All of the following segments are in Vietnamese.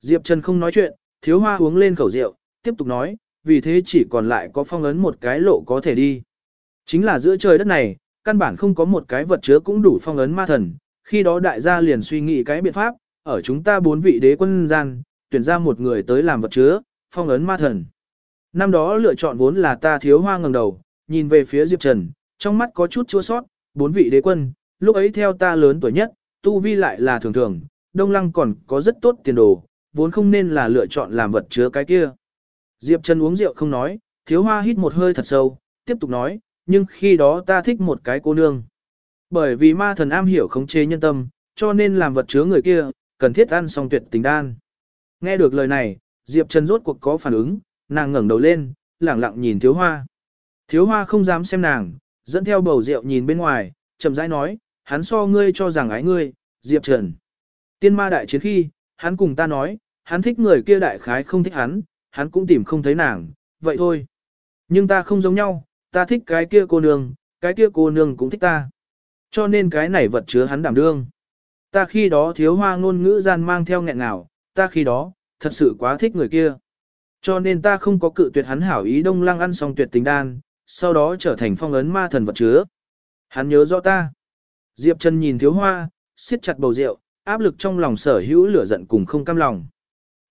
Diệp Trần không nói chuyện, thiếu hoa uống lên khẩu rượu, tiếp tục nói, vì thế chỉ còn lại có phong ấn một cái lộ có thể đi. Chính là giữa trời đất này, căn bản không có một cái vật chứa cũng đủ phong ấn ma thần, khi đó đại gia liền suy nghĩ cái biện pháp, ở chúng ta bốn vị đế quân gian, tuyển ra một người tới làm vật chứa, phong ấn ma thần. Năm đó lựa chọn vốn là ta thiếu hoa ngẩng đầu, nhìn về phía Diệp Trần, trong mắt có chút chua sót, bốn vị đế quân, lúc ấy theo ta lớn tuổi nhất, tu vi lại là thường thường, đông lăng còn có rất tốt tiền đồ, vốn không nên là lựa chọn làm vật chứa cái kia. Diệp Trần uống rượu không nói, thiếu hoa hít một hơi thật sâu, tiếp tục nói, nhưng khi đó ta thích một cái cô nương. Bởi vì ma thần am hiểu khống chế nhân tâm, cho nên làm vật chứa người kia, cần thiết ăn xong tuyệt tình đan. Nghe được lời này, Diệp Trần rốt cuộc có phản ứng, nàng ngẩng đầu lên, lẳng lặng nhìn thiếu hoa. Thiếu hoa không dám xem nàng, dẫn theo bầu rượu nhìn bên ngoài, chậm rãi nói, hắn so ngươi cho rằng ái ngươi, Diệp Trần. Tiên ma đại chiến khi, hắn cùng ta nói, hắn thích người kia đại khái không thích hắn, hắn cũng tìm không thấy nàng, vậy thôi. Nhưng ta không giống nhau, ta thích cái kia cô nương, cái kia cô nương cũng thích ta. Cho nên cái này vật chứa hắn đảm đương. Ta khi đó thiếu hoa ngôn ngữ gian mang theo nghẹn ngào, ta khi đó, thật sự quá thích người kia. Cho nên ta không có cự tuyệt hắn hảo ý đông lăng ăn xong tuyệt tình đan, sau đó trở thành phong ấn ma thần vật chứa. Hắn nhớ rõ ta. Diệp Trần nhìn thiếu hoa, siết chặt bầu rượu, áp lực trong lòng sở hữu lửa giận cùng không cam lòng.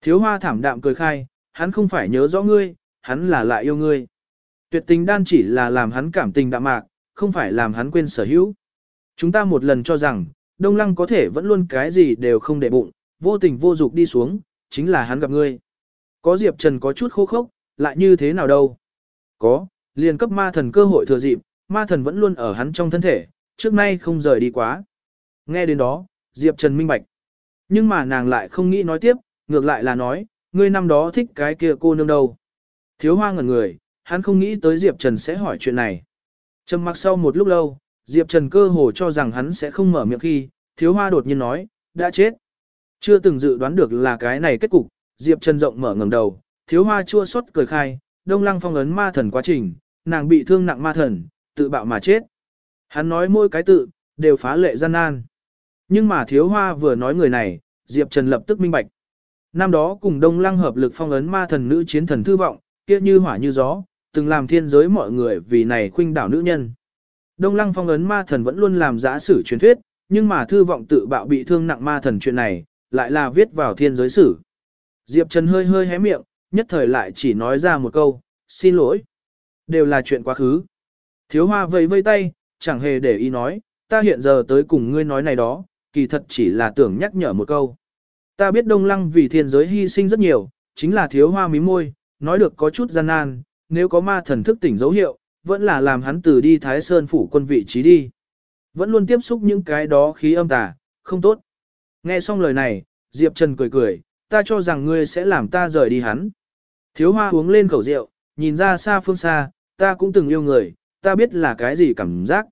Thiếu hoa thảm đạm cười khai, hắn không phải nhớ rõ ngươi, hắn là lại yêu ngươi. Tuyệt tình đan chỉ là làm hắn cảm tình đạm mạc, không phải làm hắn quên sở hữu. Chúng ta một lần cho rằng, Đông Lăng có thể vẫn luôn cái gì đều không để bụng, vô tình vô dục đi xuống, chính là hắn gặp ngươi. Có Diệp Trần có chút khô khốc, lại như thế nào đâu? Có, liền cấp ma thần cơ hội thừa dịp, ma thần vẫn luôn ở hắn trong thân thể, trước nay không rời đi quá. Nghe đến đó, Diệp Trần minh bạch. Nhưng mà nàng lại không nghĩ nói tiếp, ngược lại là nói, ngươi năm đó thích cái kia cô nương đâu. Thiếu hoa ngẩn người, hắn không nghĩ tới Diệp Trần sẽ hỏi chuyện này. Trầm mặc sau một lúc lâu, Diệp Trần cơ hồ cho rằng hắn sẽ không mở miệng khi, thiếu hoa đột nhiên nói, đã chết. Chưa từng dự đoán được là cái này kết cục, Diệp Trần rộng mở ngẩng đầu, thiếu hoa chua xót cười khai, đông lăng phong ấn ma thần quá trình, nàng bị thương nặng ma thần, tự bạo mà chết. Hắn nói mỗi cái tự, đều phá lệ gian nan. Nhưng mà thiếu hoa vừa nói người này, Diệp Trần lập tức minh bạch. Năm đó cùng đông lăng hợp lực phong ấn ma thần nữ chiến thần thư vọng, kia như hỏa như gió, từng làm thiên giới mọi người vì này khuynh đảo nữ nhân. Đông lăng phong ấn ma thần vẫn luôn làm giả sử truyền thuyết, nhưng mà thư vọng tự bạo bị thương nặng ma thần chuyện này, lại là viết vào thiên giới sử. Diệp Trần hơi hơi hé miệng, nhất thời lại chỉ nói ra một câu, xin lỗi. Đều là chuyện quá khứ. Thiếu hoa vẫy vây tay, chẳng hề để ý nói, ta hiện giờ tới cùng ngươi nói này đó, kỳ thật chỉ là tưởng nhắc nhở một câu. Ta biết đông lăng vì thiên giới hy sinh rất nhiều, chính là thiếu hoa mí môi, nói được có chút gian nan, nếu có ma thần thức tỉnh dấu hiệu, vẫn là làm hắn từ đi Thái Sơn phủ quân vị trí đi. Vẫn luôn tiếp xúc những cái đó khí âm tà, không tốt. Nghe xong lời này, Diệp Trần cười cười, ta cho rằng ngươi sẽ làm ta rời đi hắn. Thiếu hoa uống lên khẩu rượu, nhìn ra xa phương xa, ta cũng từng yêu người, ta biết là cái gì cảm giác.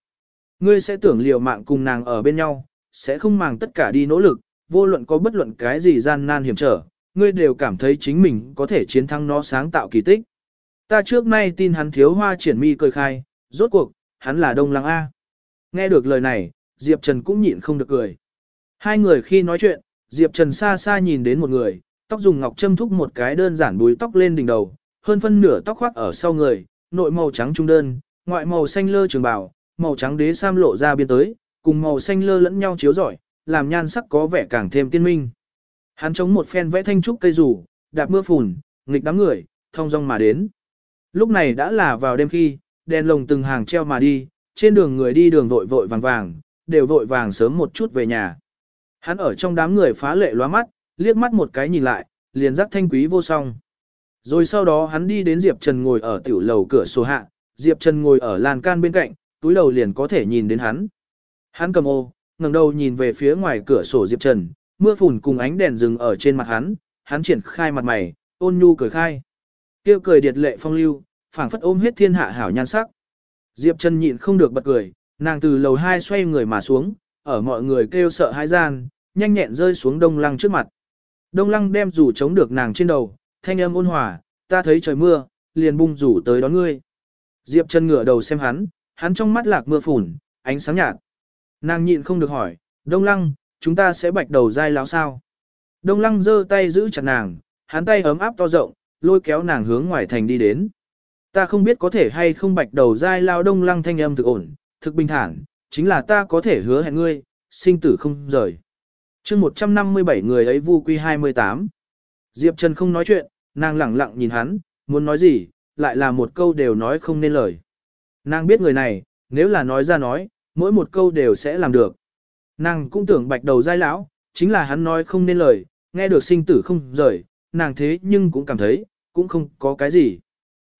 Ngươi sẽ tưởng liều mạng cùng nàng ở bên nhau, sẽ không màng tất cả đi nỗ lực, vô luận có bất luận cái gì gian nan hiểm trở, ngươi đều cảm thấy chính mình có thể chiến thắng nó sáng tạo kỳ tích. Ta trước nay tin hắn thiếu hoa triển mi cười khai, rốt cuộc, hắn là đông lăng A. Nghe được lời này, Diệp Trần cũng nhịn không được cười. Hai người khi nói chuyện, Diệp Trần xa xa nhìn đến một người, tóc dùng ngọc châm thúc một cái đơn giản búi tóc lên đỉnh đầu, hơn phân nửa tóc khoác ở sau người, nội màu trắng trung đơn, ngoại màu xanh lơ trường bào, màu trắng đế sam lộ ra biên tới, cùng màu xanh lơ lẫn nhau chiếu rọi, làm nhan sắc có vẻ càng thêm tiên minh. Hắn chống một phen vẽ thanh trúc cây rủ, đạp mưa phùn, nghịch đám người, thông dong mà đến. Lúc này đã là vào đêm khi, đèn lồng từng hàng treo mà đi, trên đường người đi đường vội vội vàng vàng, đều vội vàng sớm một chút về nhà. Hắn ở trong đám người phá lệ loa mắt, liếc mắt một cái nhìn lại, liền giác thanh quý vô song. Rồi sau đó hắn đi đến Diệp Trần ngồi ở tiểu lầu cửa sổ hạ, Diệp Trần ngồi ở lan can bên cạnh, túi đầu liền có thể nhìn đến hắn. Hắn cầm ô, ngẩng đầu nhìn về phía ngoài cửa sổ Diệp Trần, mưa phùn cùng ánh đèn rừng ở trên mặt hắn, hắn triển khai mặt mày, ôn nhu cười khai. Kêu cười điệt lệ phong lưu, phảng phất ôm hết thiên hạ hảo nhan sắc. Diệp Trần nhịn không được bật cười, nàng từ lầu 2 xoay người mà xuống, ở mọi người kêu sợ hãi gian, nhanh nhẹn rơi xuống đông lăng trước mặt. Đông lăng đem rủ chống được nàng trên đầu, thanh âm ôn hòa, ta thấy trời mưa, liền bung rủ tới đón ngươi. Diệp Trần ngửa đầu xem hắn, hắn trong mắt lạc mưa phùn, ánh sáng nhạt. Nàng nhịn không được hỏi, đông lăng, chúng ta sẽ bạch đầu dai láo sao? Đông lăng giơ tay giữ chặt nàng, hắn tay ấm áp to rộng, lôi kéo nàng hướng ngoài thành đi đến. Ta không biết có thể hay không bạch đầu dai lao đông lăng thanh âm thực ổn, thực bình thản, chính là ta có thể hứa hẹn ngươi, sinh tử không rời. chương 157 người ấy vu quy 28. Diệp Trần không nói chuyện, nàng lẳng lặng nhìn hắn, muốn nói gì, lại là một câu đều nói không nên lời. Nàng biết người này, nếu là nói ra nói, mỗi một câu đều sẽ làm được. Nàng cũng tưởng bạch đầu dai lão, chính là hắn nói không nên lời, nghe được sinh tử không rời, nàng thế nhưng cũng cảm thấy, cũng không có cái gì.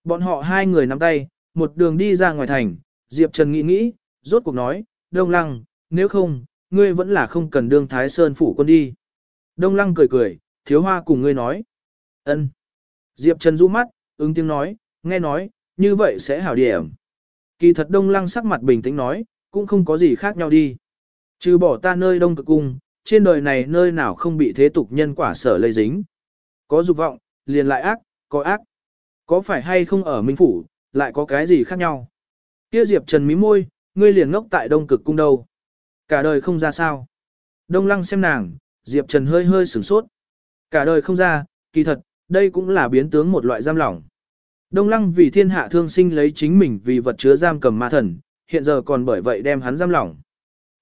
Bọn họ hai người nắm tay, một đường đi ra ngoài thành, Diệp Trần nghĩ nghĩ, rốt cuộc nói, Đông Lăng, nếu không, ngươi vẫn là không cần đương Thái Sơn phủ quân đi. Đông Lăng cười cười, thiếu hoa cùng ngươi nói. ân. Diệp Trần rũ mắt, ứng tiếng nói, nghe nói, như vậy sẽ hảo điểm. Kỳ thật Đông Lăng sắc mặt bình tĩnh nói, cũng không có gì khác nhau đi. Trừ bỏ ta nơi đông cực cung, trên đời này nơi nào không bị thế tục nhân quả sở lây dính. Có dục vọng, liền lại ác, có ác. Có phải hay không ở Minh Phủ, lại có cái gì khác nhau? Kia Diệp Trần mí môi, ngươi liền ngốc tại đông cực cung đâu. Cả đời không ra sao. Đông lăng xem nàng, Diệp Trần hơi hơi sửng sốt. Cả đời không ra, kỳ thật, đây cũng là biến tướng một loại giam lỏng. Đông lăng vì thiên hạ thương sinh lấy chính mình vì vật chứa giam cầm ma thần, hiện giờ còn bởi vậy đem hắn giam lỏng.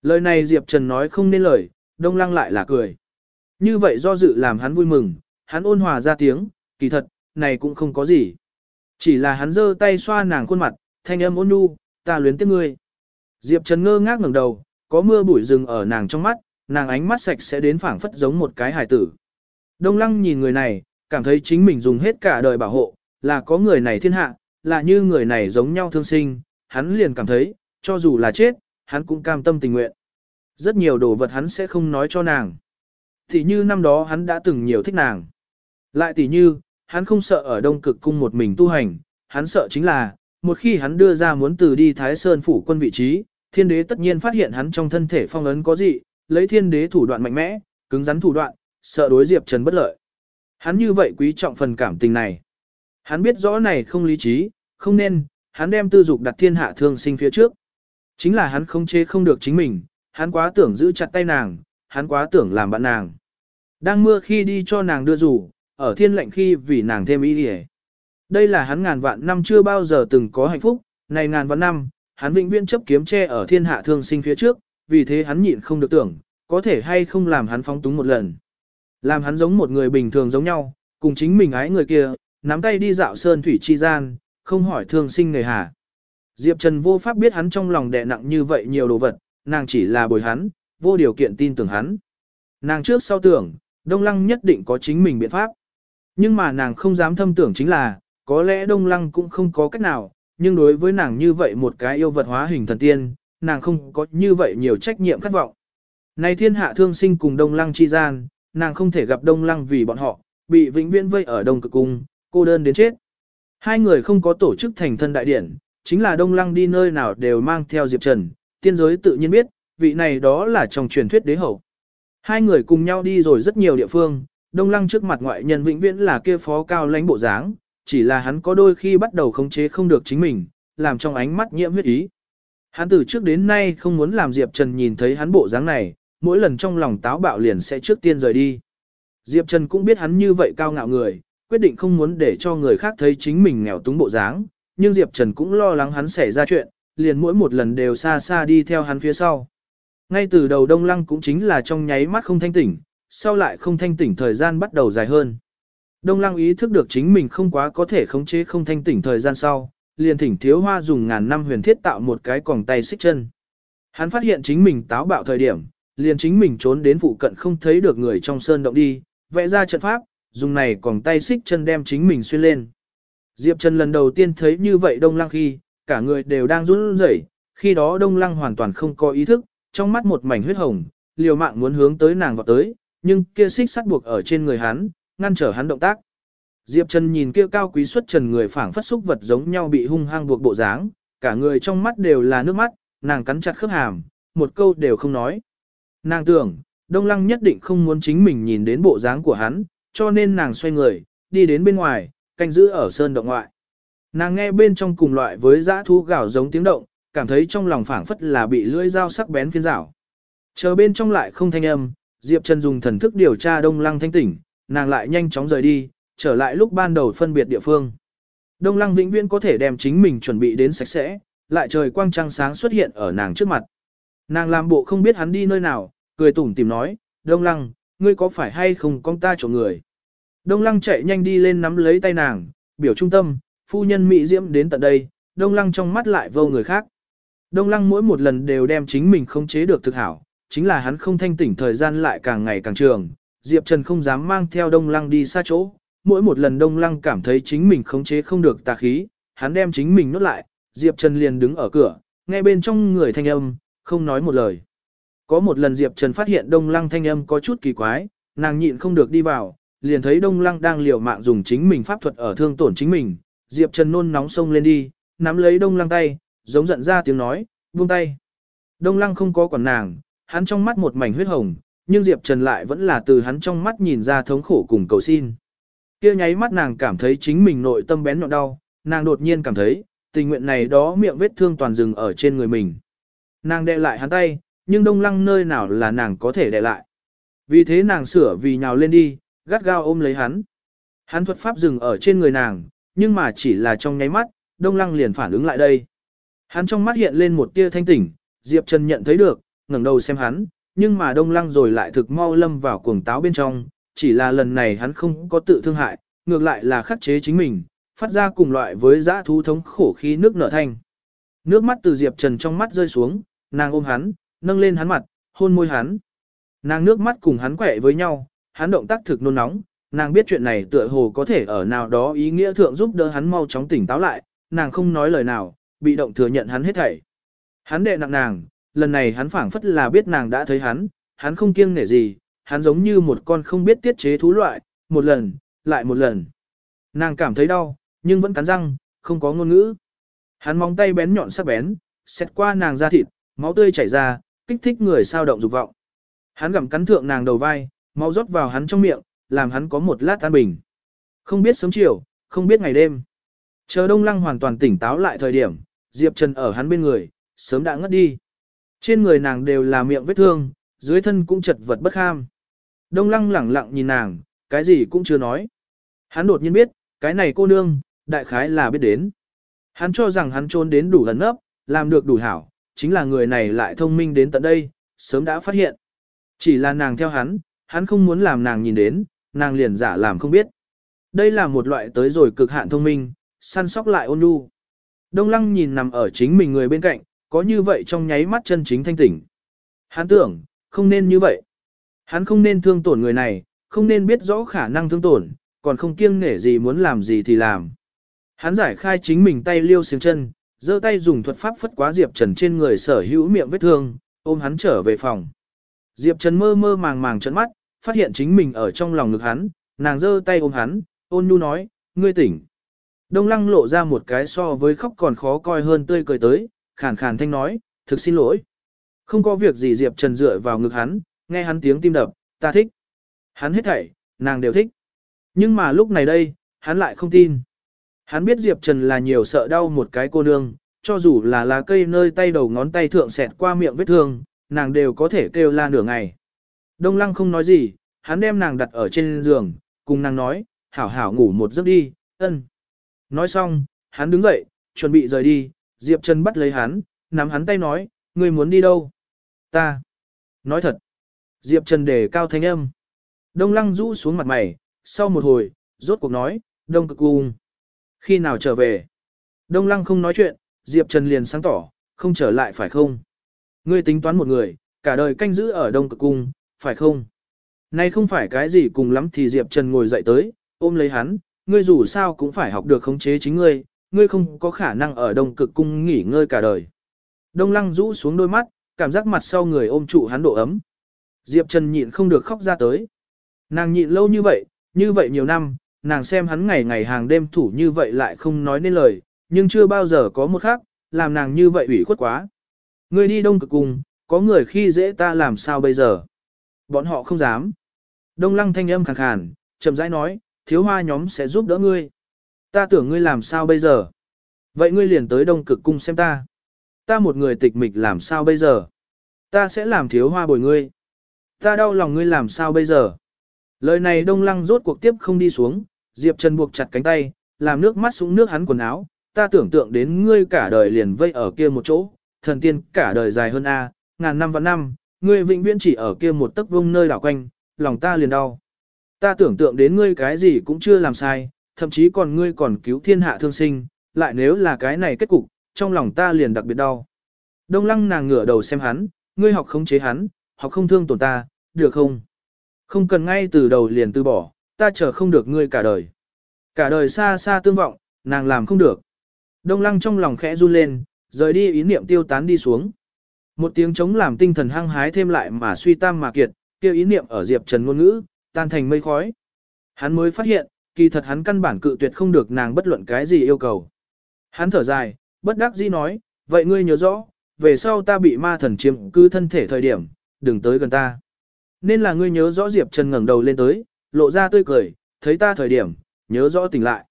Lời này Diệp Trần nói không nên lời, đông lăng lại là cười. Như vậy do dự làm hắn vui mừng, hắn ôn hòa ra tiếng, kỳ thật, này cũng không có gì. Chỉ là hắn giơ tay xoa nàng khuôn mặt, thanh âm ôn nhu, ta luyến tiếc ngươi. Diệp Trần ngơ ngác ngẩng đầu, có mưa bụi rừng ở nàng trong mắt, nàng ánh mắt sạch sẽ đến phảng phất giống một cái hài tử. Đông lăng nhìn người này, cảm thấy chính mình dùng hết cả đời bảo hộ, là có người này thiên hạ, là như người này giống nhau thương sinh, hắn liền cảm thấy, cho dù là chết, hắn cũng cam tâm tình nguyện. Rất nhiều đồ vật hắn sẽ không nói cho nàng. Thì như năm đó hắn đã từng nhiều thích nàng. Lại tỷ như, hắn không sợ ở đông cực cung một mình tu hành, hắn sợ chính là, một khi hắn đưa ra muốn từ đi Thái Sơn phủ quân vị trí, thiên đế tất nhiên phát hiện hắn trong thân thể phong ấn có gì, lấy thiên đế thủ đoạn mạnh mẽ, cứng rắn thủ đoạn, sợ đối Diệp Trần bất lợi. Hắn như vậy quý trọng phần cảm tình này. Hắn biết rõ này không lý trí, không nên, hắn đem tư dục đặt thiên hạ thương sinh phía trước. Chính là hắn không chế không được chính mình, hắn quá tưởng giữ chặt tay nàng, hắn quá tưởng làm bạn nàng. Đang mưa khi đi cho nàng đưa rủ, ở thiên lệnh khi vì nàng thêm ý hề. Đây là hắn ngàn vạn năm chưa bao giờ từng có hạnh phúc, này ngàn vạn năm, hắn vĩnh viễn chấp kiếm che ở thiên hạ thương sinh phía trước, vì thế hắn nhịn không được tưởng, có thể hay không làm hắn phóng túng một lần. Làm hắn giống một người bình thường giống nhau, cùng chính mình ái người kia, nắm tay đi dạo sơn thủy chi gian, không hỏi thương sinh người hà. Diệp Trần vô pháp biết hắn trong lòng đè nặng như vậy nhiều đồ vật, nàng chỉ là bồi hắn, vô điều kiện tin tưởng hắn. Nàng trước sau tưởng, Đông Lăng nhất định có chính mình biện pháp. Nhưng mà nàng không dám thâm tưởng chính là, có lẽ Đông Lăng cũng không có cách nào, nhưng đối với nàng như vậy một cái yêu vật hóa hình thần tiên, nàng không có như vậy nhiều trách nhiệm khát vọng. Này thiên hạ thương sinh cùng Đông Lăng chi gian, nàng không thể gặp Đông Lăng vì bọn họ, bị vĩnh viễn vây ở Đông Cực Cung, cô đơn đến chết. Hai người không có tổ chức thành thân đại điển, chính là Đông Lăng đi nơi nào đều mang theo Diệp Trần, tiên giới tự nhiên biết, vị này đó là trong truyền thuyết đế hậu. Hai người cùng nhau đi rồi rất nhiều địa phương, Đông Lăng trước mặt ngoại nhân vĩnh viễn là kia phó cao lãnh bộ dáng, chỉ là hắn có đôi khi bắt đầu khống chế không được chính mình, làm trong ánh mắt nhiễm huyết ý. Hắn từ trước đến nay không muốn làm Diệp Trần nhìn thấy hắn bộ dáng này, mỗi lần trong lòng táo bạo liền sẽ trước tiên rời đi. Diệp Trần cũng biết hắn như vậy cao ngạo người, quyết định không muốn để cho người khác thấy chính mình nghèo túng bộ dáng, nhưng Diệp Trần cũng lo lắng hắn xảy ra chuyện, liền mỗi một lần đều xa xa đi theo hắn phía sau. Ngay từ đầu Đông Lăng cũng chính là trong nháy mắt không thanh tỉnh, sau lại không thanh tỉnh thời gian bắt đầu dài hơn. Đông Lăng ý thức được chính mình không quá có thể khống chế không thanh tỉnh thời gian sau, liền thỉnh thiếu hoa dùng ngàn năm huyền thiết tạo một cái còng tay xích chân. Hắn phát hiện chính mình táo bạo thời điểm, liền chính mình trốn đến phụ cận không thấy được người trong sơn động đi, vẽ ra trận pháp, dùng này còn tay xích chân đem chính mình xuyên lên. Diệp Trần lần đầu tiên thấy như vậy Đông Lăng khi, cả người đều đang run rẩy, khi đó Đông Lăng hoàn toàn không có ý thức, trong mắt một mảnh huyết hồng, liều mạng muốn hướng tới nàng vào tới, nhưng kia xích sắt buộc ở trên người hắn, ngăn trở hắn động tác. Diệp Trần nhìn kia cao quý xuất trần người phảng phất xúc vật giống nhau bị hung hăng buộc bộ dáng, cả người trong mắt đều là nước mắt, nàng cắn chặt khớp hàm, một câu đều không nói. Nàng tưởng, Đông Lăng nhất định không muốn chính mình nhìn đến bộ dáng của hắn, cho nên nàng xoay người, đi đến bên ngoài, canh giữ ở sơn động ngoại. Nàng nghe bên trong cùng loại với dã thú gào giống tiếng động, cảm thấy trong lòng phảng phất là bị lưỡi dao sắc bén phiến rảo. Chờ bên trong lại không thanh âm, Diệp Trần dùng thần thức điều tra Đông Lăng thanh tỉnh, nàng lại nhanh chóng rời đi, trở lại lúc ban đầu phân biệt địa phương. Đông Lăng vĩnh viễn có thể đem chính mình chuẩn bị đến sạch sẽ, lại trời quang trăng sáng xuất hiện ở nàng trước mặt. Nàng làm bộ không biết hắn đi nơi nào, cười tủm tìm nói, Đông Lăng, ngươi có phải hay không con ta chỗ người. Đông Lăng chạy nhanh đi lên nắm lấy tay nàng, biểu trung tâm, phu nhân Mỹ Diễm đến tận đây, Đông Lăng trong mắt lại vô người khác. Đông Lăng mỗi một lần đều đem chính mình không chế được thực hảo, chính là hắn không thanh tỉnh thời gian lại càng ngày càng trường. Diệp Trần không dám mang theo Đông Lăng đi xa chỗ, mỗi một lần Đông Lăng cảm thấy chính mình khống chế không được tà khí, hắn đem chính mình nuốt lại, Diệp Trần liền đứng ở cửa, nghe bên trong người thanh âm, không nói một lời. Có một lần Diệp Trần phát hiện Đông Lăng thanh âm có chút kỳ quái, nàng nhịn không được đi vào, liền thấy Đông Lăng đang liều mạng dùng chính mình pháp thuật ở thương tổn chính mình. Diệp Trần nôn nóng xông lên đi, nắm lấy Đông Lăng tay, giống giận ra tiếng nói, buông tay. Đông Lăng không có quản nàng, hắn trong mắt một mảnh huyết hồng, nhưng Diệp Trần lại vẫn là từ hắn trong mắt nhìn ra thống khổ cùng cầu xin. Kia nháy mắt nàng cảm thấy chính mình nội tâm bén nhọn đau, nàng đột nhiên cảm thấy, tình nguyện này đó miệng vết thương toàn dừng ở trên người mình. Nàng đè lại hắn tay, nhưng đông lăng nơi nào là nàng có thể để lại. Vì thế nàng sửa vì nhào lên đi, gắt gao ôm lấy hắn. Hắn thuật pháp dừng ở trên người nàng, nhưng mà chỉ là trong nháy mắt, đông lăng liền phản ứng lại đây. Hắn trong mắt hiện lên một tia thanh tỉnh, Diệp Trần nhận thấy được, ngẩng đầu xem hắn, nhưng mà đông lăng rồi lại thực mau lâm vào cuồng táo bên trong, chỉ là lần này hắn không có tự thương hại, ngược lại là khắc chế chính mình, phát ra cùng loại với dã thú thống khổ khi nước nở thanh. Nước mắt từ Diệp Trần trong mắt rơi xuống, nàng ôm hắn, nâng lên hắn mặt, hôn môi hắn. Nàng nước mắt cùng hắn quẹ với nhau, hắn động tác thực nôn nóng, nàng biết chuyện này tựa hồ có thể ở nào đó ý nghĩa thượng giúp đỡ hắn mau chóng tỉnh táo lại, nàng không nói lời nào, bị động thừa nhận hắn hết thảy. Hắn đệ nặng nàng, lần này hắn phảng phất là biết nàng đã thấy hắn, hắn không kiêng nể gì, hắn giống như một con không biết tiết chế thú loại, một lần, lại một lần. Nàng cảm thấy đau, nhưng vẫn cắn răng, không có ngôn ngữ. Hắn móng tay bén nhọn sắc bén, xét qua nàng da thịt, máu tươi chảy ra, kích thích người sao động dục vọng. Hắn gặm cắn thượng nàng đầu vai, máu rót vào hắn trong miệng, làm hắn có một lát an bình. Không biết sớm chiều, không biết ngày đêm. Chờ Đông Lăng hoàn toàn tỉnh táo lại thời điểm, Diệp Trần ở hắn bên người, sớm đã ngất đi. Trên người nàng đều là miệng vết thương, dưới thân cũng chật vật bất kham. Đông Lăng lẳng lặng nhìn nàng, cái gì cũng chưa nói. Hắn đột nhiên biết, cái này cô nương, đại khái là biết đến. Hắn cho rằng hắn trốn đến đủ lần ấp, làm được đủ hảo, chính là người này lại thông minh đến tận đây, sớm đã phát hiện. Chỉ là nàng theo hắn, hắn không muốn làm nàng nhìn đến, nàng liền giả làm không biết. Đây là một loại tới rồi cực hạn thông minh, săn sóc lại ôn nhu. Đông lăng nhìn nằm ở chính mình người bên cạnh, có như vậy trong nháy mắt chân chính thanh tỉnh. Hắn tưởng, không nên như vậy. Hắn không nên thương tổn người này, không nên biết rõ khả năng thương tổn, còn không kiêng nể gì muốn làm gì thì làm. Hắn giải khai chính mình tay liêu xiềng chân, giơ tay dùng thuật pháp phất quá Diệp Trần trên người sở hữu miệng vết thương, ôm hắn trở về phòng. Diệp Trần mơ mơ màng màng trợn mắt, phát hiện chính mình ở trong lòng ngực hắn, nàng giơ tay ôm hắn, ôn nhu nói, ngươi tỉnh. Đông lăng lộ ra một cái so với khóc còn khó coi hơn tươi cười tới, khàn khàn thanh nói, thực xin lỗi. Không có việc gì Diệp Trần dựa vào ngực hắn, nghe hắn tiếng tim đập, ta thích. Hắn hết thảy, nàng đều thích. Nhưng mà lúc này đây, hắn lại không tin. Hắn biết Diệp Trần là nhiều sợ đau một cái cô nương, cho dù là lá cây nơi tay đầu ngón tay thượng xẹt qua miệng vết thương, nàng đều có thể kêu la nửa ngày. Đông Lăng không nói gì, hắn đem nàng đặt ở trên giường, cùng nàng nói, hảo hảo ngủ một giấc đi, ân. Nói xong, hắn đứng dậy, chuẩn bị rời đi, Diệp Trần bắt lấy hắn, nắm hắn tay nói, ngươi muốn đi đâu? Ta. Nói thật. Diệp Trần đề cao thanh âm. Đông Lăng rũ xuống mặt mày, sau một hồi, rốt cuộc nói, Đông cực cung. Khi nào trở về? Đông Lăng không nói chuyện, Diệp Trần liền sáng tỏ, không trở lại phải không? Ngươi tính toán một người, cả đời canh giữ ở Đông cực cung, phải không? Nay không phải cái gì cùng lắm thì Diệp Trần ngồi dậy tới, ôm lấy hắn, ngươi dù sao cũng phải học được khống chế chính ngươi, ngươi không có khả năng ở Đông cực cung nghỉ ngơi cả đời. Đông Lăng rũ xuống đôi mắt, cảm giác mặt sau người ôm trụ hắn độ ấm. Diệp Trần nhịn không được khóc ra tới. Nàng nhịn lâu như vậy, như vậy nhiều năm, nàng xem hắn ngày ngày hàng đêm thủ như vậy lại không nói nên lời, nhưng chưa bao giờ có một khác, làm nàng như vậy ủy khuất quá. Người đi đông cực cùng, có người khi dễ ta làm sao bây giờ? Bọn họ không dám. Đông lăng thanh âm khàn khàn, chậm rãi nói, thiếu hoa nhóm sẽ giúp đỡ ngươi. Ta tưởng ngươi làm sao bây giờ? Vậy ngươi liền tới đông cực cung xem ta. Ta một người tịch mịch làm sao bây giờ? Ta sẽ làm thiếu hoa bồi ngươi. Ta đau lòng ngươi làm sao bây giờ? Lời này đông lăng rốt cuộc tiếp không đi xuống, Diệp Trần buộc chặt cánh tay, làm nước mắt xuống nước hắn quần áo, ta tưởng tượng đến ngươi cả đời liền vây ở kia một chỗ, thần tiên cả đời dài hơn A, ngàn năm và năm, ngươi vĩnh viễn chỉ ở kia một tấc vông nơi đảo quanh, lòng ta liền đau. Ta tưởng tượng đến ngươi cái gì cũng chưa làm sai, thậm chí còn ngươi còn cứu thiên hạ thương sinh, lại nếu là cái này kết cục, trong lòng ta liền đặc biệt đau. Đông lăng nàng ngửa đầu xem hắn, ngươi học không chế hắn, học không thương tổn ta, được không? Không cần ngay từ đầu liền từ bỏ, ta chờ không được ngươi cả đời. Cả đời xa xa tương vọng, nàng làm không được. Đông lăng trong lòng khẽ run lên, rời đi ý niệm tiêu tán đi xuống. Một tiếng chống làm tinh thần hăng hái thêm lại mà suy tam mà kiệt, kia ý niệm ở Diệp Trần ngôn ngữ, tan thành mây khói. Hắn mới phát hiện, kỳ thật hắn căn bản cự tuyệt không được nàng bất luận cái gì yêu cầu. Hắn thở dài, bất đắc dĩ nói, vậy ngươi nhớ rõ, về sau ta bị ma thần chiếm cư thân thể thời điểm, đừng tới gần ta. Nên là ngươi nhớ rõ Diệp Trần ngẩng đầu lên tới, lộ ra tươi cười, thấy ta thời điểm, nhớ rõ tỉnh lại.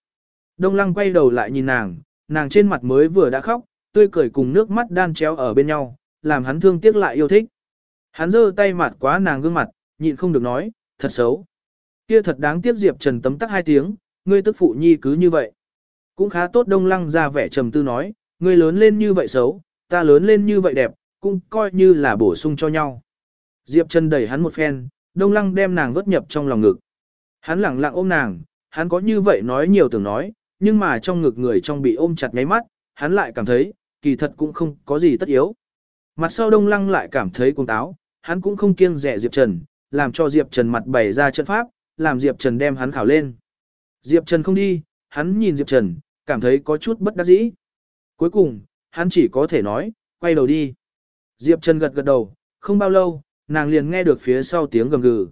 Đông lăng quay đầu lại nhìn nàng, nàng trên mặt mới vừa đã khóc, tươi cười cùng nước mắt đan chéo ở bên nhau, làm hắn thương tiếc lại yêu thích. Hắn giơ tay mặt quá nàng gương mặt, nhịn không được nói, thật xấu. Kia thật đáng tiếc Diệp Trần tấm tắc hai tiếng, ngươi tức phụ nhi cứ như vậy. Cũng khá tốt đông lăng ra vẻ trầm tư nói, ngươi lớn lên như vậy xấu, ta lớn lên như vậy đẹp, cũng coi như là bổ sung cho nhau. Diệp Trần đẩy hắn một phen, đông lăng đem nàng vớt nhập trong lòng ngực. Hắn lẳng lặng ôm nàng, hắn có như vậy nói nhiều tưởng nói, nhưng mà trong ngực người trong bị ôm chặt ngáy mắt, hắn lại cảm thấy, kỳ thật cũng không có gì tất yếu. Mặt sau đông lăng lại cảm thấy cuồng táo, hắn cũng không kiêng rẻ Diệp Trần, làm cho Diệp Trần mặt bày ra trận pháp, làm Diệp Trần đem hắn khảo lên. Diệp Trần không đi, hắn nhìn Diệp Trần, cảm thấy có chút bất đắc dĩ. Cuối cùng, hắn chỉ có thể nói, quay đầu đi. Diệp Trần gật gật đầu, không bao lâu, nàng liền nghe được phía sau tiếng gầm gừ.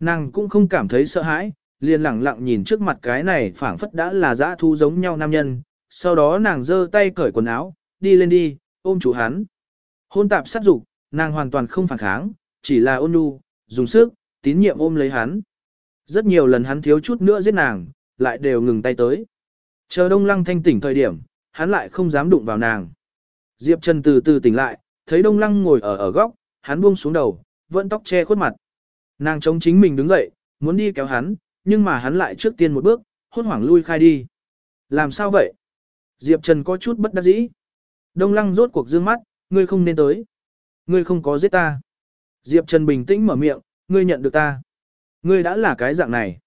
Nàng cũng không cảm thấy sợ hãi, liền lặng lặng nhìn trước mặt cái này phảng phất đã là dã thu giống nhau nam nhân. Sau đó nàng giơ tay cởi quần áo, đi lên đi, ôm chủ hắn. Hôn tạp sát dục, nàng hoàn toàn không phản kháng, chỉ là ôn nhu, dùng sức, tín nhiệm ôm lấy hắn. Rất nhiều lần hắn thiếu chút nữa giết nàng, lại đều ngừng tay tới. Chờ đông lăng thanh tỉnh thời điểm, hắn lại không dám đụng vào nàng. Diệp Trần từ từ tỉnh lại, thấy đông lăng ngồi ở ở góc, hắn buông xuống đầu, vẫn tóc che khuất mặt. Nàng chống chính mình đứng dậy, muốn đi kéo hắn, nhưng mà hắn lại trước tiên một bước, hốt hoảng lui khai đi. Làm sao vậy? Diệp Trần có chút bất đắc dĩ. Đông lăng rốt cuộc dương mắt, ngươi không nên tới. Ngươi không có giết ta. Diệp Trần bình tĩnh mở miệng, ngươi nhận được ta. Ngươi đã là cái dạng này.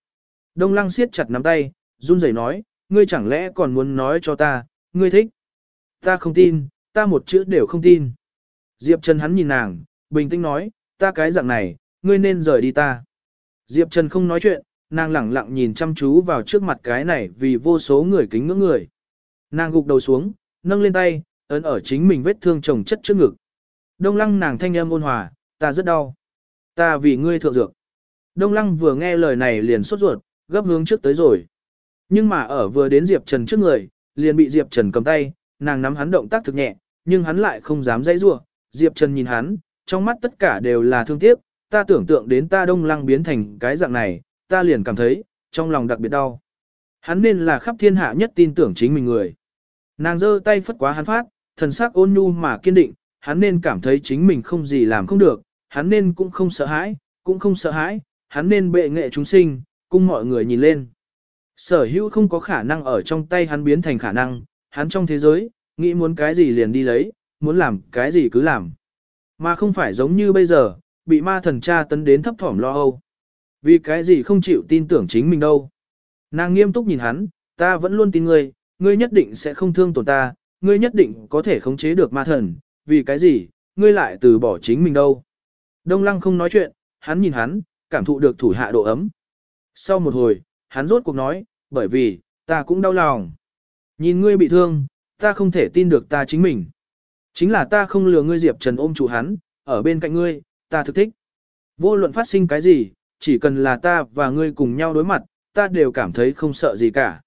Đông lăng siết chặt nắm tay, run rẩy nói, ngươi chẳng lẽ còn muốn nói cho ta, ngươi thích. Ta không tin, ta một chữ đều không tin. Diệp Trần hắn nhìn nàng, bình tĩnh nói, ta cái dạng này, ngươi nên rời đi ta. Diệp Trần không nói chuyện, nàng lẳng lặng nhìn chăm chú vào trước mặt cái này vì vô số người kính ngưỡng người. Nàng gục đầu xuống, nâng lên tay, ấn ở chính mình vết thương chồng chất trước ngực. Đông lăng nàng thanh âm ôn hòa, ta rất đau. Ta vì ngươi thượng dược. Đông lăng vừa nghe lời này liền sốt ruột, gấp hướng trước tới rồi. Nhưng mà ở vừa đến Diệp Trần trước người, liền bị Diệp Trần cầm tay, nàng nắm hắn động tác thực nhẹ, nhưng hắn lại không dám dãy rủa. Diệp Trần nhìn hắn, trong mắt tất cả đều là thương tiếc, ta tưởng tượng đến ta đông lăng biến thành cái dạng này, ta liền cảm thấy, trong lòng đặc biệt đau. Hắn nên là khắp thiên hạ nhất tin tưởng chính mình người. Nàng giơ tay phất quá hắn phát, thần sắc ôn nhu mà kiên định, hắn nên cảm thấy chính mình không gì làm không được, hắn nên cũng không sợ hãi, cũng không sợ hãi, hắn nên bệ nghệ chúng sinh, cung mọi người nhìn lên. Sở hữu không có khả năng ở trong tay hắn biến thành khả năng, hắn trong thế giới, nghĩ muốn cái gì liền đi lấy, muốn làm cái gì cứ làm. Mà không phải giống như bây giờ, bị ma thần cha tấn đến thấp thỏm lo âu. Vì cái gì không chịu tin tưởng chính mình đâu. Nàng nghiêm túc nhìn hắn, ta vẫn luôn tin ngươi, ngươi nhất định sẽ không thương tổn ta, ngươi nhất định có thể khống chế được ma thần, vì cái gì, ngươi lại từ bỏ chính mình đâu. Đông lăng không nói chuyện, hắn nhìn hắn, cảm thụ được thủ hạ độ ấm. Sau một hồi, hắn rốt cuộc nói, bởi vì, ta cũng đau lòng. Nhìn ngươi bị thương, ta không thể tin được ta chính mình. Chính là ta không lừa ngươi Diệp Trần ôm chủ hắn, ở bên cạnh ngươi, ta thực thích. Vô luận phát sinh cái gì, chỉ cần là ta và ngươi cùng nhau đối mặt, ta đều cảm thấy không sợ gì cả.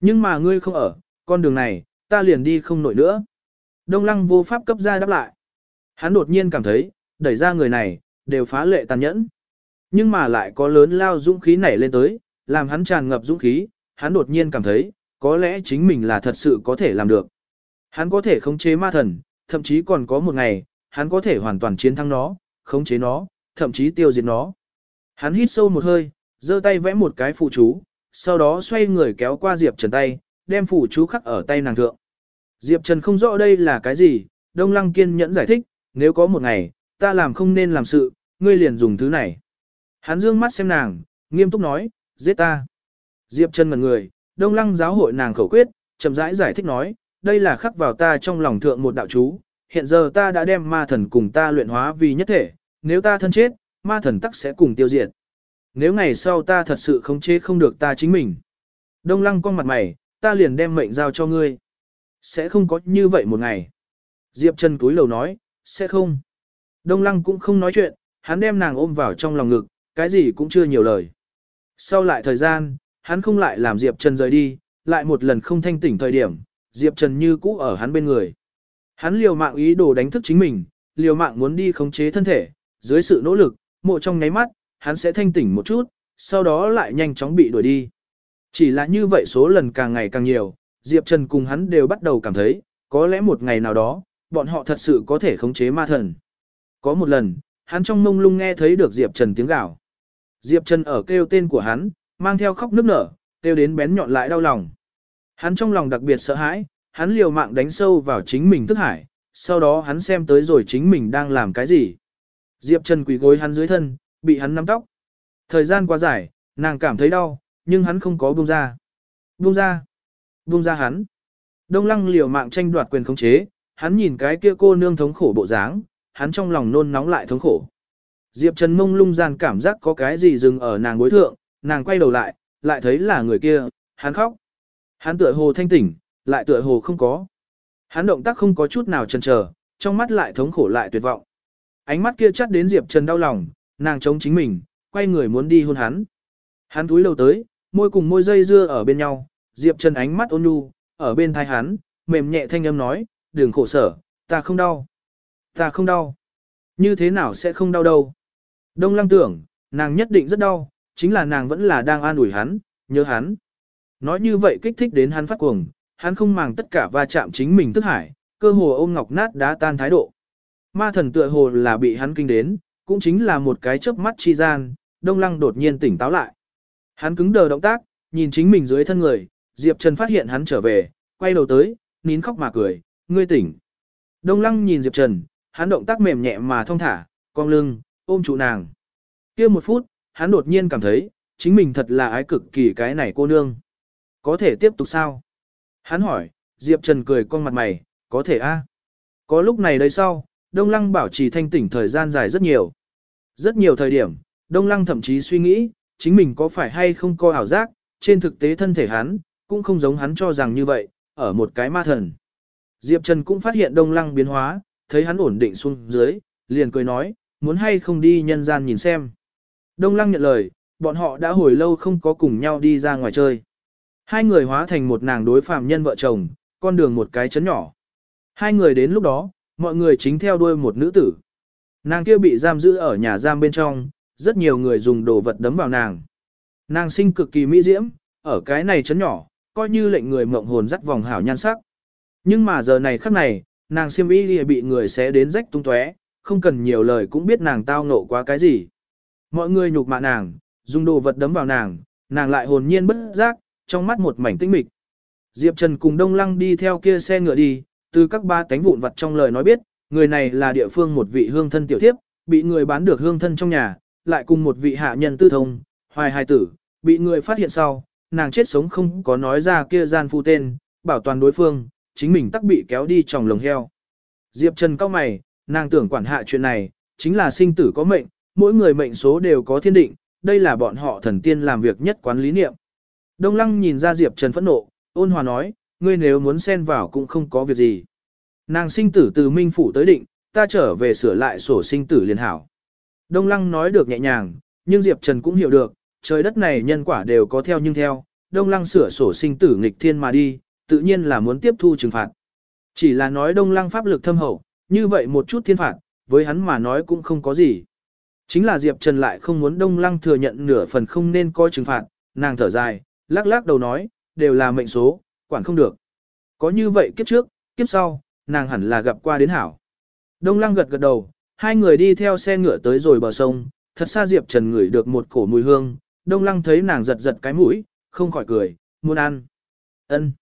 Nhưng mà ngươi không ở, con đường này, ta liền đi không nổi nữa. Đông lăng vô pháp cấp ra đáp lại. Hắn đột nhiên cảm thấy, đẩy ra người này, đều phá lệ tàn nhẫn. Nhưng mà lại có lớn lao dũng khí nảy lên tới, làm hắn tràn ngập dũng khí, hắn đột nhiên cảm thấy, có lẽ chính mình là thật sự có thể làm được. Hắn có thể khống chế ma thần, thậm chí còn có một ngày, hắn có thể hoàn toàn chiến thắng nó, khống chế nó, thậm chí tiêu diệt nó. Hắn hít sâu một hơi, giơ tay vẽ một cái phụ chú, sau đó xoay người kéo qua Diệp Trần tay, đem phụ chú khắc ở tay nàng thượng. Diệp Trần không rõ đây là cái gì, Đông Lăng kiên nhẫn giải thích, nếu có một ngày, ta làm không nên làm sự, ngươi liền dùng thứ này. Hắn dương mắt xem nàng, nghiêm túc nói, giết ta. Diệp Trần ngần người, Đông Lăng giáo hội nàng khẩu quyết, chậm rãi giải thích nói, đây là khắc vào ta trong lòng thượng một đạo chú, hiện giờ ta đã đem ma thần cùng ta luyện hóa vì nhất thể, nếu ta thân chết, ma thần tắc sẽ cùng tiêu diệt. Nếu ngày sau ta thật sự không chế không được ta chính mình. Đông Lăng con mặt mày, ta liền đem mệnh giao cho ngươi. Sẽ không có như vậy một ngày. Diệp Trần cúi lầu nói, sẽ không. Đông Lăng cũng không nói chuyện, hắn đem nàng ôm vào trong lòng ngực, cái gì cũng chưa nhiều lời. Sau lại thời gian, hắn không lại làm Diệp Trần rời đi, lại một lần không thanh tỉnh thời điểm, Diệp Trần như cũ ở hắn bên người. Hắn liều mạng ý đồ đánh thức chính mình, liều mạng muốn đi khống chế thân thể, dưới sự nỗ lực, mộ trong nháy mắt, hắn sẽ thanh tỉnh một chút, sau đó lại nhanh chóng bị đuổi đi. Chỉ là như vậy số lần càng ngày càng nhiều, Diệp Trần cùng hắn đều bắt đầu cảm thấy, có lẽ một ngày nào đó, bọn họ thật sự có thể khống chế ma thần. Có một lần, hắn trong mông lung nghe thấy được Diệp Trần tiếng gào. Diệp Trần ở kêu tên của hắn, mang theo khóc nức nở, kêu đến bén nhọn lại đau lòng. Hắn trong lòng đặc biệt sợ hãi, hắn liều mạng đánh sâu vào chính mình thức hải, sau đó hắn xem tới rồi chính mình đang làm cái gì. Diệp Trần quỳ gối hắn dưới thân, bị hắn nắm tóc. Thời gian quá dài, nàng cảm thấy đau, nhưng hắn không có buông ra. Buông ra. Buông ra hắn. Đông lăng liều mạng tranh đoạt quyền khống chế, hắn nhìn cái kia cô nương thống khổ bộ dáng, hắn trong lòng nôn nóng lại thống khổ. Diệp Trần mông lung gian cảm giác có cái gì dừng ở nàng gối thượng, nàng quay đầu lại, lại thấy là người kia, hắn khóc. Hắn tựa hồ thanh tỉnh, lại tựa hồ không có. Hắn động tác không có chút nào chần chờ, trong mắt lại thống khổ lại tuyệt vọng. Ánh mắt kia chắt đến Diệp Trần đau lòng, nàng chống chính mình, quay người muốn đi hôn hắn. Hắn túi lâu tới, môi cùng môi dây dưa ở bên nhau, Diệp Trần ánh mắt ôn nhu, ở bên thai hắn, mềm nhẹ thanh âm nói, đừng khổ sở, ta không đau. Ta không đau. Như thế nào sẽ không đau đâu. Đông lăng tưởng, nàng nhất định rất đau, chính là nàng vẫn là đang an ủi hắn, nhớ hắn. Nói như vậy kích thích đến hắn phát cuồng, hắn không màng tất cả va chạm chính mình tức hải, cơ hồ ôm ngọc nát đá tan thái độ. Ma thần tựa hồ là bị hắn kinh đến, cũng chính là một cái chớp mắt chi gian, đông lăng đột nhiên tỉnh táo lại. Hắn cứng đờ động tác, nhìn chính mình dưới thân người, Diệp Trần phát hiện hắn trở về, quay đầu tới, nín khóc mà cười, ngươi tỉnh. Đông lăng nhìn Diệp Trần, hắn động tác mềm nhẹ mà thong thả, cong lưng, ôm trụ nàng. kia một phút, hắn đột nhiên cảm thấy, chính mình thật là ái cực kỳ cái này cô nương. Có thể tiếp tục sao? Hắn hỏi, Diệp Trần cười con mặt mày, có thể a Có lúc này đây sau, Đông Lăng bảo trì thanh tỉnh thời gian dài rất nhiều. Rất nhiều thời điểm, Đông Lăng thậm chí suy nghĩ, chính mình có phải hay không coi ảo giác, trên thực tế thân thể hắn, cũng không giống hắn cho rằng như vậy, ở một cái ma thần. Diệp Trần cũng phát hiện Đông Lăng biến hóa, thấy hắn ổn định xuống dưới, liền cười nói, muốn hay không đi nhân gian nhìn xem. Đông Lăng nhận lời, bọn họ đã hồi lâu không có cùng nhau đi ra ngoài chơi. Hai người hóa thành một nàng đối phạm nhân vợ chồng, con đường một cái chấn nhỏ. Hai người đến lúc đó, mọi người chính theo đuôi một nữ tử. Nàng kia bị giam giữ ở nhà giam bên trong, rất nhiều người dùng đồ vật đấm vào nàng. Nàng sinh cực kỳ mỹ diễm, ở cái này chấn nhỏ, coi như lệnh người mộng hồn dắt vòng hảo nhan sắc. Nhưng mà giờ này khắc này, nàng siêm y bị người xé đến rách tung tóe, không cần nhiều lời cũng biết nàng tao nộ quá cái gì. Mọi người nhục mạ nàng, dùng đồ vật đấm vào nàng, nàng lại hồn nhiên bất giác, trong mắt một mảnh tinh mịch. Diệp Trần cùng Đông Lăng đi theo kia xe ngựa đi, từ các ba tánh vụn vặt trong lời nói biết, người này là địa phương một vị hương thân tiểu thiếp, bị người bán được hương thân trong nhà, lại cùng một vị hạ nhân tư thông, hoài hài tử, bị người phát hiện sau, nàng chết sống không có nói ra kia gian phu tên, bảo toàn đối phương, chính mình tắc bị kéo đi trong lồng heo. Diệp Trần cao mày, nàng tưởng quản hạ chuyện này, chính là sinh tử có mệnh, mỗi người mệnh số đều có thiên định, đây là bọn họ thần tiên làm việc nhất quán lý niệm. Đông Lăng nhìn ra Diệp Trần phẫn nộ, ôn hòa nói, ngươi nếu muốn xen vào cũng không có việc gì. Nàng sinh tử từ minh phủ tới định, ta trở về sửa lại sổ sinh tử liền hảo. Đông Lăng nói được nhẹ nhàng, nhưng Diệp Trần cũng hiểu được, trời đất này nhân quả đều có theo nhưng theo, Đông Lăng sửa sổ sinh tử nghịch thiên mà đi, tự nhiên là muốn tiếp thu trừng phạt. Chỉ là nói Đông Lăng pháp lực thâm hậu, như vậy một chút thiên phạt, với hắn mà nói cũng không có gì. Chính là Diệp Trần lại không muốn Đông Lăng thừa nhận nửa phần không nên coi trừng phạt, nàng thở dài, lắc lắc đầu nói, đều là mệnh số, quản không được. Có như vậy kiếp trước, kiếp sau, nàng hẳn là gặp qua đến hảo. Đông Lăng gật gật đầu, hai người đi theo xe ngựa tới rồi bờ sông, thật xa Diệp Trần ngửi được một cổ mùi hương, Đông Lăng thấy nàng giật giật cái mũi, không khỏi cười, muốn ăn. Ân.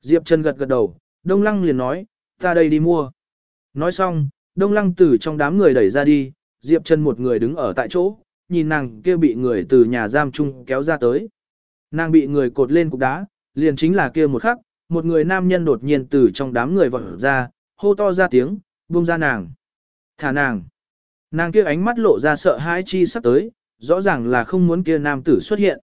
Diệp Trần gật gật đầu, Đông Lăng liền nói, ta đây đi mua. Nói xong, Đông Lăng từ trong đám người đẩy ra đi, Diệp Trần một người đứng ở tại chỗ, nhìn nàng kia bị người từ nhà giam chung kéo ra tới. Nàng bị người cột lên cục đá, liền chính là kia một khắc, một người nam nhân đột nhiên từ trong đám người vọt ra, hô to ra tiếng, buông ra nàng. Thả nàng. Nàng kia ánh mắt lộ ra sợ hãi chi sắp tới, rõ ràng là không muốn kia nam tử xuất hiện.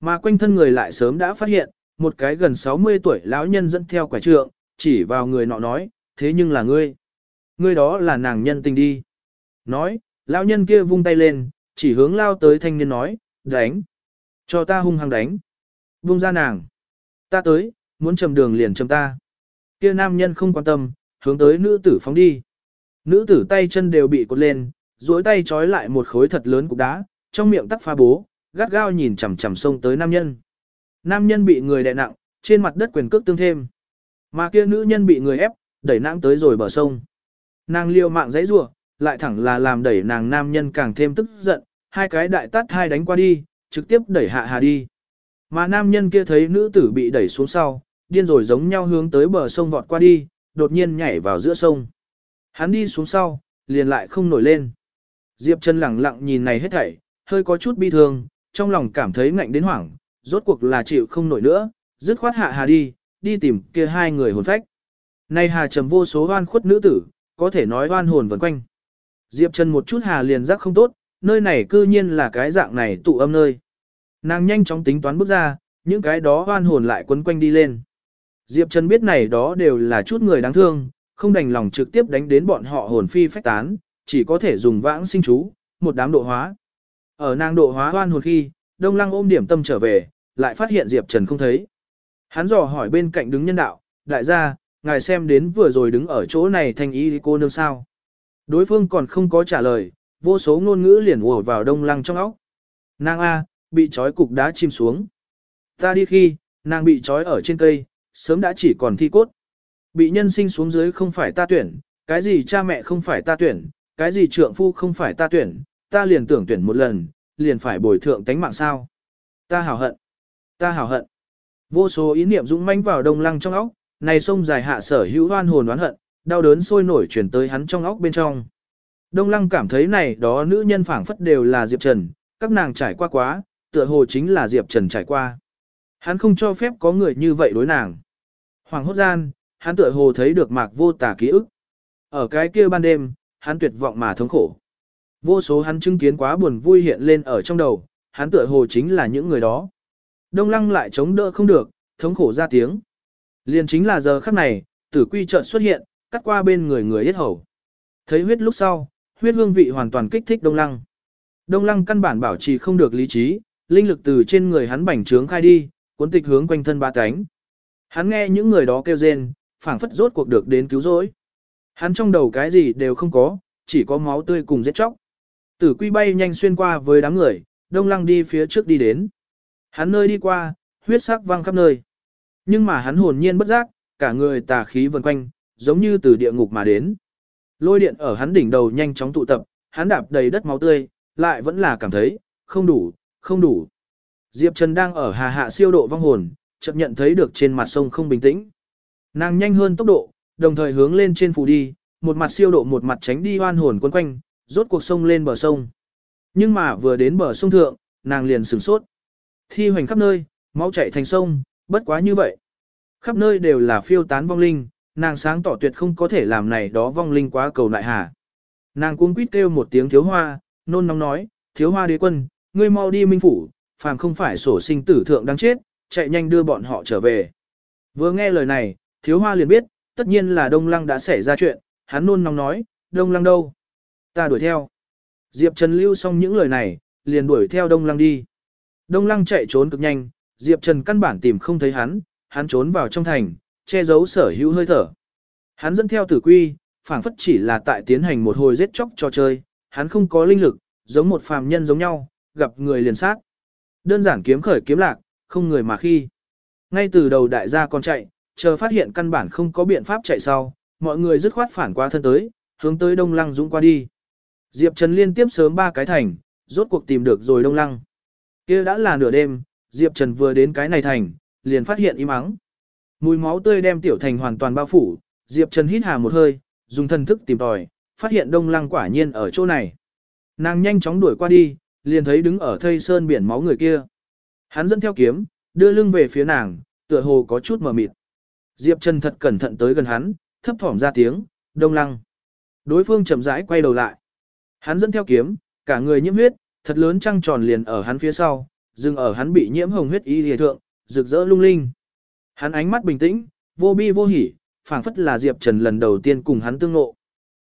Mà quanh thân người lại sớm đã phát hiện, một cái gần 60 tuổi lão nhân dẫn theo quả trượng, chỉ vào người nọ nói, thế nhưng là ngươi. Ngươi đó là nàng nhân tình đi. Nói, lão nhân kia vung tay lên, chỉ hướng lao tới thanh niên nói, đánh. Cho ta hung hăng đánh. Vung ra nàng. Ta tới, muốn trầm đường liền trầm ta. Kia nam nhân không quan tâm, hướng tới nữ tử phóng đi. Nữ tử tay chân đều bị cột lên, duỗi tay trói lại một khối thật lớn cục đá, trong miệng tắc pha bố, gắt gao nhìn chằm chằm sông tới nam nhân. Nam nhân bị người đè nặng, trên mặt đất quyền cước tương thêm. Mà kia nữ nhân bị người ép, đẩy nãng tới rồi bờ sông. Nàng liều mạng dãy rủa, lại thẳng là làm đẩy nàng nam nhân càng thêm tức giận, hai cái đại tát hai đánh qua đi, trực tiếp đẩy hạ hà đi. Mà nam nhân kia thấy nữ tử bị đẩy xuống sau, điên rồi giống nhau hướng tới bờ sông vọt qua đi, đột nhiên nhảy vào giữa sông. Hắn đi xuống sau, liền lại không nổi lên. Diệp Trần lặng lặng nhìn này hết thảy, hơi có chút bi thương, trong lòng cảm thấy ngạnh đến hoảng, rốt cuộc là chịu không nổi nữa, dứt khoát hạ hà đi, đi tìm kia hai người hồn phách. Nay hà trầm vô số oan khuất nữ tử, có thể nói oan hồn vần quanh. Diệp Trần một chút hà liền giác không tốt, nơi này cư nhiên là cái dạng này tụ âm nơi. Nàng nhanh chóng tính toán bước ra, những cái đó oan hồn lại quấn quanh đi lên. Diệp Trần biết này đó đều là chút người đáng thương, không đành lòng trực tiếp đánh đến bọn họ hồn phi phách tán, chỉ có thể dùng vãng sinh chú, một đám độ hóa. Ở nàng độ hóa oan hồn khi, Đông Lăng ôm điểm tâm trở về, lại phát hiện Diệp Trần không thấy. Hắn dò hỏi bên cạnh đứng nhân đạo, đại gia, ngài xem đến vừa rồi đứng ở chỗ này thanh ý cô nương sao. Đối phương còn không có trả lời, vô số ngôn ngữ liền ùa vào Đông Lăng trong óc. Nàng A, bị trói cục đá chìm xuống. Ta đi khi, nàng bị trói ở trên cây, sớm đã chỉ còn thi cốt. Bị nhân sinh xuống dưới không phải ta tuyển, cái gì cha mẹ không phải ta tuyển, cái gì trượng phu không phải ta tuyển, ta liền tưởng tuyển một lần, liền phải bồi thượng tánh mạng sao. Ta hào hận, ta hào hận. Vô số ý niệm dũng mãnh vào đông lăng trong óc, này sông dài hạ sở hữu hoan hồn oán hận, đau đớn sôi nổi chuyển tới hắn trong óc bên trong. Đông lăng cảm thấy này đó nữ nhân phảng phất đều là Diệp Trần, các nàng trải qua quá, tựa hồ chính là Diệp Trần trải qua. Hắn không cho phép có người như vậy đối nàng. Hoàng hốt gian, hắn tựa hồ thấy được mạc vô tả ký ức. Ở cái kia ban đêm, hắn tuyệt vọng mà thống khổ. Vô số hắn chứng kiến quá buồn vui hiện lên ở trong đầu, hắn tựa hồ chính là những người đó. Đông lăng lại chống đỡ không được, thống khổ ra tiếng. Liền chính là giờ khắc này, tử quy chợt xuất hiện, cắt qua bên người người yết hầu. Thấy huyết lúc sau, huyết hương vị hoàn toàn kích thích đông lăng. Đông lăng căn bản bảo trì không được lý trí, linh lực từ trên người hắn bành trướng khai đi, cuốn tịch hướng quanh thân ba cánh. Hắn nghe những người đó kêu rên, phảng phất rốt cuộc được đến cứu rỗi. Hắn trong đầu cái gì đều không có, chỉ có máu tươi cùng giết chóc. Tử quy bay nhanh xuyên qua với đám người, đông lăng đi phía trước đi đến. Hắn nơi đi qua, huyết sắc văng khắp nơi. Nhưng mà hắn hồn nhiên bất giác, cả người tà khí vần quanh, giống như từ địa ngục mà đến. Lôi điện ở hắn đỉnh đầu nhanh chóng tụ tập, hắn đạp đầy đất máu tươi, lại vẫn là cảm thấy, không đủ, không đủ. Diệp Trần đang ở hà hạ siêu độ vong hồn, chợt nhận thấy được trên mặt sông không bình tĩnh. Nàng nhanh hơn tốc độ, đồng thời hướng lên trên phủ đi, một mặt siêu độ một mặt tránh đi hoan hồn quấn quanh, rốt cuộc sông lên bờ sông. Nhưng mà vừa đến bờ sông thượng, nàng liền sửng sốt. Thi hoành khắp nơi, máu chảy thành sông, bất quá như vậy. Khắp nơi đều là phiêu tán vong linh, nàng sáng tỏ tuyệt không có thể làm này đó vong linh quá cầu lại hà. Nàng cuống quýt kêu một tiếng thiếu hoa, nôn nóng nói, thiếu hoa đế quân, ngươi mau đi minh phủ, phàm không phải sổ sinh tử thượng đang chết, chạy nhanh đưa bọn họ trở về. Vừa nghe lời này, thiếu hoa liền biết, tất nhiên là Đông Lăng đã xảy ra chuyện, hắn nôn nóng nói, Đông Lăng đâu? Ta đuổi theo. Diệp Trần lưu xong những lời này, liền đuổi theo Đông Lăng đi. Đông Lăng chạy trốn cực nhanh, Diệp Trần căn bản tìm không thấy hắn, hắn trốn vào trong thành, che giấu sở hữu hơi thở. Hắn dẫn theo tử quy, phảng phất chỉ là tại tiến hành một hồi giết chóc trò chơi, hắn không có linh lực, giống một phàm nhân giống nhau, gặp người liền sát. Đơn giản kiếm khởi kiếm lạc, không người mà khi. Ngay từ đầu đại gia còn chạy, chờ phát hiện căn bản không có biện pháp chạy sau, mọi người dứt khoát phản qua thân tới, hướng tới Đông Lăng Dũng qua đi. Diệp Trần liên tiếp sớm ba cái thành, rốt cuộc tìm được rồi đông lăng. kia đã là nửa đêm, Diệp Trần vừa đến cái này thành, liền phát hiện im ắng. Mùi máu tươi đem tiểu thành hoàn toàn bao phủ, Diệp Trần hít hà một hơi, dùng thần thức tìm tòi, phát hiện đông lăng quả nhiên ở chỗ này. Nàng nhanh chóng đuổi qua đi, liền thấy đứng ở thây sơn biển máu người kia. Hắn dẫn theo kiếm, đưa lưng về phía nàng, tựa hồ có chút mờ mịt. Diệp Trần thật cẩn thận tới gần hắn, thấp thỏm ra tiếng, đông lăng. Đối phương chậm rãi quay đầu lại. Hắn dẫn theo kiếm, cả người nhiễm huyết, thật lớn trăng tròn liền ở hắn phía sau, dừng ở hắn bị nhiễm hồng huyết y lìa thượng, rực rỡ lung linh. Hắn ánh mắt bình tĩnh, vô bi vô hỉ, phảng phất là Diệp Trần lần đầu tiên cùng hắn tương ngộ.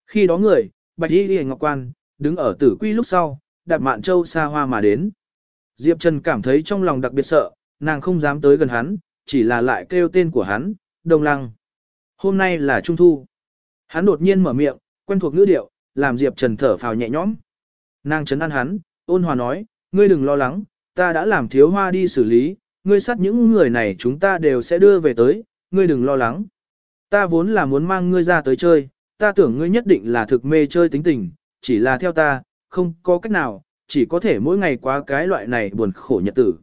Khi đó người, bạch y lìa ngọc quan, đứng ở tử quy lúc sau, đạp mạn châu xa hoa mà đến. Diệp Trần cảm thấy trong lòng đặc biệt sợ, nàng không dám tới gần hắn, chỉ là lại kêu tên của hắn, Đông Lăng. Hôm nay là Trung Thu. Hắn đột nhiên mở miệng, quen thuộc ngữ điệu, làm Diệp Trần thở phào nhẹ nhõm. Nàng chấn an hắn, ôn hòa nói, ngươi đừng lo lắng, ta đã làm thiếu hoa đi xử lý, ngươi sát những người này chúng ta đều sẽ đưa về tới, ngươi đừng lo lắng. Ta vốn là muốn mang ngươi ra tới chơi, ta tưởng ngươi nhất định là thực mê chơi tính tình, chỉ là theo ta, không có cách nào, chỉ có thể mỗi ngày qua cái loại này buồn khổ nhật tử.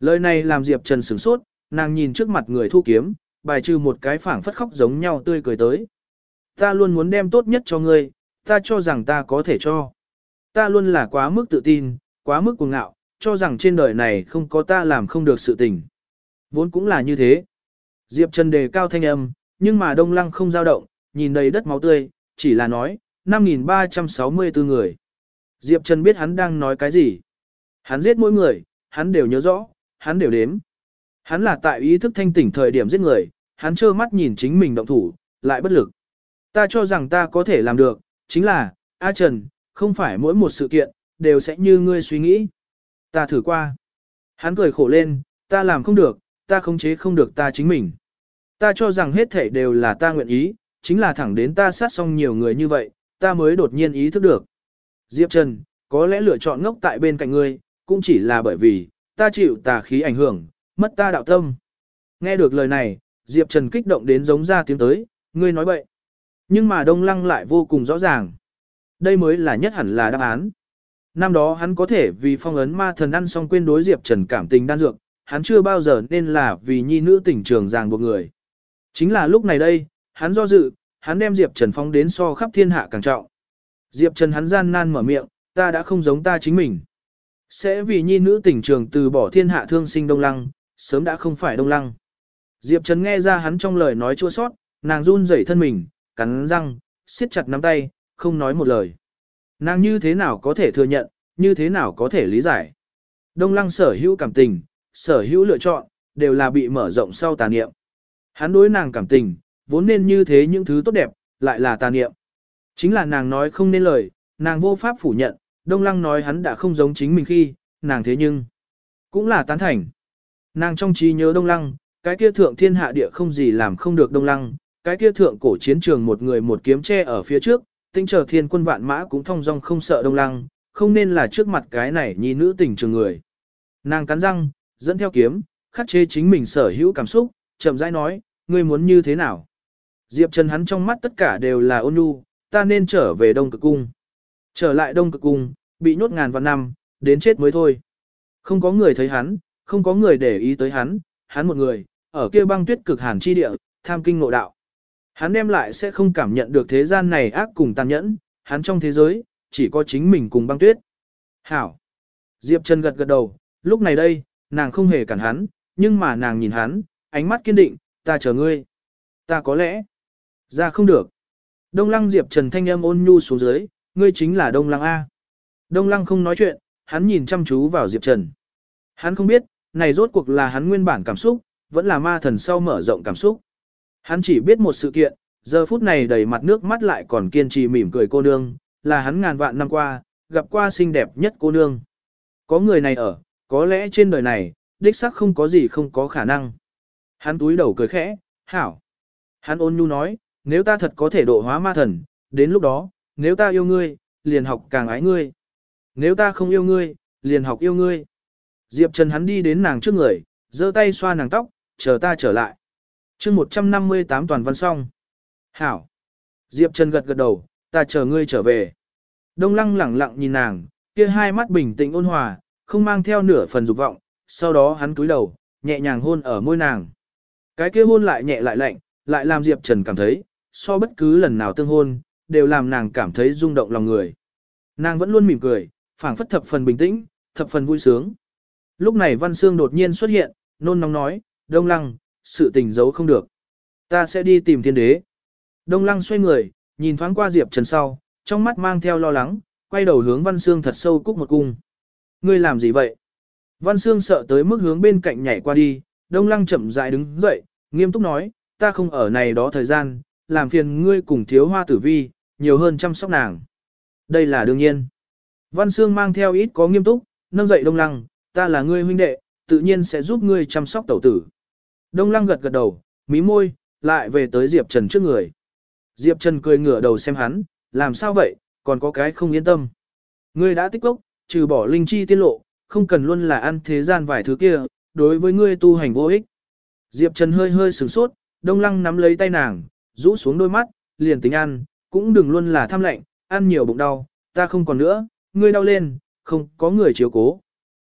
Lời này làm Diệp Trần sửng sốt, nàng nhìn trước mặt người thu kiếm, bài trừ một cái phảng phất khóc giống nhau tươi cười tới. Ta luôn muốn đem tốt nhất cho ngươi, ta cho rằng ta có thể cho. Ta luôn là quá mức tự tin, quá mức cuồng ngạo, cho rằng trên đời này không có ta làm không được sự tình. Vốn cũng là như thế. Diệp Trần đề cao thanh âm, nhưng mà Đông Lăng không dao động, nhìn đầy đất máu tươi, chỉ là nói, 5.364 người. Diệp Trần biết hắn đang nói cái gì. Hắn giết mỗi người, hắn đều nhớ rõ, hắn đều đếm. Hắn là tại ý thức thanh tỉnh thời điểm giết người, hắn trơ mắt nhìn chính mình động thủ, lại bất lực. Ta cho rằng ta có thể làm được, chính là, A Trần, không phải mỗi một sự kiện, đều sẽ như ngươi suy nghĩ. Ta thử qua. Hắn cười khổ lên, ta làm không được, ta khống chế không được ta chính mình. Ta cho rằng hết thể đều là ta nguyện ý, chính là thẳng đến ta sát xong nhiều người như vậy, ta mới đột nhiên ý thức được. Diệp Trần, có lẽ lựa chọn ngốc tại bên cạnh ngươi, cũng chỉ là bởi vì, ta chịu tà khí ảnh hưởng, mất ta đạo tâm. Nghe được lời này, Diệp Trần kích động đến giống ra tiếng tới, ngươi nói bậy. Nhưng mà Đông Lăng lại vô cùng rõ ràng. Đây mới là nhất hẳn là đáp án. Năm đó hắn có thể vì phong ấn ma thần ăn xong quên đối Diệp Trần cảm tình đan dược, hắn chưa bao giờ nên là vì nhi nữ tình trường ràng buộc người. Chính là lúc này đây, hắn do dự, hắn đem Diệp Trần phong đến so khắp thiên hạ càng trọng. Diệp Trần hắn gian nan mở miệng, ta đã không giống ta chính mình. Sẽ vì nhi nữ tỉnh trường từ bỏ thiên hạ thương sinh đông lăng, sớm đã không phải đông lăng. Diệp Trần nghe ra hắn trong lời nói chua sót, nàng run rẩy thân mình, cắn răng, siết chặt nắm tay, không nói một lời. Nàng như thế nào có thể thừa nhận, như thế nào có thể lý giải. Đông lăng sở hữu cảm tình, sở hữu lựa chọn, đều là bị mở rộng sau tà niệm. Hắn đối nàng cảm tình, vốn nên như thế những thứ tốt đẹp, lại là tà niệm. Chính là nàng nói không nên lời, nàng vô pháp phủ nhận, Đông Lăng nói hắn đã không giống chính mình khi, nàng thế nhưng, cũng là tán thành. Nàng trong trí nhớ Đông Lăng, cái kia thượng thiên hạ địa không gì làm không được Đông Lăng, cái kia thượng cổ chiến trường một người một kiếm che ở phía trước, tinh trở thiên quân vạn mã cũng thông dong không sợ Đông Lăng, không nên là trước mặt cái này nhi nữ tình trường người. Nàng cắn răng, dẫn theo kiếm, khắc chế chính mình sở hữu cảm xúc, chậm rãi nói, ngươi muốn như thế nào? Diệp Trần hắn trong mắt tất cả đều là ôn nhu, ta nên trở về Đông Cực Cung. Trở lại Đông Cực Cung, bị nhốt ngàn vạn năm, đến chết mới thôi. Không có người thấy hắn, không có người để ý tới hắn, hắn một người, ở kia băng tuyết cực hàn chi địa, tham kinh ngộ đạo. Hắn đem lại sẽ không cảm nhận được thế gian này ác cùng tàn nhẫn, hắn trong thế giới, chỉ có chính mình cùng băng tuyết. Hảo. Diệp Trần gật gật đầu, lúc này đây, nàng không hề cản hắn, nhưng mà nàng nhìn hắn, ánh mắt kiên định, ta chờ ngươi. Ta có lẽ, ra không được. Đông Lăng Diệp Trần thanh âm ôn nhu xuống dưới, ngươi chính là Đông Lăng A. Đông Lăng không nói chuyện, hắn nhìn chăm chú vào Diệp Trần. Hắn không biết, này rốt cuộc là hắn nguyên bản cảm xúc, vẫn là ma thần sau mở rộng cảm xúc. Hắn chỉ biết một sự kiện, giờ phút này đầy mặt nước mắt lại còn kiên trì mỉm cười cô nương, là hắn ngàn vạn năm qua, gặp qua xinh đẹp nhất cô nương. Có người này ở, có lẽ trên đời này, đích xác không có gì không có khả năng. Hắn túi đầu cười khẽ, hảo. Hắn ôn nhu nói, nếu ta thật có thể độ hóa ma thần, đến lúc đó, nếu ta yêu ngươi, liền học càng ái ngươi. Nếu ta không yêu ngươi, liền học yêu ngươi. Diệp Trần hắn đi đến nàng trước người, giơ tay xoa nàng tóc, chờ ta trở lại. chương 158 toàn văn xong. Hảo. Diệp Trần gật gật đầu, ta chờ ngươi trở về. Đông lăng lẳng lặng nhìn nàng, kia hai mắt bình tĩnh ôn hòa, không mang theo nửa phần dục vọng, sau đó hắn cúi đầu, nhẹ nhàng hôn ở môi nàng. Cái kia hôn lại nhẹ lại lạnh, lại làm Diệp Trần cảm thấy, so bất cứ lần nào tương hôn, đều làm nàng cảm thấy rung động lòng người. Nàng vẫn luôn mỉm cười, phảng phất thập phần bình tĩnh, thập phần vui sướng. Lúc này Văn Sương đột nhiên xuất hiện, nôn nóng nói, Đông Lăng, sự tình giấu không được. Ta sẽ đi tìm thiên đế. Đông Lăng xoay người, nhìn thoáng qua Diệp Trần sau, trong mắt mang theo lo lắng, quay đầu hướng Văn Sương thật sâu cúc một cung. Ngươi làm gì vậy? Văn Sương sợ tới mức hướng bên cạnh nhảy qua đi, Đông Lăng chậm rãi đứng dậy, nghiêm túc nói, ta không ở này đó thời gian, làm phiền ngươi cùng thiếu hoa tử vi, nhiều hơn chăm sóc nàng. Đây là đương nhiên. Văn Sương mang theo ít có nghiêm túc, nâng dậy Đông Lăng, ta là ngươi huynh đệ, tự nhiên sẽ giúp ngươi chăm sóc tẩu tử. Đông Lăng gật gật đầu, mí môi, lại về tới Diệp Trần trước người. Diệp Trần cười ngửa đầu xem hắn, làm sao vậy, còn có cái không yên tâm. Ngươi đã tích lốc, trừ bỏ linh chi tiên lộ, không cần luôn là ăn thế gian vài thứ kia, đối với ngươi tu hành vô ích. Diệp Trần hơi hơi sửng sốt, Đông Lăng nắm lấy tay nàng, rũ xuống đôi mắt, liền tính ăn, cũng đừng luôn là tham lệnh, ăn nhiều bụng đau, ta không còn nữa, ngươi đau lên, không có người chiếu cố.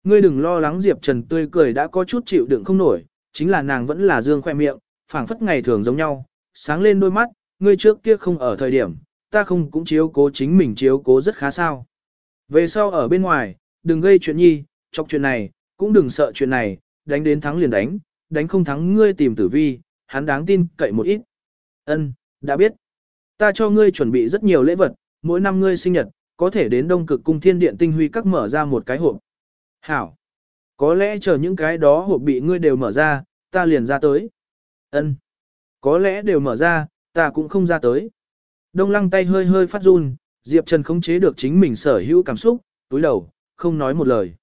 Ngươi đừng lo lắng Diệp Trần tươi cười đã có chút chịu đựng không nổi, chính là nàng vẫn là dương khoe miệng, phảng phất ngày thường giống nhau, sáng lên đôi mắt, ngươi trước kia không ở thời điểm, ta không cũng chiếu cố chính mình chiếu cố rất khá sao. Về sau ở bên ngoài, đừng gây chuyện nhi, chọc chuyện này, cũng đừng sợ chuyện này, đánh đến thắng liền đánh, đánh không thắng ngươi tìm tử vi, hắn đáng tin cậy một ít. Ân, đã biết. Ta cho ngươi chuẩn bị rất nhiều lễ vật, mỗi năm ngươi sinh nhật, có thể đến đông cực cung thiên điện tinh huy các mở ra một cái hộp. Hảo. Có lẽ chờ những cái đó hộp bị ngươi đều mở ra, ta liền ra tới. Ân. Có lẽ đều mở ra, ta cũng không ra tới. Đông lăng tay hơi hơi phát run, Diệp Trần khống chế được chính mình sở hữu cảm xúc, túi đầu, không nói một lời.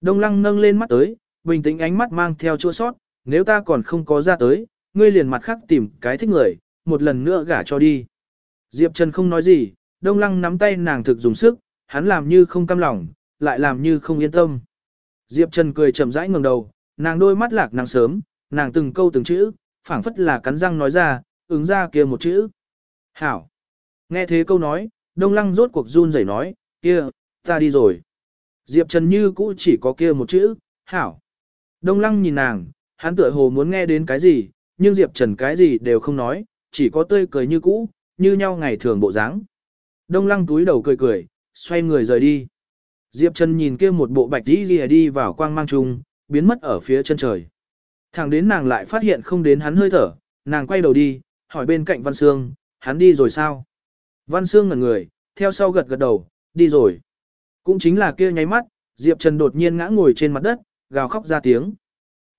Đông lăng nâng lên mắt tới, bình tĩnh ánh mắt mang theo chua sót, nếu ta còn không có ra tới, ngươi liền mặt khác tìm cái thích người, một lần nữa gả cho đi. Diệp Trần không nói gì, đông lăng nắm tay nàng thực dùng sức, hắn làm như không cam lòng, lại làm như không yên tâm. Diệp Trần cười chậm rãi ngẩng đầu, nàng đôi mắt lạc nàng sớm, nàng từng câu từng chữ, phảng phất là cắn răng nói ra, ứng ra kia một chữ. Hảo. Nghe thế câu nói, đông lăng rốt cuộc run rẩy nói, kia, ta đi rồi. Diệp Trần như cũ chỉ có kia một chữ, hảo. Đông lăng nhìn nàng, hắn tựa hồ muốn nghe đến cái gì, nhưng Diệp Trần cái gì đều không nói, chỉ có tươi cười như cũ, như nhau ngày thường bộ dáng. Đông lăng túi đầu cười cười, xoay người rời đi. Diệp Trần nhìn kia một bộ bạch đi lìa đi vào quang mang trung, biến mất ở phía chân trời. Thẳng đến nàng lại phát hiện không đến hắn hơi thở, nàng quay đầu đi, hỏi bên cạnh Văn Sương, hắn đi rồi sao? Văn Sương ngẩn người, theo sau gật gật đầu, đi rồi. Cũng chính là kia nháy mắt, Diệp Trần đột nhiên ngã ngồi trên mặt đất, gào khóc ra tiếng.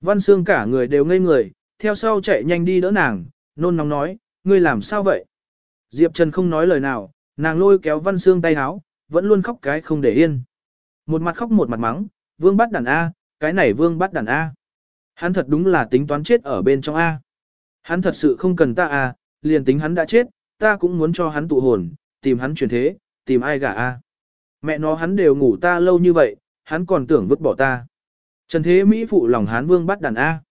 Văn Sương cả người đều ngây người, theo sau chạy nhanh đi đỡ nàng, nôn nóng nói, ngươi làm sao vậy? Diệp Trần không nói lời nào, nàng lôi kéo Văn Sương tay háo, vẫn luôn khóc cái không để yên. Một mặt khóc một mặt mắng, vương bắt đàn A, cái này vương bắt đàn A. Hắn thật đúng là tính toán chết ở bên trong A. Hắn thật sự không cần ta A, liền tính hắn đã chết, ta cũng muốn cho hắn tụ hồn, tìm hắn chuyển thế, tìm ai gả A. Mẹ nó hắn đều ngủ ta lâu như vậy, hắn còn tưởng vứt bỏ ta. Trần thế Mỹ phụ lòng hán vương bắt đàn A.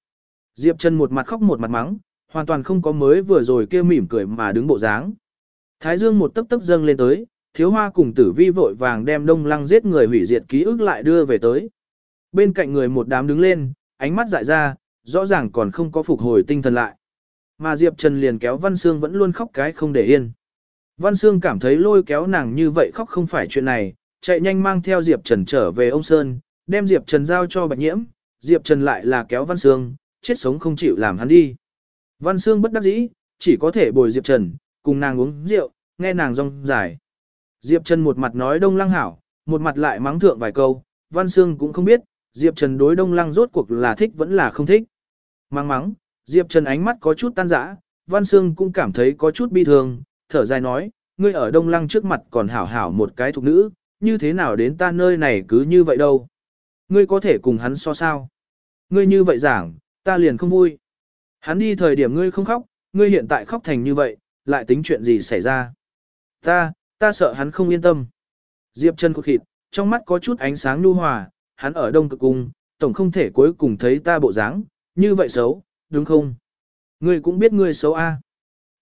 Diệp Trần một mặt khóc một mặt mắng, hoàn toàn không có mới vừa rồi kia mỉm cười mà đứng bộ dáng. Thái Dương một tấp tấp dâng lên tới, thiếu hoa cùng tử vi vội vàng đem đông lăng giết người hủy diệt ký ức lại đưa về tới. Bên cạnh người một đám đứng lên, ánh mắt dại ra, rõ ràng còn không có phục hồi tinh thần lại. Mà Diệp Trần liền kéo Văn Sương vẫn luôn khóc cái không để yên. Văn Sương cảm thấy lôi kéo nàng như vậy khóc không phải chuyện này, chạy nhanh mang theo Diệp Trần trở về ông Sơn, đem Diệp Trần giao cho Bạch Nhiễm, Diệp Trần lại là kéo Văn Sương, chết sống không chịu làm hắn đi. Văn Sương bất đắc dĩ, chỉ có thể bồi Diệp Trần, cùng nàng uống rượu, nghe nàng rong dài. Diệp Trần một mặt nói Đông Lăng hảo, một mặt lại mắng thượng vài câu, Văn Sương cũng không biết, Diệp Trần đối Đông Lăng rốt cuộc là thích vẫn là không thích. Mang mắng, Diệp Trần ánh mắt có chút tan rã, Văn Sương cũng cảm thấy có chút bi thương, thở dài nói, ngươi ở Đông Lăng trước mặt còn hảo hảo một cái thục nữ, như thế nào đến ta nơi này cứ như vậy đâu. Ngươi có thể cùng hắn so sao. Ngươi như vậy giảng, ta liền không vui. Hắn đi thời điểm ngươi không khóc, ngươi hiện tại khóc thành như vậy, lại tính chuyện gì xảy ra. Ta, ta sợ hắn không yên tâm. Diệp chân cột thịt, trong mắt có chút ánh sáng nhu hòa, hắn ở đông cực cung, tổng không thể cuối cùng thấy ta bộ dáng, như vậy xấu, đúng không? Ngươi cũng biết ngươi xấu a.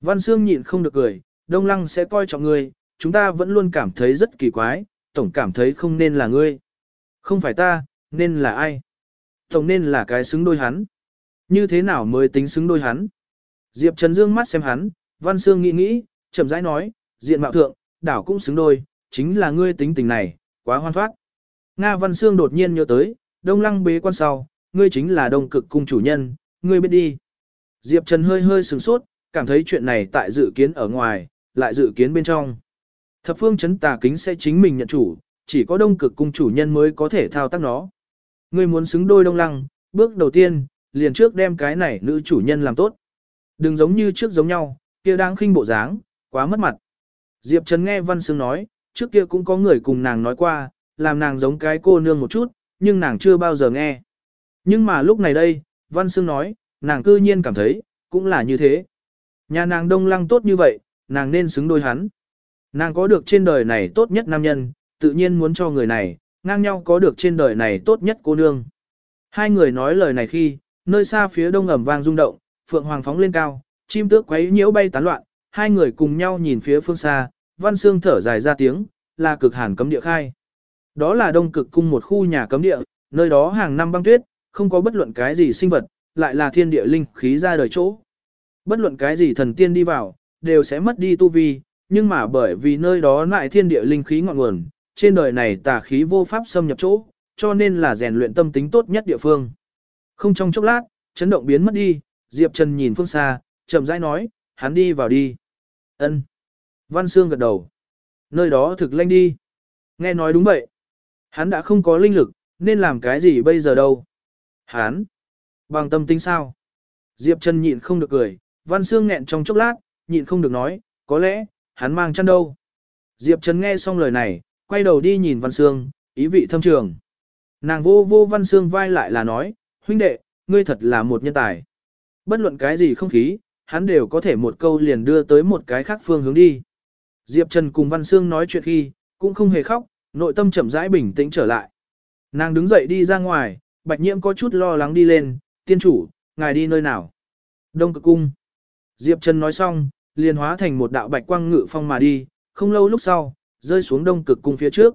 Văn Sương nhịn không được cười, đông lăng sẽ coi trọng ngươi, chúng ta vẫn luôn cảm thấy rất kỳ quái, tổng cảm thấy không nên là ngươi. Không phải ta, nên là ai? Tổng nên là cái xứng đôi hắn. Như thế nào mới tính xứng đôi hắn? Diệp Trần dương mắt xem hắn, Văn Sương nghĩ nghĩ, chậm rãi nói, diện mạo thượng, đảo cũng xứng đôi, chính là ngươi tính tình này, quá hoan thoát. Nga Văn Sương đột nhiên nhớ tới, đông lăng bế quan sau, ngươi chính là đông cực cung chủ nhân, ngươi biết đi. Diệp Trần hơi hơi sừng sốt, cảm thấy chuyện này tại dự kiến ở ngoài, lại dự kiến bên trong. Thập phương chấn tà kính sẽ chính mình nhận chủ, chỉ có đông cực cung chủ nhân mới có thể thao tác nó. Ngươi muốn xứng đôi đông lăng, bước đầu tiên, liền trước đem cái này nữ chủ nhân làm tốt. Đừng giống như trước giống nhau, kia đang khinh bộ dáng, quá mất mặt. Diệp Trần nghe Văn Sương nói, trước kia cũng có người cùng nàng nói qua, làm nàng giống cái cô nương một chút, nhưng nàng chưa bao giờ nghe. Nhưng mà lúc này đây, Văn Sương nói, nàng cư nhiên cảm thấy, cũng là như thế. Nhà nàng đông lăng tốt như vậy, nàng nên xứng đôi hắn. Nàng có được trên đời này tốt nhất nam nhân, tự nhiên muốn cho người này, ngang nhau có được trên đời này tốt nhất cô nương. Hai người nói lời này khi, nơi xa phía đông ẩm vang rung động, phượng hoàng phóng lên cao, chim tước quấy nhiễu bay tán loạn, hai người cùng nhau nhìn phía phương xa, văn xương thở dài ra tiếng, là cực hàn cấm địa khai. Đó là đông cực cung một khu nhà cấm địa, nơi đó hàng năm băng tuyết, không có bất luận cái gì sinh vật, lại là thiên địa linh khí ra đời chỗ. Bất luận cái gì thần tiên đi vào, đều sẽ mất đi tu vi, nhưng mà bởi vì nơi đó lại thiên địa linh khí ngọn nguồn, trên đời này tà khí vô pháp xâm nhập chỗ, cho nên là rèn luyện tâm tính tốt nhất địa phương. Không trong chốc lát, chấn động biến mất đi, Diệp Trần nhìn phương xa, chậm rãi nói, hắn đi vào đi. Ân. Văn Sương gật đầu. Nơi đó thực lanh đi. Nghe nói đúng vậy. Hắn đã không có linh lực, nên làm cái gì bây giờ đâu. Hắn. Bằng tâm tính sao? Diệp Trần nhịn không được cười, Văn Sương nghẹn trong chốc lát, nhịn không được nói, có lẽ, hắn mang chăn đâu. Diệp Trần nghe xong lời này, quay đầu đi nhìn Văn Sương, ý vị thâm trường. Nàng vô vô Văn Sương vai lại là nói, huynh đệ, ngươi thật là một nhân tài. Bất luận cái gì không khí, hắn đều có thể một câu liền đưa tới một cái khác phương hướng đi. Diệp Trần cùng Văn Sương nói chuyện khi, cũng không hề khóc, nội tâm chậm rãi bình tĩnh trở lại. Nàng đứng dậy đi ra ngoài, Bạch Nhiễm có chút lo lắng đi lên, tiên chủ, ngài đi nơi nào? Đông cực cung. Diệp Trần nói xong, liền hóa thành một đạo bạch quang ngự phong mà đi, không lâu lúc sau, rơi xuống đông cực cung phía trước.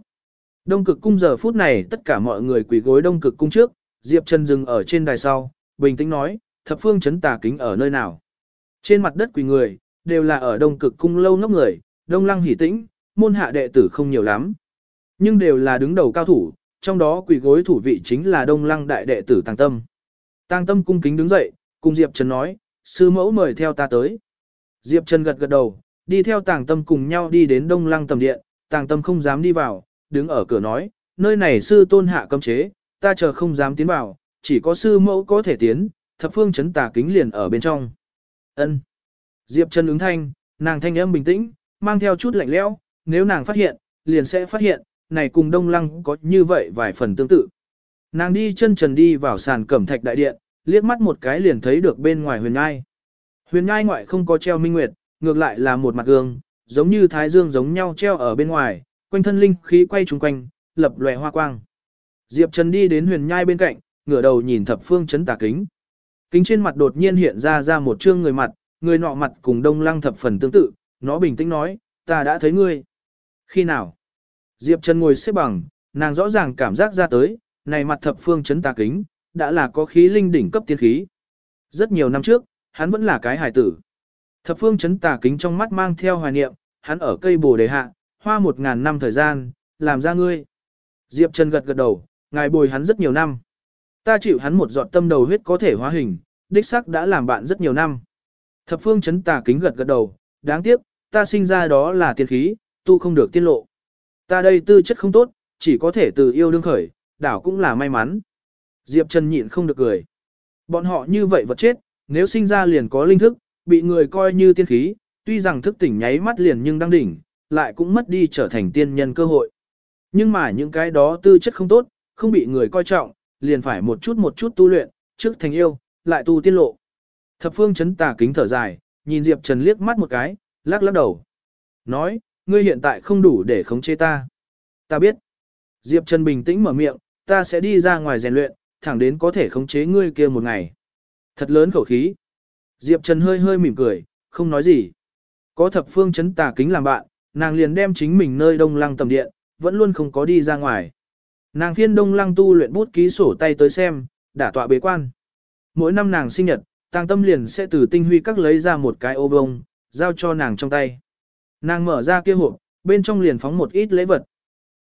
Đông cực cung giờ phút này tất cả mọi người quỳ gối đông cực cung trước, Diệp Trần dừng ở trên đài sau, bình tĩnh nói, thập phương chấn tà kính ở nơi nào. Trên mặt đất quỳ người, đều là ở đông cực cung lâu ngốc người, đông lăng hỉ tĩnh, môn hạ đệ tử không nhiều lắm. Nhưng đều là đứng đầu cao thủ, trong đó quỳ gối thủ vị chính là đông lăng đại đệ tử Tàng Tâm. Tàng Tâm cung kính đứng dậy, cùng Diệp Trần nói, sư mẫu mời theo ta tới. Diệp Trần gật gật đầu, đi theo Tàng Tâm cùng nhau đi đến đông lăng tầm điện, Tàng Tâm không dám đi vào, đứng ở cửa nói, nơi này sư tôn hạ cấm chế, ta chờ không dám tiến vào, chỉ có sư mẫu có thể tiến, thập phương chấn tà kính liền ở bên trong. Ân. Diệp Trần ứng thanh, nàng thanh âm bình tĩnh, mang theo chút lạnh lẽo, nếu nàng phát hiện, liền sẽ phát hiện, này cùng Đông Lăng có như vậy vài phần tương tự. Nàng đi chân trần đi vào sàn cẩm thạch đại điện, liếc mắt một cái liền thấy được bên ngoài huyền nhai. Huyền nhai ngoại không có treo minh nguyệt, ngược lại là một mặt gương, giống như thái dương giống nhau treo ở bên ngoài, quanh thân linh khí quay trung quanh, lập lòe hoa quang. Diệp Trần đi đến huyền nhai bên cạnh, ngửa đầu nhìn thập phương chấn tà kính. Kính trên mặt đột nhiên hiện ra ra một trương người mặt, người nọ mặt cùng đông lăng thập phần tương tự, nó bình tĩnh nói, ta đã thấy ngươi. Khi nào? Diệp Trần ngồi xếp bằng, nàng rõ ràng cảm giác ra tới, này mặt thập phương chấn tà kính, đã là có khí linh đỉnh cấp tiên khí. Rất nhiều năm trước, hắn vẫn là cái hải tử. Thập phương chấn tà kính trong mắt mang theo hoài niệm, hắn ở cây bồ đề hạ, hoa một ngàn năm thời gian, làm ra ngươi. Diệp Trần gật gật đầu, ngài bồi hắn rất nhiều năm. Ta chịu hắn một giọt tâm đầu huyết có thể hóa hình, đích sắc đã làm bạn rất nhiều năm. Thập phương chấn tà kính gật gật đầu, đáng tiếc, ta sinh ra đó là tiên khí, tu không được tiên lộ. Ta đây tư chất không tốt, chỉ có thể từ yêu đương khởi, đảo cũng là may mắn. Diệp Trần nhịn không được cười. Bọn họ như vậy vật chết, nếu sinh ra liền có linh thức, bị người coi như tiên khí, tuy rằng thức tỉnh nháy mắt liền nhưng đang đỉnh, lại cũng mất đi trở thành tiên nhân cơ hội. Nhưng mà những cái đó tư chất không tốt, không bị người coi trọng, liền phải một chút một chút tu luyện, trước thành yêu, lại tu tiên lộ. Thập phương chấn tà kính thở dài, nhìn Diệp Trần liếc mắt một cái, lắc lắc đầu. Nói, ngươi hiện tại không đủ để khống chế ta. Ta biết. Diệp Trần bình tĩnh mở miệng, ta sẽ đi ra ngoài rèn luyện, thẳng đến có thể khống chế ngươi kia một ngày. Thật lớn khẩu khí. Diệp Trần hơi hơi mỉm cười, không nói gì. Có thập phương chấn tà kính làm bạn, nàng liền đem chính mình nơi đông lăng tầm điện, vẫn luôn không có đi ra ngoài. Nàng phiên đông lăng tu luyện bút ký sổ tay tới xem, đã tọa bế quan. Mỗi năm nàng sinh nhật, tàng tâm liền sẽ từ tinh huy các lấy ra một cái ô vông, giao cho nàng trong tay. Nàng mở ra kia hộp, bên trong liền phóng một ít lễ vật.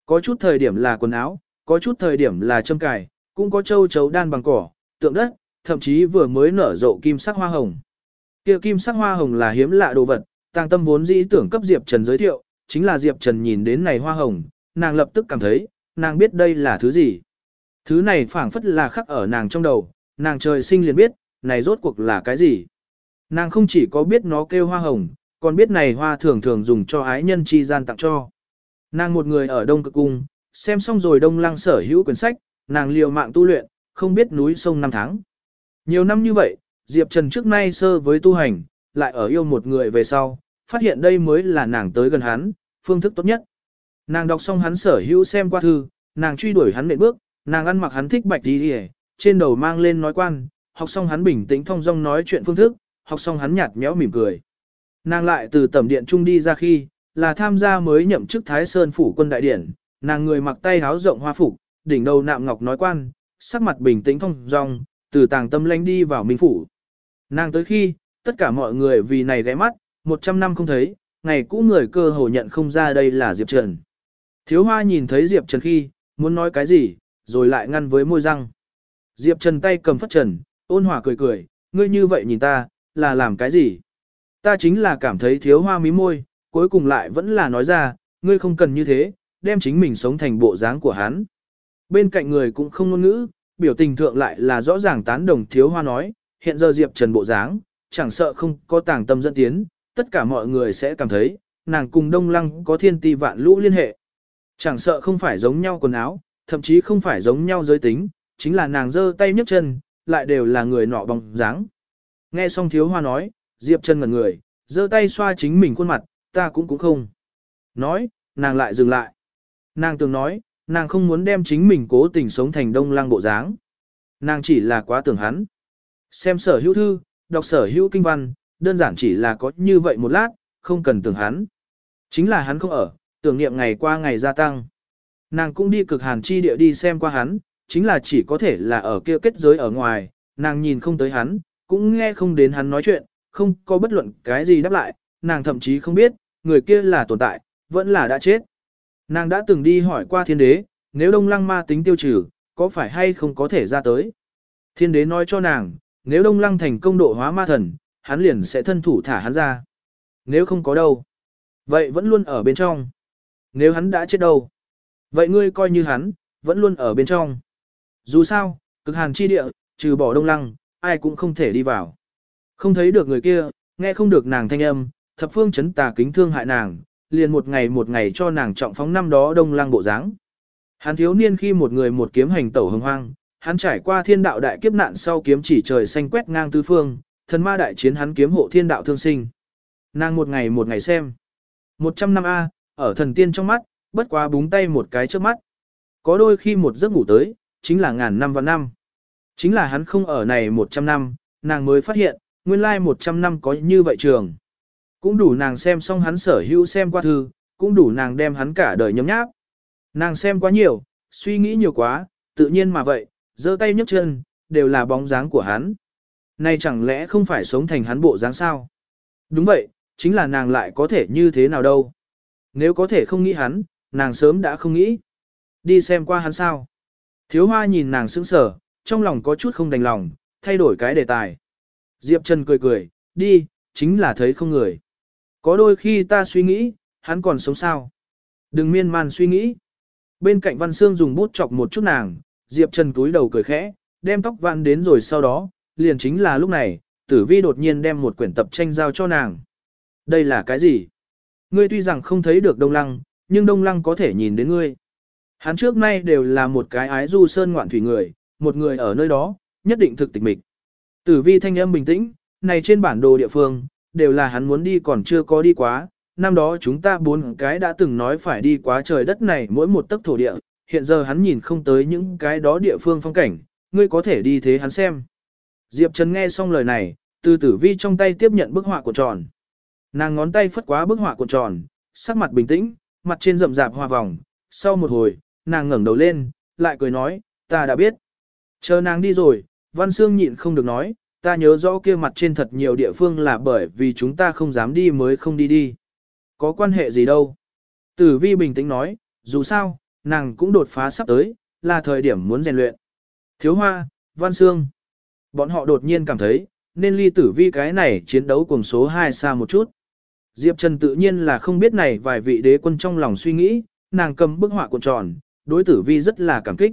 Có chút thời điểm là quần áo, có chút thời điểm là châm cài, cũng có châu chấu đan bằng cỏ, tượng đất, thậm chí vừa mới nở rộ kim sắc hoa hồng. Kia kim sắc hoa hồng là hiếm lạ đồ vật, tàng tâm vốn dĩ tưởng cấp Diệp Trần giới thiệu, chính là Diệp Trần nhìn đến này hoa hồng, nàng lập tức cảm thấy, nàng biết đây là thứ gì. Thứ này phảng phất là khắc ở nàng trong đầu, nàng trời sinh liền biết, này rốt cuộc là cái gì. Nàng không chỉ có biết nó kêu hoa hồng, còn biết này hoa thường thường dùng cho ái nhân chi gian tặng cho. Nàng một người ở Đông Cực Cung, xem xong rồi Đông Lăng sở hữu quyển sách, nàng liều mạng tu luyện, không biết núi sông năm tháng. Nhiều năm như vậy, Diệp Trần trước nay sơ với tu hành, lại ở yêu một người về sau, phát hiện đây mới là nàng tới gần hắn, phương thức tốt nhất. Nàng đọc xong hắn sở hữu xem qua thư, nàng truy đuổi hắn mệt bước, nàng ăn mặc hắn thích bạch đi đi trên đầu mang lên nói quan, học xong hắn bình tĩnh thông dong nói chuyện phương thức, học xong hắn nhạt méo mỉm cười. Nàng lại từ tầm điện trung đi ra khi, là tham gia mới nhậm chức Thái Sơn phủ quân đại điển, nàng người mặc tay áo rộng hoa phục, đỉnh đầu nạm ngọc nói quan, sắc mặt bình tĩnh thông dong, từ tàng tâm lanh đi vào minh phủ. Nàng tới khi, tất cả mọi người vì này ghé mắt, một trăm năm không thấy, ngày cũ người cơ hồ nhận không ra đây là Diệp Trần. Thiếu hoa nhìn thấy Diệp Trần khi, muốn nói cái gì, rồi lại ngăn với môi răng. Diệp Trần tay cầm phất trần, ôn hòa cười cười, ngươi như vậy nhìn ta, là làm cái gì? Ta chính là cảm thấy thiếu hoa mí môi, cuối cùng lại vẫn là nói ra, ngươi không cần như thế, đem chính mình sống thành bộ dáng của hắn. Bên cạnh người cũng không ngôn ngữ, biểu tình thượng lại là rõ ràng tán đồng thiếu hoa nói, hiện giờ Diệp Trần bộ dáng, chẳng sợ không có tàng tâm dẫn tiến, tất cả mọi người sẽ cảm thấy, nàng cùng Đông Lăng có thiên ti vạn lũ liên hệ. Chẳng sợ không phải giống nhau quần áo, thậm chí không phải giống nhau giới tính, chính là nàng giơ tay nhấc chân, lại đều là người nọ bóng dáng. Nghe xong thiếu hoa nói, Diệp chân ngẩn người, giơ tay xoa chính mình khuôn mặt, ta cũng cũng không. Nói, nàng lại dừng lại. Nàng từng nói, nàng không muốn đem chính mình cố tình sống thành đông lang bộ dáng. Nàng chỉ là quá tưởng hắn. Xem sở hữu thư, đọc sở hữu kinh văn, đơn giản chỉ là có như vậy một lát, không cần tưởng hắn. Chính là hắn không ở, tưởng niệm ngày qua ngày gia tăng. Nàng cũng đi cực hàn chi địa đi xem qua hắn, chính là chỉ có thể là ở kia kết giới ở ngoài, nàng nhìn không tới hắn, cũng nghe không đến hắn nói chuyện, không có bất luận cái gì đáp lại, nàng thậm chí không biết, người kia là tồn tại, vẫn là đã chết. Nàng đã từng đi hỏi qua thiên đế, nếu đông lăng ma tính tiêu trừ, có phải hay không có thể ra tới. Thiên đế nói cho nàng, nếu đông lăng thành công độ hóa ma thần, hắn liền sẽ thân thủ thả hắn ra. Nếu không có đâu, vậy vẫn luôn ở bên trong. Nếu hắn đã chết đâu, vậy ngươi coi như hắn, vẫn luôn ở bên trong. Dù sao, cực hàn chi địa, trừ bỏ đông lăng, ai cũng không thể đi vào. Không thấy được người kia, nghe không được nàng thanh âm, thập phương chấn tà kính thương hại nàng, liền một ngày một ngày cho nàng trọng phóng năm đó đông lăng bộ dáng. Hắn thiếu niên khi một người một kiếm hành tẩu hồng hoang, hắn trải qua thiên đạo đại kiếp nạn sau kiếm chỉ trời xanh quét ngang tứ phương, thần ma đại chiến hắn kiếm hộ thiên đạo thương sinh. Nàng một ngày một ngày xem. một trăm năm A, ở thần tiên trong mắt, bất quá búng tay một cái trước mắt. Có đôi khi một giấc ngủ tới, chính là ngàn năm và năm. Chính là hắn không ở này một trăm năm, nàng mới phát hiện, nguyên lai một trăm năm có như vậy trường. Cũng đủ nàng xem xong hắn sở hữu xem qua thư, cũng đủ nàng đem hắn cả đời nhấm nháp. Nàng xem quá nhiều, suy nghĩ nhiều quá, tự nhiên mà vậy, giơ tay nhấc chân, đều là bóng dáng của hắn. Này chẳng lẽ không phải sống thành hắn bộ dáng sao? Đúng vậy, chính là nàng lại có thể như thế nào đâu. Nếu có thể không nghĩ hắn, nàng sớm đã không nghĩ. Đi xem qua hắn sao. Thiếu hoa nhìn nàng sững sờ, trong lòng có chút không đành lòng, thay đổi cái đề tài. Diệp Trần cười cười, đi, chính là thấy không người. Có đôi khi ta suy nghĩ, hắn còn sống sao. Đừng miên man suy nghĩ. Bên cạnh Văn Sương dùng bút chọc một chút nàng, Diệp Trần túi đầu cười khẽ, đem tóc vạn đến rồi sau đó, liền chính là lúc này, tử vi đột nhiên đem một quyển tập tranh giao cho nàng. Đây là cái gì? Ngươi tuy rằng không thấy được Đông Lăng, nhưng Đông Lăng có thể nhìn đến ngươi. Hắn trước nay đều là một cái ái du sơn ngoạn thủy người, một người ở nơi đó, nhất định thực tịch mịch. Tử vi thanh âm bình tĩnh, này trên bản đồ địa phương, đều là hắn muốn đi còn chưa có đi quá. Năm đó chúng ta bốn cái đã từng nói phải đi quá trời đất này mỗi một tấc thổ địa, hiện giờ hắn nhìn không tới những cái đó địa phương phong cảnh, ngươi có thể đi thế hắn xem. Diệp Trần nghe xong lời này, từ tử vi trong tay tiếp nhận bức họa của tròn. Nàng ngón tay phất quá bức họa cuộn tròn, sắc mặt bình tĩnh, mặt trên rậm rạp hoa vòng, sau một hồi, nàng ngẩng đầu lên, lại cười nói, ta đã biết. Chờ nàng đi rồi, Văn Sương nhịn không được nói, ta nhớ rõ kia mặt trên thật nhiều địa phương là bởi vì chúng ta không dám đi mới không đi đi. Có quan hệ gì đâu. Tử vi bình tĩnh nói, dù sao, nàng cũng đột phá sắp tới, là thời điểm muốn rèn luyện. Thiếu hoa, Văn Sương. Bọn họ đột nhiên cảm thấy, nên ly tử vi cái này chiến đấu cùng số 2 xa một chút. Diệp Trần tự nhiên là không biết này vài vị đế quân trong lòng suy nghĩ, nàng cầm bức họa cuộn tròn, đối tử vi rất là cảm kích.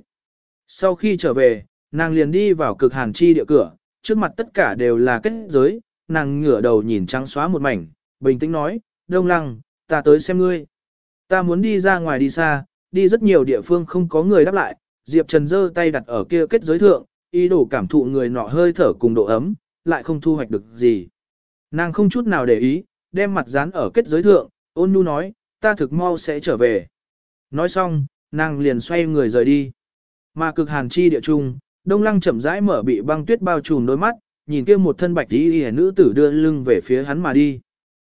Sau khi trở về, nàng liền đi vào cực hàn chi địa cửa, trước mặt tất cả đều là kết giới, nàng ngửa đầu nhìn trắng xóa một mảnh, bình tĩnh nói, đông lăng, ta tới xem ngươi. Ta muốn đi ra ngoài đi xa, đi rất nhiều địa phương không có người đáp lại, Diệp Trần giơ tay đặt ở kia kết giới thượng, ý đồ cảm thụ người nọ hơi thở cùng độ ấm, lại không thu hoạch được gì. Nàng không chút nào để ý, đem mặt dán ở kết giới thượng, ôn nhu nói, ta thực mau sẽ trở về. Nói xong, nàng liền xoay người rời đi. Mà cực hàn chi địa trung, đông lăng chậm rãi mở bị băng tuyết bao trùm đôi mắt, nhìn kia một thân bạch y nữ tử đưa lưng về phía hắn mà đi.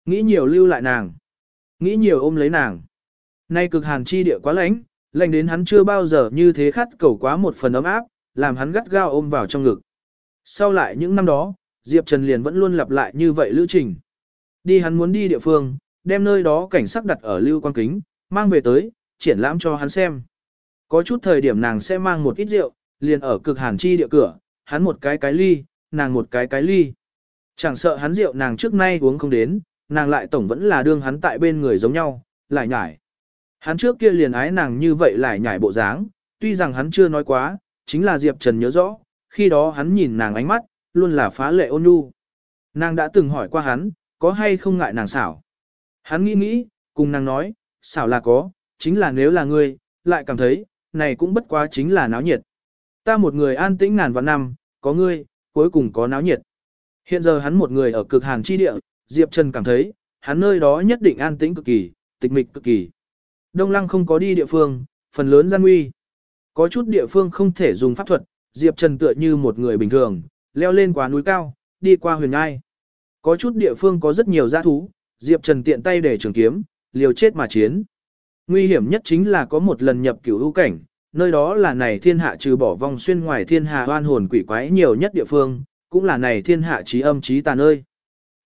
Nghĩ nhiều lưu lại nàng. Nghĩ nhiều ôm lấy nàng. Nay cực hàn chi địa quá lạnh, lạnh đến hắn chưa bao giờ như thế khát cầu quá một phần ấm áp, làm hắn gắt gao ôm vào trong ngực. Sau lại những năm đó, Diệp Trần liền vẫn luôn lặp lại như vậy lữ trình. Đi hắn muốn đi địa phương, đem nơi đó cảnh sắc đặt ở lưu quan kính, mang về tới, triển lãm cho hắn xem. Có chút thời điểm nàng sẽ mang một ít rượu, liền ở cực hàn chi địa cửa, hắn một cái cái ly, nàng một cái cái ly. Chẳng sợ hắn rượu nàng trước nay uống không đến, nàng lại tổng vẫn là đương hắn tại bên người giống nhau, lại nhải. Hắn trước kia liền ái nàng như vậy lại nhải bộ dáng, tuy rằng hắn chưa nói quá, chính là Diệp Trần nhớ rõ, khi đó hắn nhìn nàng ánh mắt, luôn là phá lệ ôn nhu. Nàng đã từng hỏi qua hắn, có hay không ngại nàng xảo. Hắn nghĩ nghĩ, cùng nàng nói, xảo là có, chính là nếu là ngươi, lại cảm thấy, này cũng bất quá chính là náo nhiệt. Ta một người an tĩnh ngàn vạn năm, có ngươi, cuối cùng có náo nhiệt. Hiện giờ hắn một người ở cực hàn chi địa, Diệp Trần cảm thấy, hắn nơi đó nhất định an tĩnh cực kỳ, tịch mịch cực kỳ. Đông Lăng không có đi địa phương, phần lớn gian nguy. Có chút địa phương không thể dùng pháp thuật, Diệp Trần tựa như một người bình thường, leo lên quá núi cao, đi qua huyền ngai. Có chút địa phương có rất nhiều giã thú, Diệp Trần tiện tay để trường kiếm, liều chết mà chiến. Nguy hiểm nhất chính là có một lần nhập cửu ưu cảnh, nơi đó là này thiên hạ trừ bỏ vong xuyên ngoài thiên hạ oan hồn quỷ quái nhiều nhất địa phương, cũng là này thiên hạ trí âm trí tàn ơi.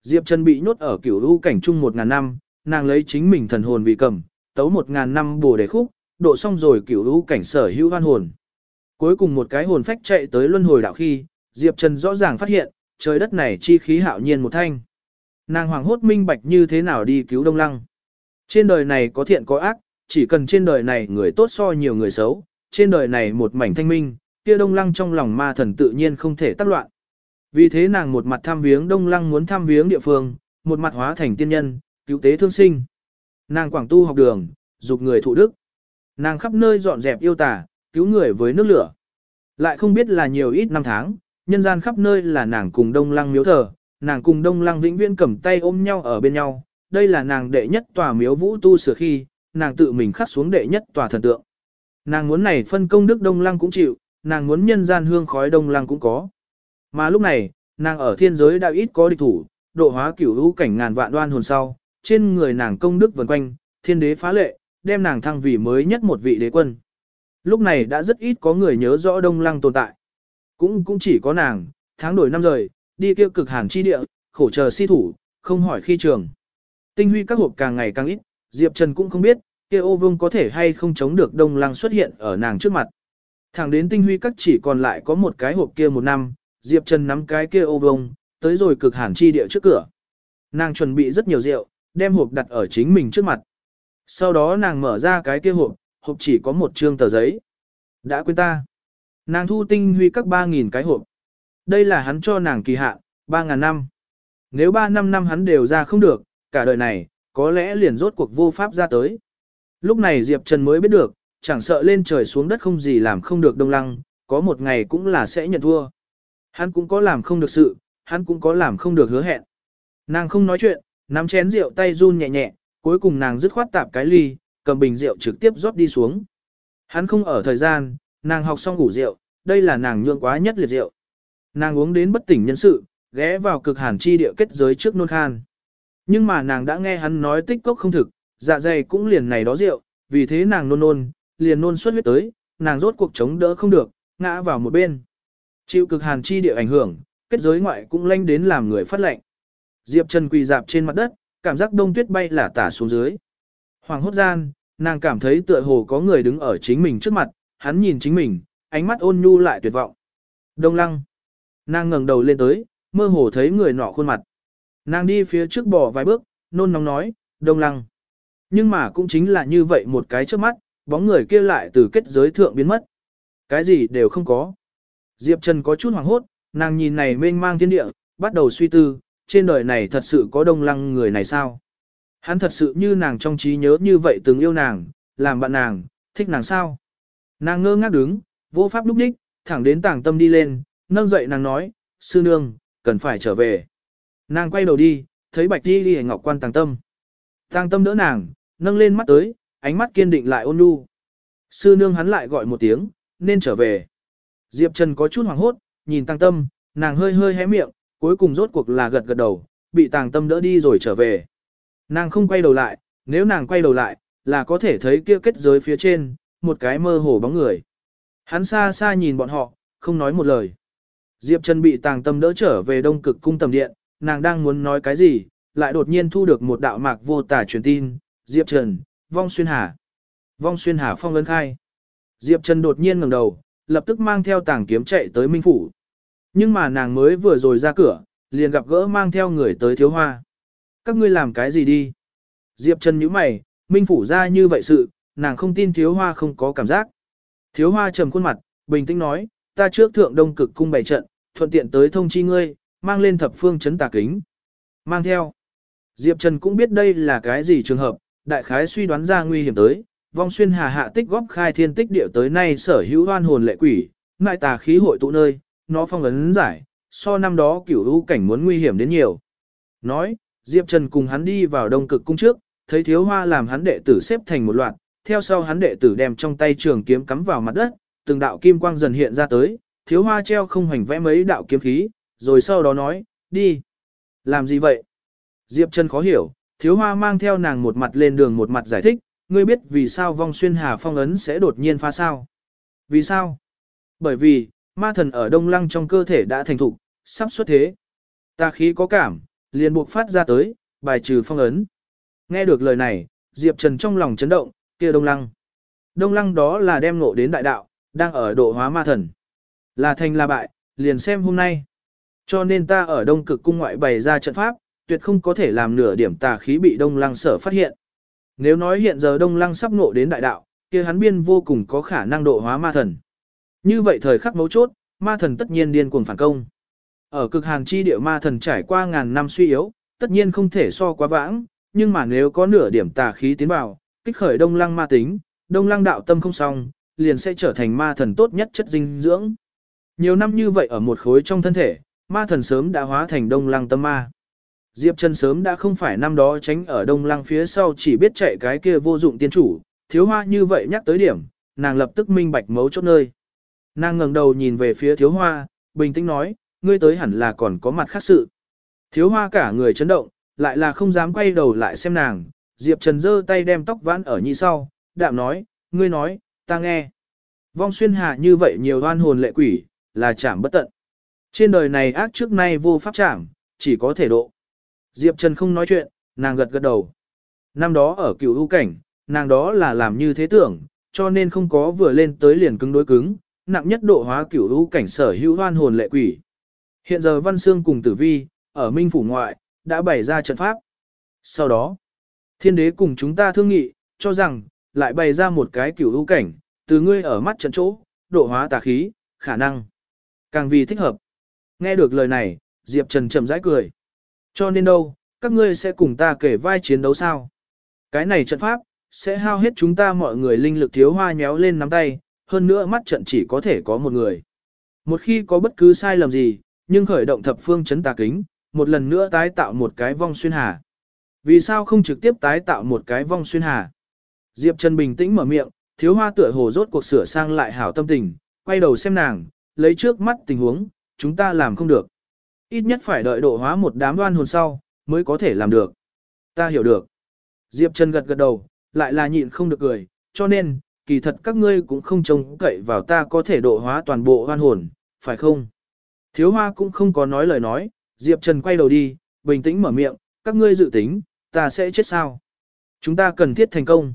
Diệp Trần bị nhốt ở cửu ưu cảnh chung một ngàn năm, nàng lấy chính mình thần hồn vì cầm, tấu một ngàn năm bồ đề khúc, độ xong rồi cửu ưu cảnh sở hữu oan hồn. Cuối cùng một cái hồn phách chạy tới luân hồi đạo khi, Diệp Trần rõ ràng phát hiện, trời đất này chi khí hạo nhiên một thanh. Nàng hoàng hốt minh bạch như thế nào đi cứu Đông Lăng. Trên đời này có thiện có ác, chỉ cần trên đời này người tốt so nhiều người xấu, trên đời này một mảnh thanh minh, kia Đông Lăng trong lòng ma thần tự nhiên không thể tác loạn. Vì thế nàng một mặt thăm viếng Đông Lăng muốn thăm viếng địa phương, một mặt hóa thành tiên nhân, cứu tế thương sinh. Nàng quảng tu học đường, dục người thụ đức. Nàng khắp nơi dọn dẹp yêu tà, cứu người với nước lửa. Lại không biết là nhiều ít năm tháng, nhân gian khắp nơi là nàng cùng Đông Lăng miếu thờ, nàng cùng Đông Lăng vĩnh viễn cầm tay ôm nhau ở bên nhau. Đây là nàng đệ nhất tòa miếu vũ tu sửa khi, nàng tự mình khắc xuống đệ nhất tòa thần tượng. Nàng muốn này phân công đức Đông Lăng cũng chịu, nàng muốn nhân gian hương khói Đông Lăng cũng có. Mà lúc này, nàng ở thiên giới đã ít có địch thủ, độ hóa cửu hữu cảnh ngàn vạn đoan hồn sau, trên người nàng công đức vần quanh, thiên đế phá lệ, đem nàng thăng vì mới nhất một vị đế quân. Lúc này đã rất ít có người nhớ rõ Đông Lăng tồn tại. Cũng cũng chỉ có nàng, tháng đổi năm rời, đi kia cực hàn chi địa, khổ chờ si thủ, không hỏi khi trường. Tinh huy các hộp càng ngày càng ít, Diệp Trần cũng không biết, kia ô vương có thể hay không chống được Đông Lăng xuất hiện ở nàng trước mặt. Thẳng đến tinh huy các chỉ còn lại có một cái hộp kia một năm, Diệp Trần nắm cái kia ô vương, tới rồi cực hàn chi địa trước cửa. Nàng chuẩn bị rất nhiều rượu, đem hộp đặt ở chính mình trước mặt. Sau đó nàng mở ra cái kia hộp, hộp chỉ có một trương tờ giấy. Đã quên ta. Nàng thu tinh huy các 3.000 cái hộp. Đây là hắn cho nàng kỳ hạn, 3.000 năm. Nếu 3 năm năm hắn đều ra không được, cả đời này, có lẽ liền rốt cuộc vô pháp ra tới. Lúc này Diệp Trần mới biết được, chẳng sợ lên trời xuống đất không gì làm không được đông lăng, có một ngày cũng là sẽ nhận thua. Hắn cũng có làm không được sự, hắn cũng có làm không được hứa hẹn. Nàng không nói chuyện, nắm chén rượu tay run nhẹ nhẹ, cuối cùng nàng dứt khoát tạp cái ly, cầm bình rượu trực tiếp rót đi xuống. Hắn không ở thời gian, nàng học xong ngủ rượu, đây là nàng nhượng quá nhất liệt rượu. Nàng uống đến bất tỉnh nhân sự, ghé vào cực hàn chi địa kết giới trước nôn khan. Nhưng mà nàng đã nghe hắn nói tích cốc không thực, dạ dày cũng liền này đó rượu, vì thế nàng nôn nôn, liền nôn xuất huyết tới, nàng rốt cuộc chống đỡ không được, ngã vào một bên. Chịu cực hàn chi địa ảnh hưởng, kết giới ngoại cũng lanh đến làm người phát lệnh. Diệp Trần quỳ dạp trên mặt đất, cảm giác đông tuyết bay là tả xuống dưới. Hoàng hốt gian, nàng cảm thấy tựa hồ có người đứng ở chính mình trước mặt, hắn nhìn chính mình, ánh mắt ôn nhu lại tuyệt vọng. Đông lăng. Nàng ngẩng đầu lên tới, mơ hồ thấy người nọ khuôn mặt. Nàng đi phía trước bỏ vài bước, nôn nóng nói, đông lăng. Nhưng mà cũng chính là như vậy một cái trước mắt, bóng người kia lại từ kết giới thượng biến mất. Cái gì đều không có. Diệp Trần có chút hoảng hốt, nàng nhìn này mênh mang thiên địa, bắt đầu suy tư, trên đời này thật sự có đông lăng người này sao? Hắn thật sự như nàng trong trí nhớ như vậy từng yêu nàng, làm bạn nàng, thích nàng sao? Nàng ngơ ngác đứng, vô pháp lúc đích, thẳng đến tàng tâm đi lên, nâng dậy nàng nói, sư nương, cần phải trở về. Nàng quay đầu đi, thấy bạch đi đi ngọc quan tàng tâm. Tàng tâm đỡ nàng, nâng lên mắt tới, ánh mắt kiên định lại ôn nhu. Sư nương hắn lại gọi một tiếng, nên trở về. Diệp Trần có chút hoảng hốt, nhìn tàng tâm, nàng hơi hơi hé miệng, cuối cùng rốt cuộc là gật gật đầu, bị tàng tâm đỡ đi rồi trở về. Nàng không quay đầu lại, nếu nàng quay đầu lại, là có thể thấy kia kết giới phía trên, một cái mơ hồ bóng người. Hắn xa xa nhìn bọn họ, không nói một lời. Diệp Trần bị tàng tâm đỡ trở về đông cực cung tầm điện, nàng đang muốn nói cái gì, lại đột nhiên thu được một đạo mạc vô tả truyền tin, Diệp Trần, vong xuyên hà. Vong xuyên hà phong lân khai. Diệp Trần đột nhiên ngẩng đầu, lập tức mang theo tàng kiếm chạy tới Minh Phủ. Nhưng mà nàng mới vừa rồi ra cửa, liền gặp gỡ mang theo người tới thiếu hoa. Các ngươi làm cái gì đi? Diệp Trần nhíu mày, Minh Phủ ra như vậy sự, nàng không tin thiếu hoa không có cảm giác. Thiếu hoa trầm khuôn mặt, bình tĩnh nói, ta trước thượng đông cực cung bày trận, thuận tiện tới thông chi ngươi, mang lên thập phương chấn tà kính. Mang theo. Diệp Trần cũng biết đây là cái gì trường hợp, đại khái suy đoán ra nguy hiểm tới, vong xuyên hà hạ tích góp khai thiên tích địa tới nay sở hữu hoan hồn lệ quỷ, ngại tà khí hội tụ nơi, nó phong ấn giải, so năm đó cửu u cảnh muốn nguy hiểm đến nhiều. Nói, Diệp Trần cùng hắn đi vào đông cực cung trước, thấy thiếu hoa làm hắn đệ tử xếp thành một loạt, theo sau hắn đệ tử đem trong tay trường kiếm cắm vào mặt đất, từng đạo kim quang dần hiện ra tới, thiếu hoa treo không hành vẽ mấy đạo kiếm khí, rồi sau đó nói, đi. Làm gì vậy? Diệp Trần khó hiểu, thiếu hoa mang theo nàng một mặt lên đường một mặt giải thích, ngươi biết vì sao vong xuyên hà phong ấn sẽ đột nhiên phá sao? Vì sao? Bởi vì, ma thần ở đông lăng trong cơ thể đã thành thục, sắp xuất thế. Ta khí có cảm, liền buộc phát ra tới, bài trừ phong ấn. Nghe được lời này, Diệp Trần trong lòng chấn động, kia đông lăng. Đông lăng đó là đem ngộ đến đại đạo, đang ở độ hóa ma thần. Là thành là bại, liền xem hôm nay. Cho nên ta ở đông cực cung ngoại bày ra trận pháp, tuyệt không có thể làm nửa điểm tà khí bị đông lăng sở phát hiện. Nếu nói hiện giờ đông lăng sắp ngộ đến đại đạo, kia hắn biên vô cùng có khả năng độ hóa ma thần. Như vậy thời khắc mấu chốt, ma thần tất nhiên điên cuồng phản công. Ở cực hàn chi địa ma thần trải qua ngàn năm suy yếu, tất nhiên không thể so quá vãng, nhưng mà nếu có nửa điểm tà khí tiến vào, kích khởi đông lăng ma tính, đông lăng đạo tâm không xong, liền sẽ trở thành ma thần tốt nhất chất dinh dưỡng. Nhiều năm như vậy ở một khối trong thân thể, ma thần sớm đã hóa thành đông lăng tâm ma. Diệp Trần sớm đã không phải năm đó tránh ở đông lăng phía sau chỉ biết chạy cái kia vô dụng tiên chủ, thiếu hoa như vậy nhắc tới điểm, nàng lập tức minh bạch mấu chốt nơi. Nàng ngẩng đầu nhìn về phía thiếu hoa, bình tĩnh nói, ngươi tới hẳn là còn có mặt khác sự. Thiếu hoa cả người chấn động, lại là không dám quay đầu lại xem nàng, Diệp Trần giơ tay đem tóc vãn ở nhị sau, đạm nói, ngươi nói, ta nghe. Vong xuyên hạ như vậy nhiều oan hồn lệ quỷ, là chạm bất tận. Trên đời này ác trước nay vô pháp chạm, chỉ có thể độ. Diệp Trần không nói chuyện, nàng gật gật đầu. Năm đó ở cựu ưu cảnh, nàng đó là làm như thế tưởng, cho nên không có vừa lên tới liền cứng đối cứng, nặng nhất độ hóa cửu lũ cảnh sở hữu hoan hồn lệ quỷ. Hiện giờ Văn xương cùng Tử Vi, ở Minh Phủ ngoại, đã bày ra trận pháp. Sau đó, thiên đế cùng chúng ta thương nghị, cho rằng, lại bày ra một cái cửu ưu cảnh, từ ngươi ở mắt trận chỗ, độ hóa tà khí, khả năng. Càng vì thích hợp. Nghe được lời này, Diệp Trần chậm rãi cười. Cho nên đâu, các ngươi sẽ cùng ta kể vai chiến đấu sao? Cái này trận pháp, sẽ hao hết chúng ta mọi người linh lực thiếu hoa nhéo lên nắm tay, hơn nữa mắt trận chỉ có thể có một người. Một khi có bất cứ sai lầm gì, nhưng khởi động thập phương chấn tà kính, một lần nữa tái tạo một cái vong xuyên hà. Vì sao không trực tiếp tái tạo một cái vong xuyên hà? Diệp Trần bình tĩnh mở miệng, thiếu hoa tựa hồ rốt cuộc sửa sang lại hảo tâm tình, quay đầu xem nàng, lấy trước mắt tình huống, chúng ta làm không được. Ít nhất phải đợi độ hóa một đám đoan hồn sau, mới có thể làm được. Ta hiểu được. Diệp Trần gật gật đầu, lại là nhịn không được cười, cho nên, kỳ thật các ngươi cũng không trông cậy vào ta có thể độ hóa toàn bộ hoan hồn, phải không? Thiếu hoa cũng không có nói lời nói, Diệp Trần quay đầu đi, bình tĩnh mở miệng, các ngươi dự tính, ta sẽ chết sao? Chúng ta cần thiết thành công.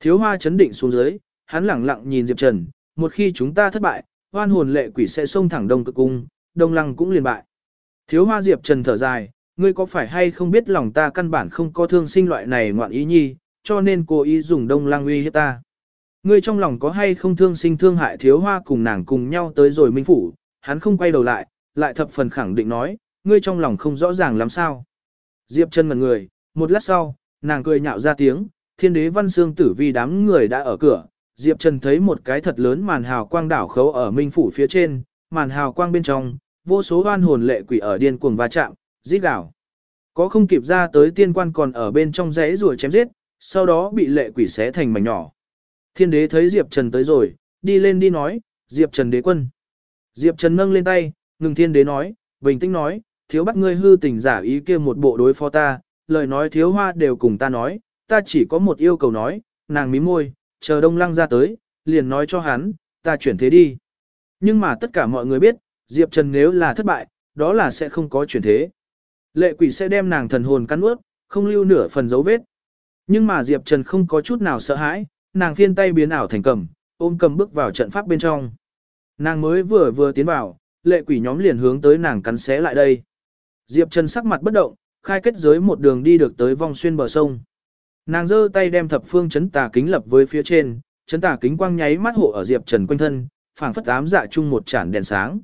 Thiếu hoa chấn định xuống dưới, hắn lẳng lặng nhìn Diệp Trần, một khi chúng ta thất bại, hoan hồn lệ quỷ sẽ xông thẳng đông cực cung, đông lăng cũng liền bại. Thiếu hoa Diệp Trần thở dài, ngươi có phải hay không biết lòng ta căn bản không có thương sinh loại này ngoạn ý nhi, cho nên cô ý dùng đông lăng uy hiếp ta. Ngươi trong lòng có hay không thương sinh thương hại thiếu hoa cùng nàng cùng nhau tới rồi minh phủ, hắn không quay đầu lại, lại thập phần khẳng định nói, ngươi trong lòng không rõ ràng làm sao. Diệp trần ngần người, một lát sau, nàng cười nhạo ra tiếng, thiên đế văn xương tử vi đám người đã ở cửa, Diệp Trần thấy một cái thật lớn màn hào quang đảo khấu ở minh phủ phía trên, màn hào quang bên trong, vô số oan hồn lệ quỷ ở điên cuồng va chạm, giết đảo. Có không kịp ra tới tiên quan còn ở bên trong rẽ rùa chém giết, sau đó bị lệ quỷ xé thành mảnh nhỏ. Thiên đế thấy Diệp Trần tới rồi, đi lên đi nói, Diệp Trần đế quân. Diệp Trần nâng lên tay, ngừng thiên đế nói, bình tĩnh nói, thiếu bắt ngươi hư tình giả ý kia một bộ đối phó ta, lời nói thiếu hoa đều cùng ta nói, ta chỉ có một yêu cầu nói, nàng mím môi, chờ đông lăng ra tới, liền nói cho hắn, ta chuyển thế đi. Nhưng mà tất cả mọi người biết, Diệp Trần nếu là thất bại, đó là sẽ không có chuyển thế. Lệ quỷ sẽ đem nàng thần hồn cắn ướt, không lưu nửa phần dấu vết. Nhưng mà Diệp Trần không có chút nào sợ hãi, nàng phiên tay biến ảo thành cầm, ôm cầm bước vào trận pháp bên trong. Nàng mới vừa vừa tiến vào, lệ quỷ nhóm liền hướng tới nàng cắn xé lại đây. Diệp Trần sắc mặt bất động, khai kết giới một đường đi được tới vòng xuyên bờ sông. Nàng giơ tay đem thập phương chấn tà kính lập với phía trên, chấn tà kính quang nháy mắt hộ ở Diệp Trần quanh thân, phảng phất ám dạ chung một chản đèn sáng.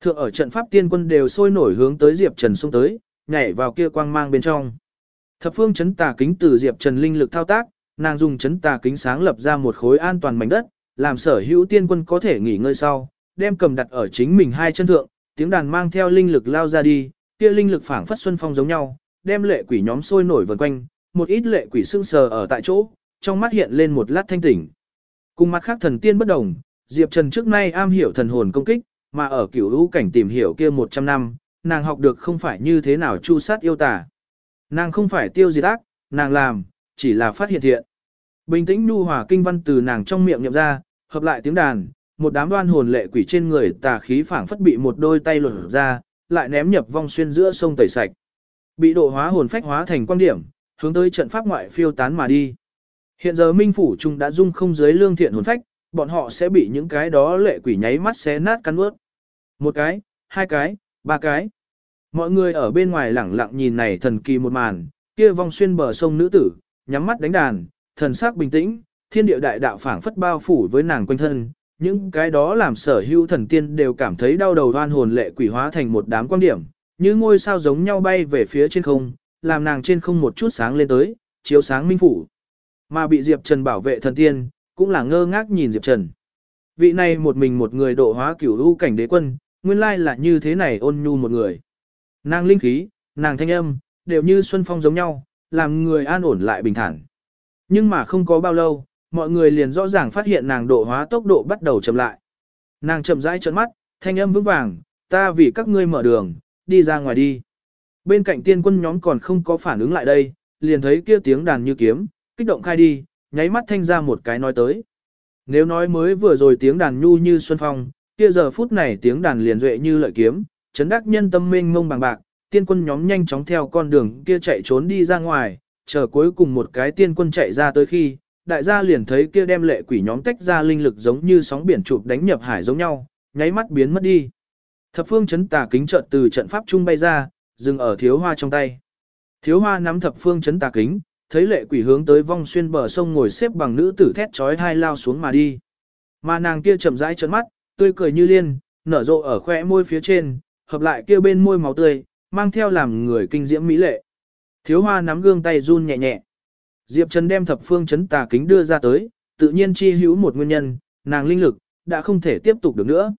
Thượng ở trận pháp tiên quân đều sôi nổi hướng tới Diệp Trần xông tới, nhảy vào kia quang mang bên trong. Thập phương chấn tà kính từ Diệp Trần linh lực thao tác, nàng dùng chấn tà kính sáng lập ra một khối an toàn mảnh đất, làm sở hữu tiên quân có thể nghỉ ngơi sau, đem cầm đặt ở chính mình hai chân thượng, tiếng đàn mang theo linh lực lao ra đi, kia linh lực phảng phất xuân phong giống nhau, đem lệ quỷ nhóm sôi nổi vần quanh, một ít lệ quỷ sưng sờ ở tại chỗ, trong mắt hiện lên một lát thanh tỉnh. Cùng mặt khác thần tiên bất đồng, Diệp Trần trước nay am hiểu thần hồn công kích, mà ở cửu lũ cảnh tìm hiểu kia 100 năm, nàng học được không phải như thế nào chu sát yêu tà. Nàng không phải tiêu diệt ác, nàng làm, chỉ là phát hiện thiện. Bình tĩnh nu hòa kinh văn từ nàng trong miệng nhậm ra, hợp lại tiếng đàn, một đám đoan hồn lệ quỷ trên người tà khí phảng phất bị một đôi tay lột ra, lại ném nhập vong xuyên giữa sông tẩy sạch. Bị độ hóa hồn phách hóa thành quan điểm, hướng tới trận pháp ngoại phiêu tán mà đi. Hiện giờ Minh phủ trung đã dung không giới lương thiện hồn phách, bọn họ sẽ bị những cái đó lệ quỷ nháy mắt xé nát cắn ướt. Một cái, hai cái, ba cái. Mọi người ở bên ngoài lẳng lặng nhìn này thần kỳ một màn, kia vong xuyên bờ sông nữ tử, nhắm mắt đánh đàn, thần sắc bình tĩnh, thiên địa đại đạo phảng phất bao phủ với nàng quanh thân, những cái đó làm sở hữu thần tiên đều cảm thấy đau đầu hoan hồn lệ quỷ hóa thành một đám quan điểm, như ngôi sao giống nhau bay về phía trên không, làm nàng trên không một chút sáng lên tới, chiếu sáng minh phủ. Mà bị Diệp Trần bảo vệ thần tiên, cũng là ngơ ngác nhìn Diệp Trần. Vị này một mình một người độ hóa cửu u cảnh đế quân, nguyên lai là như thế này ôn nhu một người. Nàng linh khí, nàng thanh âm, đều như xuân phong giống nhau, làm người an ổn lại bình thản. Nhưng mà không có bao lâu, mọi người liền rõ ràng phát hiện nàng độ hóa tốc độ bắt đầu chậm lại. Nàng chậm rãi trợn mắt, thanh âm vững vàng, ta vì các ngươi mở đường, đi ra ngoài đi. Bên cạnh tiên quân nhóm còn không có phản ứng lại đây, liền thấy kia tiếng đàn như kiếm, kích động khai đi, nháy mắt thanh ra một cái nói tới. Nếu nói mới vừa rồi tiếng đàn nhu như xuân phong, kia giờ phút này tiếng đàn liền duệ như lợi kiếm, chấn đắc nhân tâm mênh mông bằng bạc, tiên quân nhóm nhanh chóng theo con đường kia chạy trốn đi ra ngoài, chờ cuối cùng một cái tiên quân chạy ra tới khi, đại gia liền thấy kia đem lệ quỷ nhóm tách ra linh lực giống như sóng biển chụp đánh nhập hải giống nhau, nháy mắt biến mất đi. Thập phương chấn tà kính chợt từ trận pháp trung bay ra, dừng ở thiếu hoa trong tay. Thiếu hoa nắm thập phương chấn tà kính, thấy lệ quỷ hướng tới vong xuyên bờ sông ngồi xếp bằng nữ tử thét chói hai lao xuống mà đi. Mà nàng kia chậm rãi trợn mắt, tươi cười như liên, nở rộ ở khóe môi phía trên, hợp lại kia bên môi máu tươi, mang theo làm người kinh diễm mỹ lệ. Thiếu hoa nắm gương tay run nhẹ nhẹ. Diệp Trần đem thập phương chấn tà kính đưa ra tới, tự nhiên chi hữu một nguyên nhân, nàng linh lực, đã không thể tiếp tục được nữa.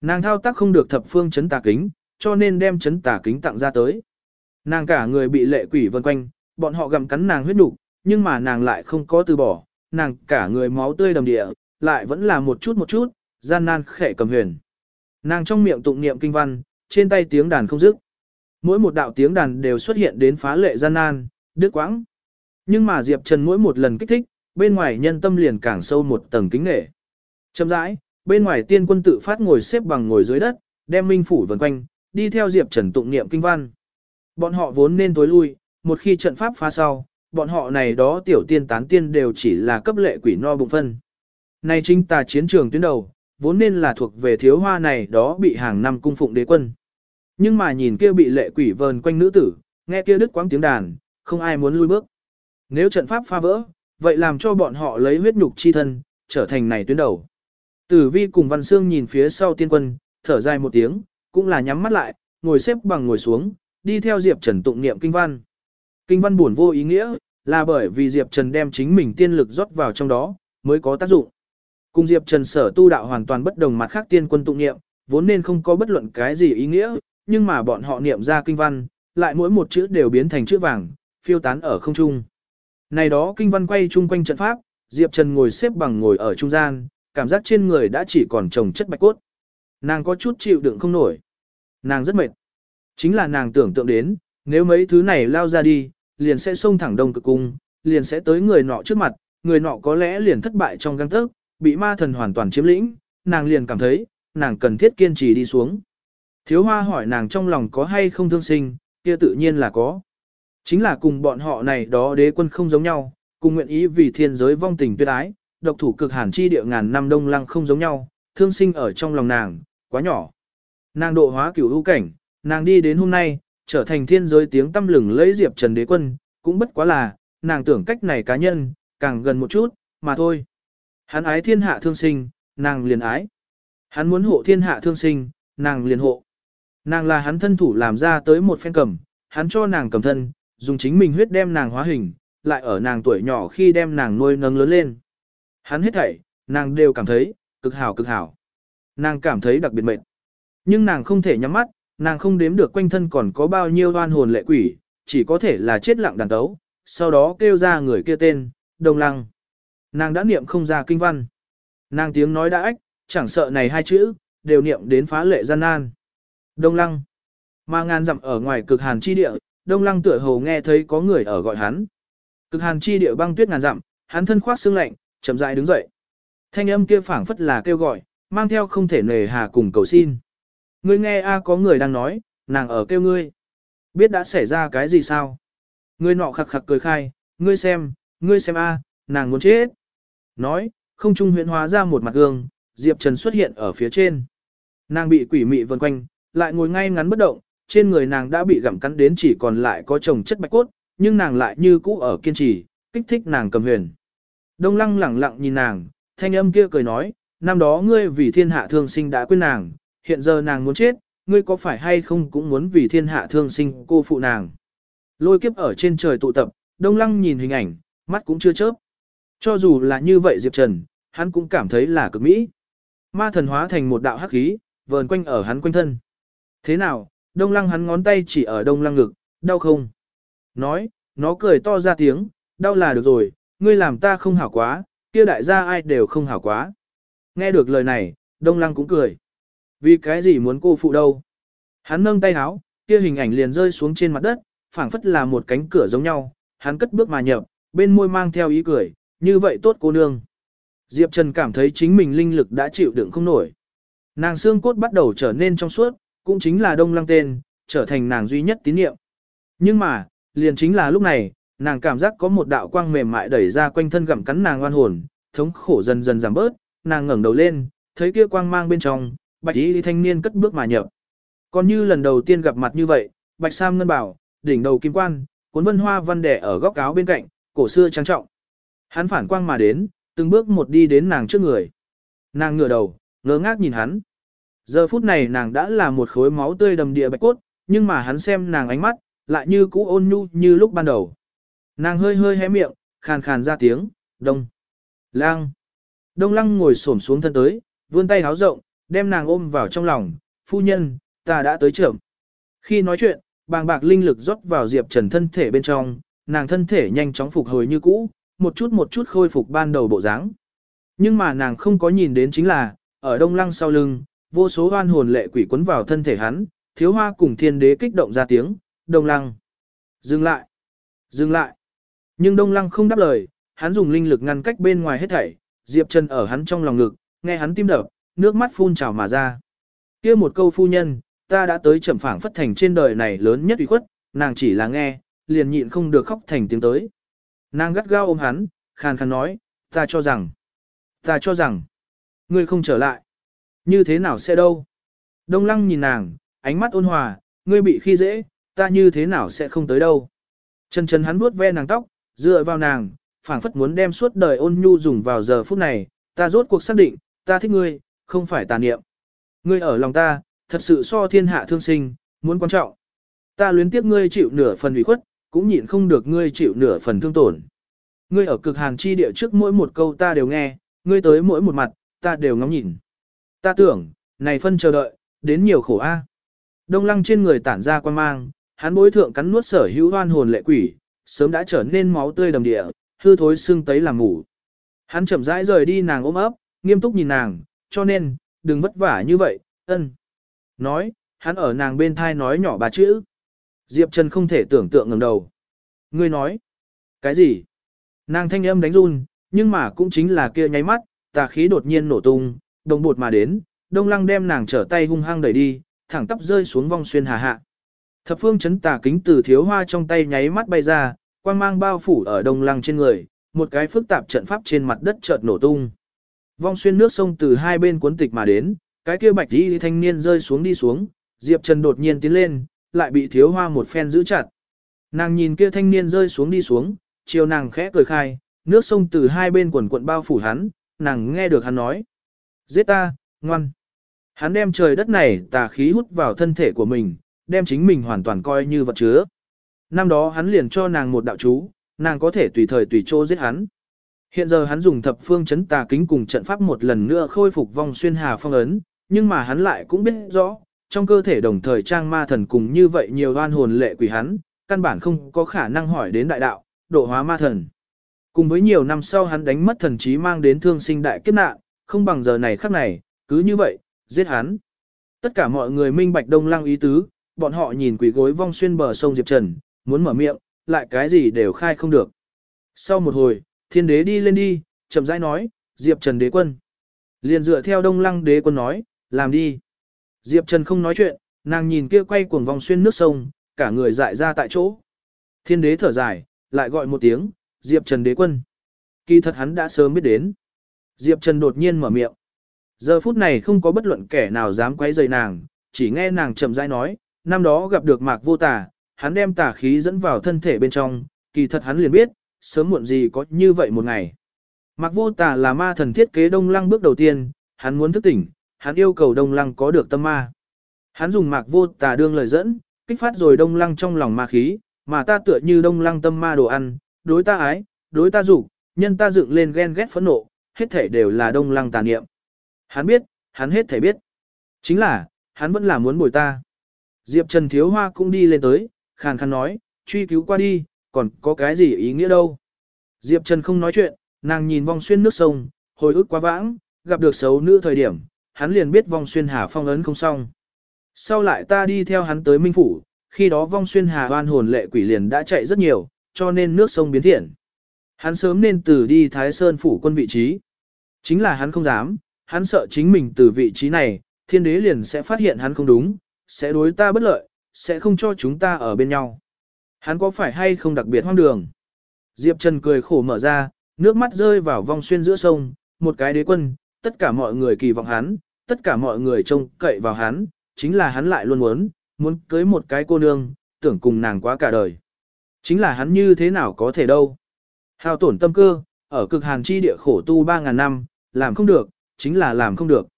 Nàng thao tác không được thập phương chấn tà kính, cho nên đem chấn tà kính tặng ra tới. Nàng cả người bị lệ quỷ vân quanh, bọn họ gặm cắn nàng huyết đủ, nhưng mà nàng lại không có từ bỏ, nàng cả người máu tươi đầm địa, lại vẫn là một chút một chút, gian nan khẽ cầm huyền. Nàng trong miệng tụng niệm kinh văn, trên tay tiếng đàn không dứt. Mỗi một đạo tiếng đàn đều xuất hiện đến phá lệ gian nan, đứt quãng. Nhưng mà Diệp Trần mỗi một lần kích thích, bên ngoài nhân tâm liền càng sâu một tầng kính nghệ. Chậm rãi, bên ngoài tiên quân tự phát ngồi xếp bằng ngồi dưới đất, đem minh phủ vần quanh, đi theo Diệp Trần tụng niệm kinh văn. Bọn họ vốn nên tối lui, một khi trận pháp phá sau, bọn họ này đó tiểu tiên tán tiên đều chỉ là cấp lệ quỷ no bụng phân. Này chính tà chiến trường tuyến đầu, vốn nên là thuộc về thiếu hoa này đó bị hàng năm cung phụng đế quân. Nhưng mà nhìn kia bị lệ quỷ vờn quanh nữ tử, nghe kia đứt quãng tiếng đàn, không ai muốn lui bước. Nếu trận pháp phá vỡ, vậy làm cho bọn họ lấy huyết nhục chi thân, trở thành này tuyến đầu. Tử vi cùng Văn Sương nhìn phía sau tiên quân, thở dài một tiếng, cũng là nhắm mắt lại, ngồi xếp bằng ngồi xuống, đi theo Diệp Trần tụng niệm kinh văn. Kinh văn buồn vô ý nghĩa, là bởi vì Diệp Trần đem chính mình tiên lực rót vào trong đó, mới có tác dụng. Cùng Diệp Trần sở tu đạo hoàn toàn bất đồng mặt khác tiên quân tụng niệm, vốn nên không có bất luận cái gì ý nghĩa, nhưng mà bọn họ niệm ra kinh văn, lại mỗi một chữ đều biến thành chữ vàng, phiêu tán ở không trung. Này đó kinh văn quay chung quanh trận pháp, Diệp Trần ngồi xếp bằng ngồi ở trung gian, cảm giác trên người đã chỉ còn trồng chất bạch cốt. Nàng có chút chịu đựng không nổi. Nàng rất mệt. Chính là nàng tưởng tượng đến, nếu mấy thứ này lao ra đi, liền sẽ xông thẳng đông cực cung, liền sẽ tới người nọ trước mặt, người nọ có lẽ liền thất bại trong găng thức bị ma thần hoàn toàn chiếm lĩnh, nàng liền cảm thấy, nàng cần thiết kiên trì đi xuống. Thiếu hoa hỏi nàng trong lòng có hay không thương sinh, kia tự nhiên là có. Chính là cùng bọn họ này đó đế quân không giống nhau, cùng nguyện ý vì thiên giới vong tình tuyệt ái, độc thủ cực hàn chi địa ngàn năm đông lăng không giống nhau, thương sinh ở trong lòng nàng, quá nhỏ. Nàng độ hóa cửu ưu cảnh, nàng đi đến hôm nay, trở thành thiên giới tiếng tâm lừng lấy diệp trần đế quân, cũng bất quá là, nàng tưởng cách này cá nhân, càng gần một chút, mà thôi. Hắn ái thiên hạ thương sinh, nàng liền ái. Hắn muốn hộ thiên hạ thương sinh, nàng liền hộ. Nàng là hắn thân thủ làm ra tới một phen cầm, hắn cho nàng cầm thân, dùng chính mình huyết đem nàng hóa hình, lại ở nàng tuổi nhỏ khi đem nàng nuôi nâng lớn lên. Hắn hết thảy, nàng đều cảm thấy, cực hảo cực hảo. Nàng cảm thấy đặc biệt mệt. Nhưng nàng không thể nhắm mắt, nàng không đếm được quanh thân còn có bao nhiêu oan hồn lệ quỷ, chỉ có thể là chết lặng đàn tấu, sau đó kêu ra người kia tên, Đông Lăng. Nàng đã niệm không ra kinh văn. Nàng tiếng nói đã ách, chẳng sợ này hai chữ, đều niệm đến phá lệ gian nan. Đông Lăng. Mà ngàn dặm ở ngoài cực hàn chi địa, Đông Lăng tựa hồ nghe thấy có người ở gọi hắn. Cực hàn chi địa băng tuyết ngàn dặm, hắn thân khoác xương lạnh, chậm rãi đứng dậy. Thanh âm kia phảng phất là kêu gọi, mang theo không thể nề hà cùng cầu xin. Ngươi nghe a có người đang nói, nàng ở kêu ngươi. Biết đã xảy ra cái gì sao? Ngươi nọ khặc khặc cười khai, ngươi xem, ngươi xem a, nàng muốn chết. Nói, không trung huyễn hóa ra một mặt gương, Diệp Trần xuất hiện ở phía trên. Nàng bị quỷ mị vần quanh, lại ngồi ngay ngắn bất động, trên người nàng đã bị gặm cắn đến chỉ còn lại có chồng chất bạch cốt, nhưng nàng lại như cũ ở kiên trì, kích thích nàng cầm huyền. Đông lăng lẳng lặng nhìn nàng, thanh âm kia cười nói, năm đó ngươi vì thiên hạ thương sinh đã quên nàng, hiện giờ nàng muốn chết, ngươi có phải hay không cũng muốn vì thiên hạ thương sinh cô phụ nàng. Lôi kiếp ở trên trời tụ tập, đông lăng nhìn hình ảnh, mắt cũng chưa chớp. Cho dù là như vậy Diệp Trần, hắn cũng cảm thấy là cực mỹ. Ma thần hóa thành một đạo hắc khí, vờn quanh ở hắn quanh thân. Thế nào, đông lăng hắn ngón tay chỉ ở đông lăng ngực, đau không? Nói, nó cười to ra tiếng, đau là được rồi, ngươi làm ta không hảo quá, kia đại gia ai đều không hảo quá. Nghe được lời này, đông lăng cũng cười. Vì cái gì muốn cô phụ đâu? Hắn nâng tay háo, kia hình ảnh liền rơi xuống trên mặt đất, phảng phất là một cánh cửa giống nhau, hắn cất bước mà nhập, bên môi mang theo ý cười, như vậy tốt cô nương. Diệp Trần cảm thấy chính mình linh lực đã chịu đựng không nổi. Nàng xương cốt bắt đầu trở nên trong suốt, cũng chính là đông lăng tên, trở thành nàng duy nhất tín niệm. Nhưng mà, liền chính là lúc này, nàng cảm giác có một đạo quang mềm mại đẩy ra quanh thân gặm cắn nàng oan hồn, thống khổ dần dần giảm bớt, nàng ngẩng đầu lên, thấy kia quang mang bên trong, bạch y thanh niên cất bước mà nhập. Còn như lần đầu tiên gặp mặt như vậy, bạch sam ngân bảo, đỉnh đầu kim quan, cuốn vân hoa văn đẻ ở góc áo bên cạnh, cổ xưa trang trọng. Hắn phản quang mà đến, từng bước một đi đến nàng trước người. Nàng ngửa đầu, ngơ ngác nhìn hắn. Giờ phút này nàng đã là một khối máu tươi đầm địa bạch cốt, nhưng mà hắn xem nàng ánh mắt, lại như cũ ôn nhu như lúc ban đầu. Nàng hơi hơi hé miệng, khàn khàn ra tiếng, đông. Lang. Đông lăng ngồi xổm xuống thân tới, vươn tay háo rộng, đem nàng ôm vào trong lòng, phu nhân, ta đã tới trưởng. Khi nói chuyện, bàng bạc linh lực rót vào Diệp Trần thân thể bên trong, nàng thân thể nhanh chóng phục hồi như cũ, một chút một chút khôi phục ban đầu bộ dáng. Nhưng mà nàng không có nhìn đến chính là, ở đông lăng sau lưng, vô số hoan hồn lệ quỷ quấn vào thân thể hắn, thiếu hoa cùng thiên đế kích động ra tiếng, đông lăng. Dừng lại, dừng lại. Nhưng Đông Lăng không đáp lời, hắn dùng linh lực ngăn cách bên ngoài hết thảy, Diệp Trần ở hắn trong lòng ngực, nghe hắn tim đập, nước mắt phun trào mà ra. kia một câu phu nhân, ta đã tới trầm phảng phất thành trên đời này lớn nhất ủy khuất, nàng chỉ là nghe, liền nhịn không được khóc thành tiếng tới. Nàng gắt gao ôm hắn, khàn khàn nói, ta cho rằng, ta cho rằng, ngươi không trở lại. Như thế nào sẽ đâu? Đông lăng nhìn nàng, ánh mắt ôn hòa, ngươi bị khi dễ, ta như thế nào sẽ không tới đâu. Chân chân hắn vuốt ve nàng tóc, dựa vào nàng, phảng phất muốn đem suốt đời ôn nhu dùng vào giờ phút này, ta rốt cuộc xác định, ta thích ngươi, không phải tà niệm. Ngươi ở lòng ta, thật sự so thiên hạ thương sinh, muốn quan trọng. Ta luyến tiếc ngươi chịu nửa phần ủy khuất, cũng nhịn không được ngươi chịu nửa phần thương tổn. Ngươi ở cực hàn chi địa trước mỗi một câu ta đều nghe, ngươi tới mỗi một mặt, ta đều ngóng nhìn. Ta tưởng, này phân chờ đợi, đến nhiều khổ a. Đông lăng trên người tản ra quan mang, hắn bối thượng cắn nuốt sở hữu hoan hồn lệ quỷ, sớm đã trở nên máu tươi đầm địa, hư thối xương tấy làm ngủ. Hắn chậm rãi rời đi nàng ôm ấp, nghiêm túc nhìn nàng, cho nên, đừng vất vả như vậy, ân. Nói, hắn ở nàng bên thai nói nhỏ bà chữ. Diệp Trần không thể tưởng tượng ngẩng đầu. Ngươi nói, cái gì? Nàng thanh âm đánh run, nhưng mà cũng chính là kia nháy mắt, tà khí đột nhiên nổ tung, đồng bột mà đến, đông lăng đem nàng trở tay hung hăng đẩy đi, thẳng tắp rơi xuống vong xuyên hà hạ. Thập phương chấn tà kính từ thiếu hoa trong tay nháy mắt bay ra, quang mang bao phủ ở đông lăng trên người, một cái phức tạp trận pháp trên mặt đất chợt nổ tung. Vong xuyên nước sông từ hai bên cuốn tịch mà đến, cái kia bạch y thanh niên rơi xuống đi xuống, Diệp Trần đột nhiên tiến lên, lại bị thiếu hoa một phen giữ chặt. Nàng nhìn kia thanh niên rơi xuống đi xuống, chiều nàng khẽ cười khai, nước sông từ hai bên quần quận bao phủ hắn, nàng nghe được hắn nói. Giết ta, ngoan. Hắn đem trời đất này tà khí hút vào thân thể của mình, đem chính mình hoàn toàn coi như vật chứa. Năm đó hắn liền cho nàng một đạo chú, nàng có thể tùy thời tùy chỗ giết hắn. Hiện giờ hắn dùng thập phương chấn tà kính cùng trận pháp một lần nữa khôi phục vong xuyên hà phong ấn, nhưng mà hắn lại cũng biết rõ, trong cơ thể đồng thời trang ma thần cùng như vậy nhiều oan hồn lệ quỷ hắn, căn bản không có khả năng hỏi đến đại đạo, độ hóa ma thần. Cùng với nhiều năm sau hắn đánh mất thần trí mang đến thương sinh đại kiếp nạn, không bằng giờ này khắc này, cứ như vậy, giết hắn. Tất cả mọi người minh bạch đông lăng ý tứ, bọn họ nhìn quỷ gối vong xuyên bờ sông Diệp Trần, muốn mở miệng, lại cái gì đều khai không được. Sau một hồi, thiên đế đi lên đi, chậm rãi nói, Diệp Trần đế quân. Liền dựa theo đông lăng đế quân nói, làm đi. Diệp Trần không nói chuyện, nàng nhìn kia quay cuồng vòng xuyên nước sông, cả người dại ra tại chỗ. Thiên đế thở dài, lại gọi một tiếng, Diệp Trần đế quân. Kỳ thật hắn đã sớm biết đến. Diệp Trần đột nhiên mở miệng. Giờ phút này không có bất luận kẻ nào dám quấy rầy nàng, chỉ nghe nàng chậm rãi nói, năm đó gặp được mạc vô tà, hắn đem tà khí dẫn vào thân thể bên trong, kỳ thật hắn liền biết, sớm muộn gì có như vậy một ngày. Mạc vô tà là ma thần thiết kế đông lăng bước đầu tiên, hắn muốn thức tỉnh, hắn yêu cầu đông lăng có được tâm ma. Hắn dùng mạc vô tà đương lời dẫn, kích phát rồi đông lăng trong lòng ma khí, mà ta tựa như đông lăng tâm ma đồ ăn, đối ta ái, đối ta dục, nhân ta dựng lên ghen ghét phẫn nộ, hết thể đều là đông lăng tà niệm. Hắn biết, hắn hết thể biết. Chính là, hắn vẫn là muốn bồi ta. Diệp Trần Thiếu Hoa cũng đi lên tới, khàn khàn nói, truy cứu qua đi, còn có cái gì ý nghĩa đâu. Diệp Trần không nói chuyện, nàng nhìn vong xuyên nước sông, hồi ức quá vãng, gặp được xấu nữ thời điểm, hắn liền biết vong xuyên hà phong ấn không xong. Sau lại ta đi theo hắn tới Minh Phủ, khi đó vong xuyên hà hoan hồn lệ quỷ liền đã chạy rất nhiều, cho nên nước sông biến thiện. Hắn sớm nên từ đi Thái Sơn Phủ quân vị trí. Chính là hắn không dám, hắn sợ chính mình từ vị trí này, thiên đế liền sẽ phát hiện hắn không đúng, sẽ đối ta bất lợi, sẽ không cho chúng ta ở bên nhau. Hắn có phải hay không đặc biệt hoang đường? Diệp Trần cười khổ mở ra, nước mắt rơi vào vòng xuyên giữa sông, một cái đế quân, tất cả mọi người kỳ vọng hắn, tất cả mọi người trông cậy vào hắn, chính là hắn lại luôn muốn, muốn cưới một cái cô nương, tưởng cùng nàng quá cả đời. Chính là hắn như thế nào có thể đâu. Hao tổn tâm cơ, ở cực hàn chi địa khổ tu 3.000 năm, làm không được, chính là làm không được.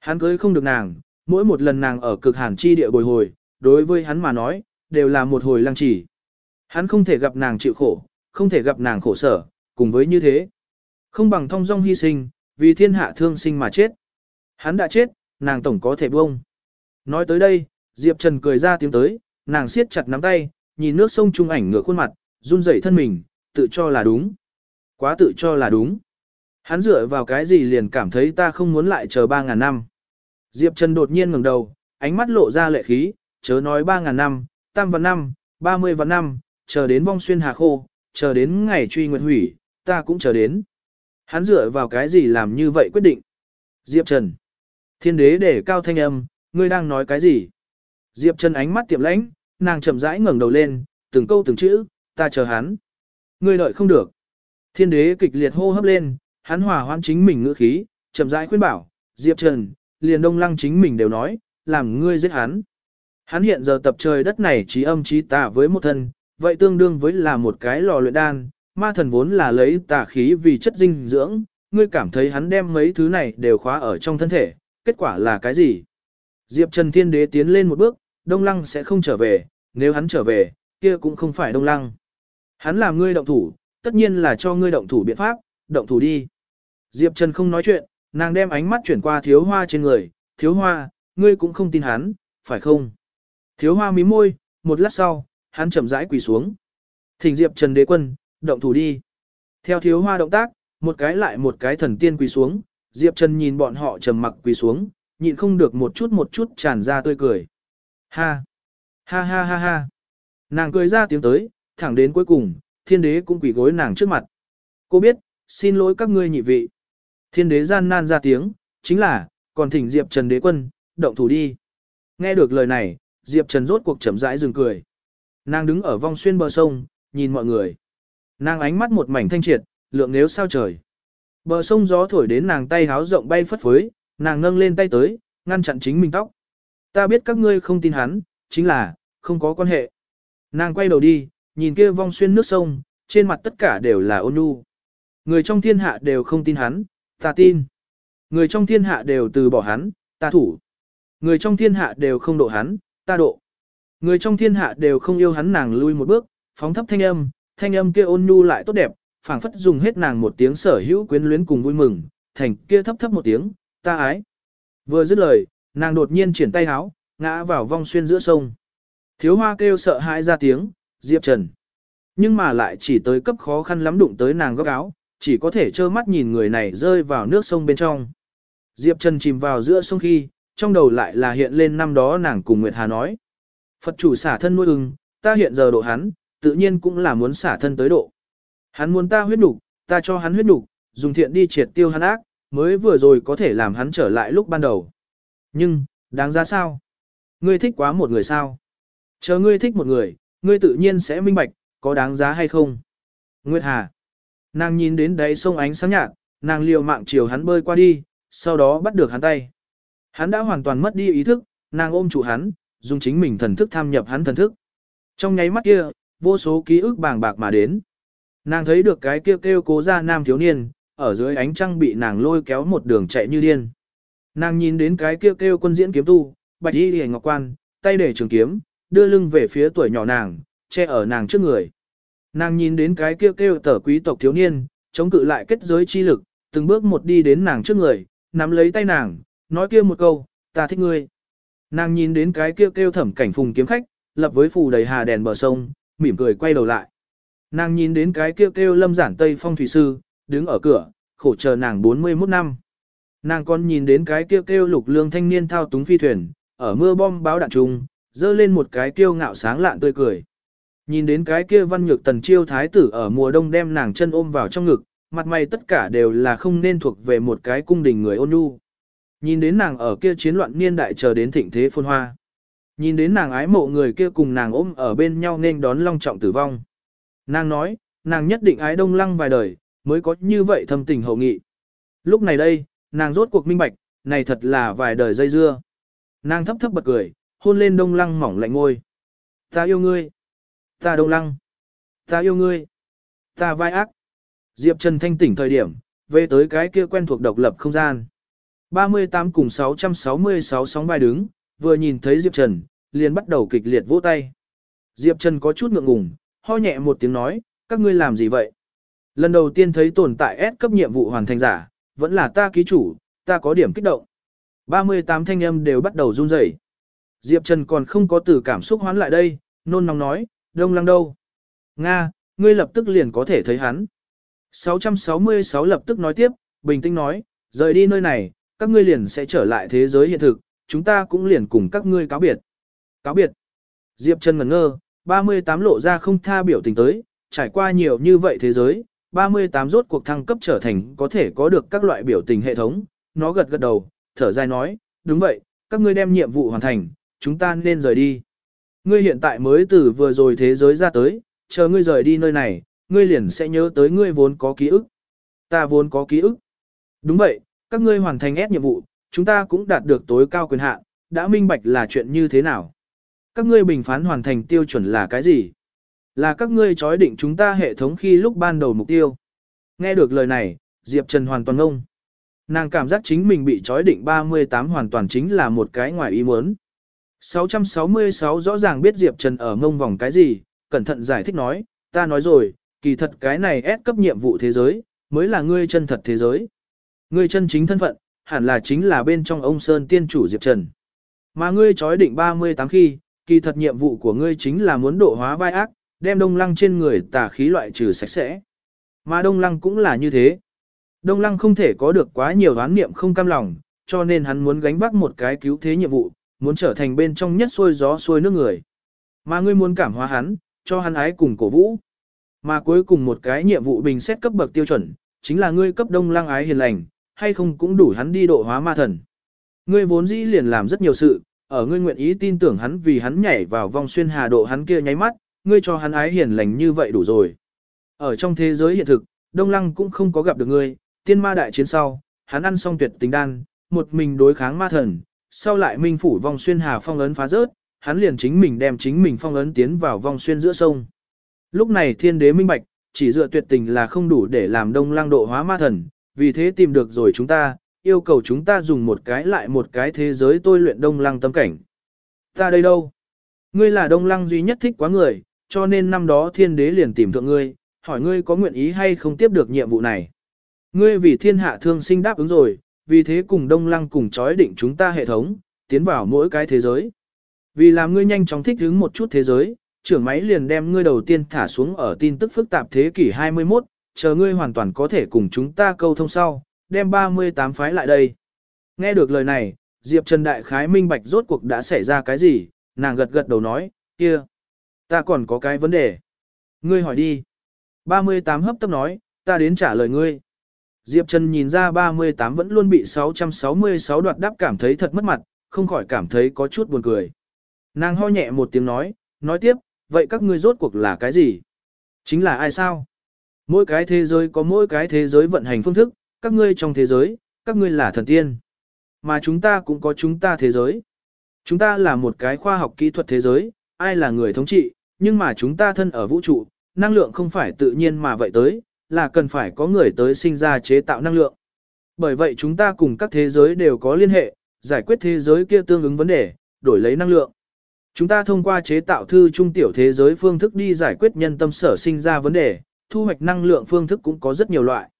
Hắn cưới không được nàng, mỗi một lần nàng ở cực hàn chi địa bồi hồi, đối với hắn mà nói, đều là một hồi lăng chỉ. Hắn không thể gặp nàng chịu khổ, không thể gặp nàng khổ sở, cùng với như thế. Không bằng thông dong hy sinh, vì thiên hạ thương sinh mà chết. Hắn đã chết, nàng tổng có thể buông. Nói tới đây, Diệp Trần cười ra tiếng tới, nàng siết chặt nắm tay, nhìn nước sông trung ảnh ngửa khuôn mặt, run rẩy thân mình, tự cho là đúng. Quá tự cho là đúng. Hắn dựa vào cái gì liền cảm thấy ta không muốn lại chờ 3.000 năm. Diệp Trần đột nhiên ngẩng đầu, ánh mắt lộ ra lệ khí, chớ nói 3.000 năm, tam vạn năm, 30 vạn năm, chờ đến vong xuyên hà khô, chờ đến ngày truy nguyệt hủy, ta cũng chờ đến. Hắn dựa vào cái gì làm như vậy quyết định? Diệp Trần. Thiên đế để cao thanh âm, ngươi đang nói cái gì? Diệp Trần ánh mắt tiệm lãnh, nàng chậm rãi ngẩng đầu lên, từng câu từng chữ, ta chờ hắn. Ngươi đợi không được. Thiên đế kịch liệt hô hấp lên, hắn hòa hoãn chính mình ngữ khí, chậm rãi khuyên bảo, Diệp Trần, liền đông lăng chính mình đều nói, làm ngươi giết hắn. Hắn hiện giờ tập trời đất này trí âm trí tà với một thân, vậy tương đương với là một cái lò luyện đan, ma thần vốn là lấy tà khí vì chất dinh dưỡng, ngươi cảm thấy hắn đem mấy thứ này đều khóa ở trong thân thể, kết quả là cái gì? Diệp Trần Thiên Đế tiến lên một bước, Đông Lăng sẽ không trở về, nếu hắn trở về, kia cũng không phải Đông Lăng. Hắn làm ngươi động thủ, tất nhiên là cho ngươi động thủ biện pháp, động thủ đi. Diệp Trần không nói chuyện, nàng đem ánh mắt chuyển qua thiếu hoa trên người, thiếu hoa, ngươi cũng không tin hắn, phải không? Thiếu hoa mím môi, một lát sau, hắn chậm rãi quỳ xuống. Thỉnh Diệp Trần đế quân, động thủ đi. Theo thiếu hoa động tác, một cái lại một cái thần tiên quỳ xuống, Diệp Trần nhìn bọn họ trầm mặc quỳ xuống, nhịn không được một chút một chút tràn ra tươi cười. Ha! Ha ha ha ha! Nàng cười ra tiếng tới, thẳng đến cuối cùng, thiên đế cũng quỳ gối nàng trước mặt. Cô biết, xin lỗi các ngươi nhị vị. Thiên đế gian nan ra tiếng, chính là, còn thỉnh Diệp Trần đế quân, động thủ đi. Nghe được lời này, Diệp Trần rốt cuộc chậm rãi dừng cười. Nàng đứng ở vong xuyên bờ sông, nhìn mọi người. Nàng ánh mắt một mảnh thanh triệt, lượng nếu sao trời. Bờ sông gió thổi đến nàng tay háo rộng bay phất phới, nàng nâng lên tay tới, ngăn chặn chính mình tóc. Ta biết các ngươi không tin hắn, chính là, không có quan hệ. Nàng quay đầu đi, nhìn kia vong xuyên nước sông, trên mặt tất cả đều là ôn nhu. Người trong thiên hạ đều không tin hắn, ta tin. Người trong thiên hạ đều từ bỏ hắn, ta thủ. Người trong thiên hạ đều không độ hắn, ta độ. Người trong thiên hạ đều không yêu hắn nàng lui một bước, phóng thấp thanh âm, thanh âm kia ôn nhu lại tốt đẹp, phảng phất dùng hết nàng một tiếng sở hữu quyến luyến cùng vui mừng, thành kia thấp thấp một tiếng, ta ái. Vừa dứt lời, nàng đột nhiên triển tay háo, ngã vào vong xuyên giữa sông. Thiếu hoa kêu sợ hãi ra tiếng, Diệp Trần. Nhưng mà lại chỉ tới cấp khó khăn lắm đụng tới nàng góc áo, chỉ có thể trơ mắt nhìn người này rơi vào nước sông bên trong. Diệp Trần chìm vào giữa sông khi, trong đầu lại là hiện lên năm đó nàng cùng Nguyệt Hà nói. Phật chủ xả thân nuôi ưng, ta hiện giờ độ hắn, tự nhiên cũng là muốn xả thân tới độ. Hắn muốn ta huyết nục, ta cho hắn huyết nục, dùng thiện đi triệt tiêu hắn ác, mới vừa rồi có thể làm hắn trở lại lúc ban đầu. Nhưng, đáng ra sao? Ngươi thích quá một người sao? Chờ ngươi thích một người, ngươi tự nhiên sẽ minh bạch, có đáng giá hay không? Nguyệt Hà. Nàng nhìn đến đáy sông ánh sáng nhạt, nàng liều mạng chiều hắn bơi qua đi, sau đó bắt được hắn tay. Hắn đã hoàn toàn mất đi ý thức, nàng ôm chủ hắn, dùng chính mình thần thức tham nhập hắn thần thức. Trong nháy mắt kia, vô số ký ức bàng bạc mà đến. Nàng thấy được cái kêu kêu cố ra nam thiếu niên, ở dưới ánh trăng bị nàng lôi kéo một đường chạy như điên. Nàng nhìn đến cái kêu kêu quân diễn kiếm tu, bạch y hề ngọc quan, tay để trường kiếm, đưa lưng về phía tuổi nhỏ nàng, che ở nàng trước người. Nàng nhìn đến cái kêu kêu tở quý tộc thiếu niên, chống cự lại kết giới chi lực, từng bước một đi đến nàng trước người, nắm lấy tay nàng, nói kia một câu, ta thích ngươi. Nàng nhìn đến cái kêu kêu thẩm cảnh phùng kiếm khách, lập với phù đầy hà đèn bờ sông, mỉm cười quay đầu lại. Nàng nhìn đến cái kêu kêu lâm giản tây phong thủy sư, đứng ở cửa, khổ chờ nàng 41 năm. Nàng còn nhìn đến cái kêu kêu lục lương thanh niên thao túng phi thuyền, ở mưa bom báo đạn trung, dơ lên một cái kiêu ngạo sáng lạn tươi cười. Nhìn đến cái kia văn nhược tần chiêu thái tử ở mùa đông đem nàng chân ôm vào trong ngực, mặt mày tất cả đều là không nên thuộc về một cái cung đình người ôn nhu. Nhìn đến nàng ở kia chiến loạn niên đại chờ đến thịnh thế phôn hoa. Nhìn đến nàng ái mộ người kia cùng nàng ôm ở bên nhau nên đón long trọng tử vong. Nàng nói, nàng nhất định ái đông lăng vài đời, mới có như vậy thâm tình hậu nghị. Lúc này đây, nàng rốt cuộc minh bạch, này thật là vài đời dây dưa. Nàng thấp thấp bật cười, hôn lên đông lăng mỏng lạnh ngôi. Ta yêu ngươi. Ta đông lăng. Ta yêu ngươi. Ta vai ác. Diệp Trần thanh tỉnh thời điểm, về tới cái kia quen thuộc độc lập không gian. 38 cùng 666 sóng vai đứng, vừa nhìn thấy Diệp Trần, liền bắt đầu kịch liệt vỗ tay. Diệp Trần có chút ngượng ngùng, ho nhẹ một tiếng nói, các ngươi làm gì vậy? Lần đầu tiên thấy tồn tại S cấp nhiệm vụ hoàn thành giả, vẫn là ta ký chủ, ta có điểm kích động. 38 thanh âm đều bắt đầu run rẩy. Diệp Trần còn không có từ cảm xúc hoán lại đây, nôn nóng nói, đông lăng đâu? Nga, ngươi lập tức liền có thể thấy hắn. 666 lập tức nói tiếp, bình tĩnh nói, rời đi nơi này, các ngươi liền sẽ trở lại thế giới hiện thực, chúng ta cũng liền cùng các ngươi cáo biệt. Cáo biệt. Diệp Trần ngẩn ngơ, 38 lộ ra không tha biểu tình tới, trải qua nhiều như vậy thế giới, 38 rốt cuộc thăng cấp trở thành có thể có được các loại biểu tình hệ thống, nó gật gật đầu, thở dài nói, đúng vậy, các ngươi đem nhiệm vụ hoàn thành, chúng ta nên rời đi. Ngươi hiện tại mới từ vừa rồi thế giới ra tới, chờ ngươi rời đi nơi này, ngươi liền sẽ nhớ tới ngươi vốn có ký ức. Ta vốn có ký ức. Đúng vậy, các ngươi hoàn thành ép nhiệm vụ, chúng ta cũng đạt được tối cao quyền hạn, đã minh bạch là chuyện như thế nào. Các ngươi bình phán hoàn thành tiêu chuẩn là cái gì? Là các ngươi chói định chúng ta hệ thống khi lúc ban đầu mục tiêu. Nghe được lời này, Diệp Trần hoàn toàn ngông. Nàng cảm giác chính mình bị chói định 38 hoàn toàn chính là một cái ngoài ý muốn. 666 rõ ràng biết Diệp Trần ở ngông vòng cái gì, cẩn thận giải thích nói, ta nói rồi, kỳ thật cái này ép cấp nhiệm vụ thế giới, mới là ngươi chân thật thế giới. Ngươi chân chính thân phận, hẳn là chính là bên trong ông Sơn tiên chủ Diệp Trần. Mà ngươi chói định 38 khi, kỳ thật nhiệm vụ của ngươi chính là muốn độ hóa vai ác, đem đông lăng trên người tà khí loại trừ sạch sẽ. Mà đông lăng cũng là như thế. Đông lăng không thể có được quá nhiều đoán niệm không cam lòng, cho nên hắn muốn gánh vác một cái cứu thế nhiệm vụ, muốn trở thành bên trong nhất xuôi gió xuôi nước người. Mà ngươi muốn cảm hóa hắn, cho hắn ái cùng cổ vũ. Mà cuối cùng một cái nhiệm vụ bình xét cấp bậc tiêu chuẩn, chính là ngươi cấp đông lăng ái hiền lành, hay không cũng đủ hắn đi độ hóa ma thần. Ngươi vốn dĩ liền làm rất nhiều sự, ở ngươi nguyện ý tin tưởng hắn vì hắn nhảy vào vòng xuyên hà độ hắn kia nháy mắt, ngươi cho hắn ái hiền lành như vậy đủ rồi. Ở trong thế giới hiện thực, Đông Lăng cũng không có gặp được ngươi, tiên ma đại chiến sau, hắn ăn xong tuyệt tình đan, một mình đối kháng ma thần, sau lại minh phủ Vong xuyên hà phong ấn phá rớt, hắn liền chính mình đem chính mình phong ấn tiến vào Vong xuyên giữa sông. Lúc này thiên đế minh bạch, chỉ dựa tuyệt tình là không đủ để làm Đông Lang độ hóa ma thần, vì thế tìm được rồi chúng ta, yêu cầu chúng ta dùng một cái lại một cái thế giới tôi luyện Đông Lăng tâm cảnh. Ta đây đâu? Ngươi là Đông Lăng duy nhất thích quá người, cho nên năm đó thiên đế liền tìm thượng ngươi, hỏi ngươi có nguyện ý hay không tiếp được nhiệm vụ này. Ngươi vì thiên hạ thương sinh đáp ứng rồi, vì thế cùng Đông Lăng cùng chói định chúng ta hệ thống, tiến vào mỗi cái thế giới. Vì làm ngươi nhanh chóng thích ứng một chút thế giới, trưởng máy liền đem ngươi đầu tiên thả xuống ở tin tức phức tạp thế kỷ 21, chờ ngươi hoàn toàn có thể cùng chúng ta câu thông sau, đem 38 phái lại đây. Nghe được lời này, Diệp Trần Đại Khái minh bạch rốt cuộc đã xảy ra cái gì, nàng gật gật đầu nói, kia, ta còn có cái vấn đề. Ngươi hỏi đi. 38 hấp tấp nói, ta đến trả lời ngươi. Diệp Trần nhìn ra 38 vẫn luôn bị 666 đoạt đáp cảm thấy thật mất mặt, không khỏi cảm thấy có chút buồn cười. Nàng ho nhẹ một tiếng nói, nói tiếp, vậy các ngươi rốt cuộc là cái gì? Chính là ai sao? Mỗi cái thế giới có mỗi cái thế giới vận hành phương thức, các ngươi trong thế giới, các ngươi là thần tiên. Mà chúng ta cũng có chúng ta thế giới. Chúng ta là một cái khoa học kỹ thuật thế giới, ai là người thống trị, nhưng mà chúng ta thân ở vũ trụ, năng lượng không phải tự nhiên mà vậy tới, là cần phải có người tới sinh ra chế tạo năng lượng. Bởi vậy chúng ta cùng các thế giới đều có liên hệ, giải quyết thế giới kia tương ứng vấn đề, đổi lấy năng lượng. Chúng ta thông qua chế tạo thư trung tiểu thế giới phương thức đi giải quyết nhân tâm sở sinh ra vấn đề, thu hoạch năng lượng phương thức cũng có rất nhiều loại.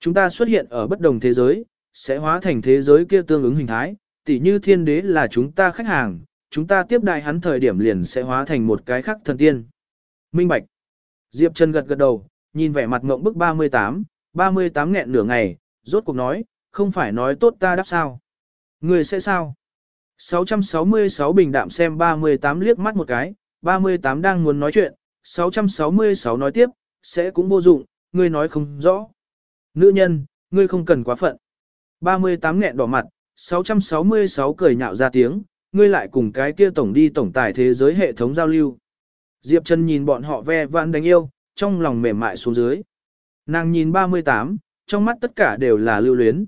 Chúng ta xuất hiện ở bất đồng thế giới, sẽ hóa thành thế giới kia tương ứng hình thái, tỉ như thiên đế là chúng ta khách hàng, chúng ta tiếp đại hắn thời điểm liền sẽ hóa thành một cái khác thần tiên. Minh Bạch. Diệp Trần gật gật đầu, nhìn vẻ mặt ngộng bức 38, 38 nghẹn nửa ngày, rốt cuộc nói, không phải nói tốt ta đáp sao. Người sẽ sao? 666 bình đạm xem 38 liếc mắt một cái, 38 đang muốn nói chuyện, 666 nói tiếp, sẽ cũng vô dụng, ngươi nói không rõ. Nữ nhân, ngươi không cần quá phận. 38 nghẹn đỏ mặt, 666 cười nhạo ra tiếng, ngươi lại cùng cái kia tổng đi tổng tài thế giới hệ thống giao lưu. Diệp Trần nhìn bọn họ ve vãn đánh yêu, trong lòng mềm mại xuống dưới. Nàng nhìn 38, trong mắt tất cả đều là lưu luyến.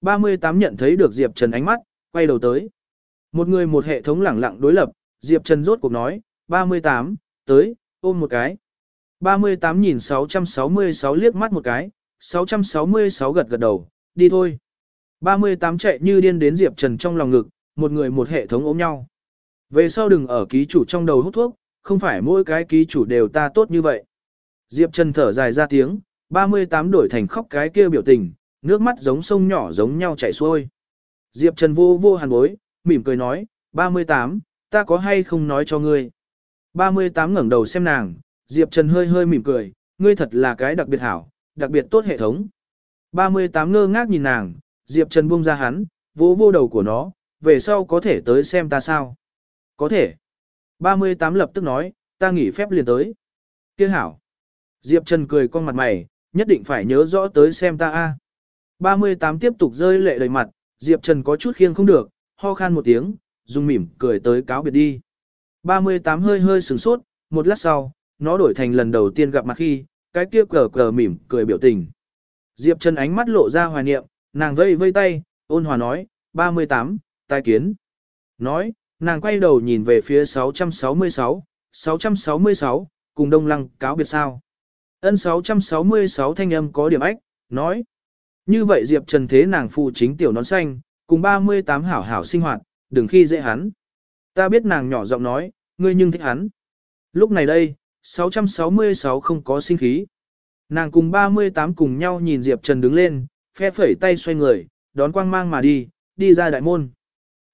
38 nhận thấy được Diệp Trần ánh mắt, quay đầu tới. Một người một hệ thống lẳng lặng đối lập, Diệp Trần rốt cuộc nói, 38, tới, ôm một cái. 38 nhìn 666 liếc mắt một cái, 666 gật gật đầu, đi thôi. 38 chạy như điên đến Diệp Trần trong lòng ngực, một người một hệ thống ôm nhau. Về sau đừng ở ký chủ trong đầu hút thuốc, không phải mỗi cái ký chủ đều ta tốt như vậy. Diệp Trần thở dài ra tiếng, 38 đổi thành khóc cái kia biểu tình, nước mắt giống sông nhỏ giống nhau chảy xuôi. Diệp Trần vô vô hàn bối, mỉm cười nói, 38, ta có hay không nói cho ngươi. 38 ngẩng đầu xem nàng, Diệp Trần hơi hơi mỉm cười, ngươi thật là cái đặc biệt hảo, đặc biệt tốt hệ thống. 38 ngơ ngác nhìn nàng, Diệp Trần buông ra hắn, vỗ vô đầu của nó, về sau có thể tới xem ta sao. Có thể. 38 lập tức nói, ta nghỉ phép liền tới. Kia hảo. Diệp Trần cười con mặt mày, nhất định phải nhớ rõ tới xem ta a. 38 tiếp tục rơi lệ đầy mặt, Diệp Trần có chút khiêng không được, ho khan một tiếng, dùng mỉm cười tới cáo biệt đi. 38 hơi hơi sửng sốt, một lát sau, nó đổi thành lần đầu tiên gặp mặt khi, cái kia cờ cờ mỉm cười biểu tình. Diệp Trần ánh mắt lộ ra hoài niệm, nàng vây vây tay, ôn hòa nói, 38, tai kiến. Nói, nàng quay đầu nhìn về phía 666, 666, cùng đông lăng cáo biệt sao. Ân 666 thanh âm có điểm ách, nói. Như vậy Diệp Trần thế nàng phụ chính tiểu nón xanh, cùng 38 hảo hảo sinh hoạt, đừng khi dễ hắn. Ta biết nàng nhỏ giọng nói, ngươi nhưng thích hắn. Lúc này đây, 666 không có sinh khí. Nàng cùng 38 cùng nhau nhìn Diệp Trần đứng lên, phe phẩy tay xoay người, đón quang mang mà đi, đi ra đại môn.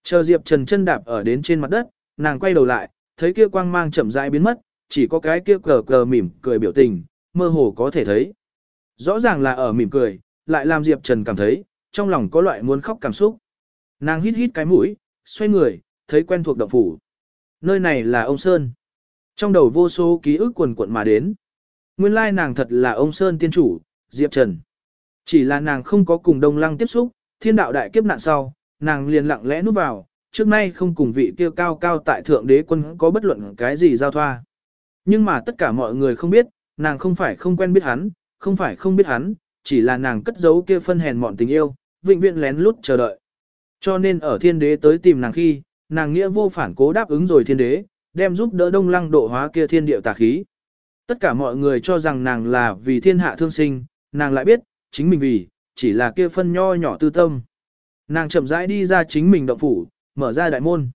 Chờ Diệp Trần chân đạp ở đến trên mặt đất, nàng quay đầu lại, thấy kia quang mang chậm rãi biến mất, chỉ có cái kia cờ cờ mỉm cười biểu tình, mơ hồ có thể thấy. Rõ ràng là ở mỉm cười, lại làm Diệp Trần cảm thấy, trong lòng có loại muốn khóc cảm xúc. Nàng hít hít cái mũi, xoay người, thấy quen thuộc động phủ. Nơi này là ông Sơn. Trong đầu vô số ký ức quần quận mà đến. Nguyên lai nàng thật là ông Sơn tiên chủ, Diệp Trần. Chỉ là nàng không có cùng Đông Lăng tiếp xúc, thiên đạo đại kiếp nạn sau, nàng liền lặng lẽ núp vào, trước nay không cùng vị kia cao cao tại thượng đế quân có bất luận cái gì giao thoa. Nhưng mà tất cả mọi người không biết, nàng không phải không quen biết hắn, không phải không biết hắn, chỉ là nàng cất giấu kia phân hèn mọn tình yêu, vĩnh viễn lén lút chờ đợi. Cho nên ở thiên đế tới tìm nàng khi, nàng nghĩa vô phản cố đáp ứng rồi thiên đế, đem giúp đỡ đông lăng độ hóa kia thiên điệu tà khí. Tất cả mọi người cho rằng nàng là vì thiên hạ thương sinh, nàng lại biết, chính mình vì, chỉ là kia phân nho nhỏ tư tâm. Nàng chậm rãi đi ra chính mình động phủ, mở ra đại môn.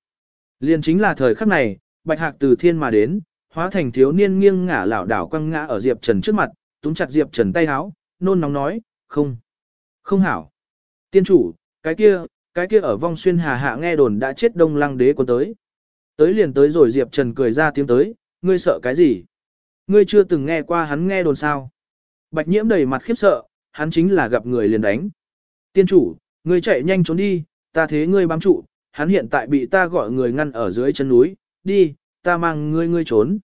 Liên chính là thời khắc này, bạch hạc từ thiên mà đến, hóa thành thiếu niên nghiêng ngả lảo đảo quăng ngã ở Diệp Trần trước mặt, túm chặt Diệp Trần tay háo, nôn nóng nói, không, không hảo. Tiên chủ, cái kia, cái kia ở vong xuyên hà hạ nghe đồn đã chết đông lăng đế quân tới. Tới liền tới rồi Diệp Trần cười ra tiếng tới, ngươi sợ cái gì? Ngươi chưa từng nghe qua hắn nghe đồn sao? Bạch nhiễm đầy mặt khiếp sợ, hắn chính là gặp người liền đánh. Tiên chủ, ngươi chạy nhanh trốn đi, ta thế ngươi bám trụ, hắn hiện tại bị ta gọi người ngăn ở dưới chân núi, đi, ta mang ngươi ngươi trốn.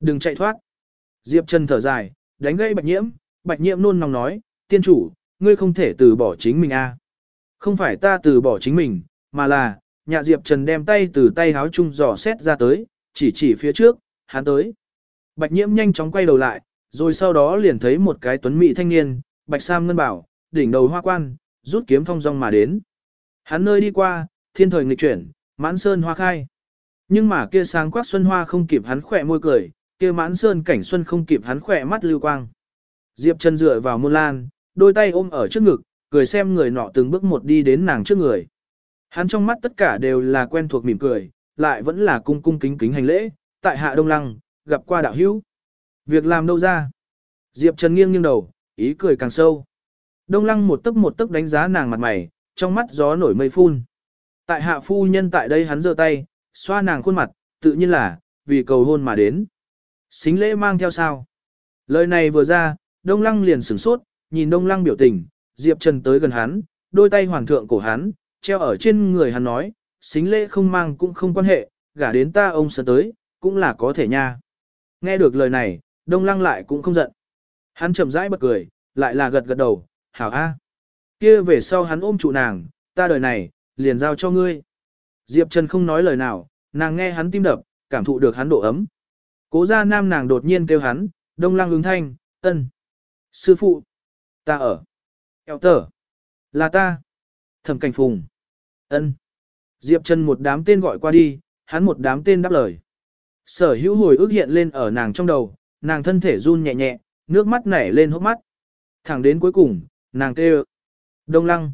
Đừng chạy thoát. Diệp Trần thở dài, đánh gây bạch nhiễm, bạch nhiễm nôn nóng nói, tiên chủ, ngươi không thể từ bỏ chính mình a. Không phải ta từ bỏ chính mình, mà là, nhà Diệp Trần đem tay từ tay háo chung dò xét ra tới, chỉ chỉ phía trước, hắn tới. Bạch nhiễm nhanh chóng quay đầu lại, rồi sau đó liền thấy một cái tuấn mỹ thanh niên, bạch sam ngân bảo, đỉnh đầu hoa quan, rút kiếm phong rong mà đến. Hắn nơi đi qua, thiên thời nghịch chuyển, mãn sơn hoa khai. Nhưng mà kia sáng quắc xuân hoa không kịp hắn khỏe môi cười, kia mãn sơn cảnh xuân không kịp hắn khỏe mắt lưu quang. Diệp Trần dựa vào môn lan, đôi tay ôm ở trước ngực, cười xem người nọ từng bước một đi đến nàng trước người. Hắn trong mắt tất cả đều là quen thuộc mỉm cười, lại vẫn là cung cung kính kính hành lễ, tại hạ đông lăng, gặp qua đạo hữu. Việc làm đâu ra? Diệp Trần nghiêng nghiêng đầu, ý cười càng sâu. Đông lăng một tấc một tấc đánh giá nàng mặt mày, trong mắt gió nổi mây phun. Tại hạ phu nhân tại đây hắn giơ tay, xoa nàng khuôn mặt, tự nhiên là, vì cầu hôn mà đến. Xính lễ mang theo sao? Lời này vừa ra, Đông Lăng liền sửng sốt, nhìn Đông Lăng biểu tình, Diệp Trần tới gần hắn, đôi tay hoàng thượng cổ hắn, treo ở trên người hắn nói, xính lễ không mang cũng không quan hệ, gả đến ta ông sơn tới, cũng là có thể nha. Nghe được lời này, Đông Lăng lại cũng không giận. Hắn chậm rãi bật cười, lại là gật gật đầu, hảo a. Kia về sau hắn ôm trụ nàng, ta đời này, liền giao cho ngươi. Diệp Trần không nói lời nào, nàng nghe hắn tim đập, cảm thụ được hắn độ ấm. Cố gia nam nàng đột nhiên kêu hắn, đông lăng ứng thanh, ân. Sư phụ, ta ở. Eo tờ, là ta. Thẩm cảnh phùng, ân. Diệp Trần một đám tên gọi qua đi, hắn một đám tên đáp lời. Sở hữu hồi ức hiện lên ở nàng trong đầu, nàng thân thể run nhẹ nhẹ, nước mắt nảy lên hốc mắt. Thẳng đến cuối cùng, nàng kêu. Đông lăng.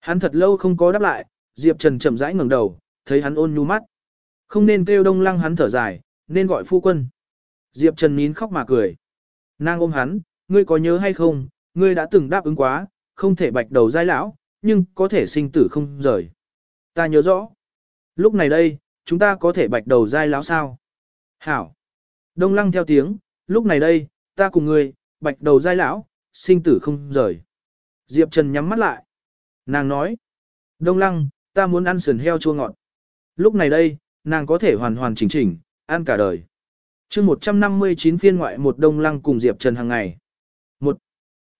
Hắn thật lâu không có đáp lại, Diệp Trần chậm rãi ngẩng đầu, thấy hắn ôn nhu mắt. Không nên kêu đông lăng hắn thở dài, nên gọi phu quân. Diệp Trần nín khóc mà cười. Nàng ôm hắn, ngươi có nhớ hay không, ngươi đã từng đáp ứng quá, không thể bạch đầu giai lão, nhưng có thể sinh tử không rời. Ta nhớ rõ. Lúc này đây, chúng ta có thể bạch đầu giai lão sao? Hảo. Đông lăng theo tiếng, lúc này đây, ta cùng ngươi, bạch đầu giai lão, sinh tử không rời. Diệp Trần nhắm mắt lại. Nàng nói. Đông lăng, ta muốn ăn sườn heo chua ngọt. Lúc này đây, nàng có thể hoàn hoàn chỉnh chỉnh, ăn cả đời. chương 159 phiên ngoại một Đông Lăng cùng Diệp Trần hàng ngày. Một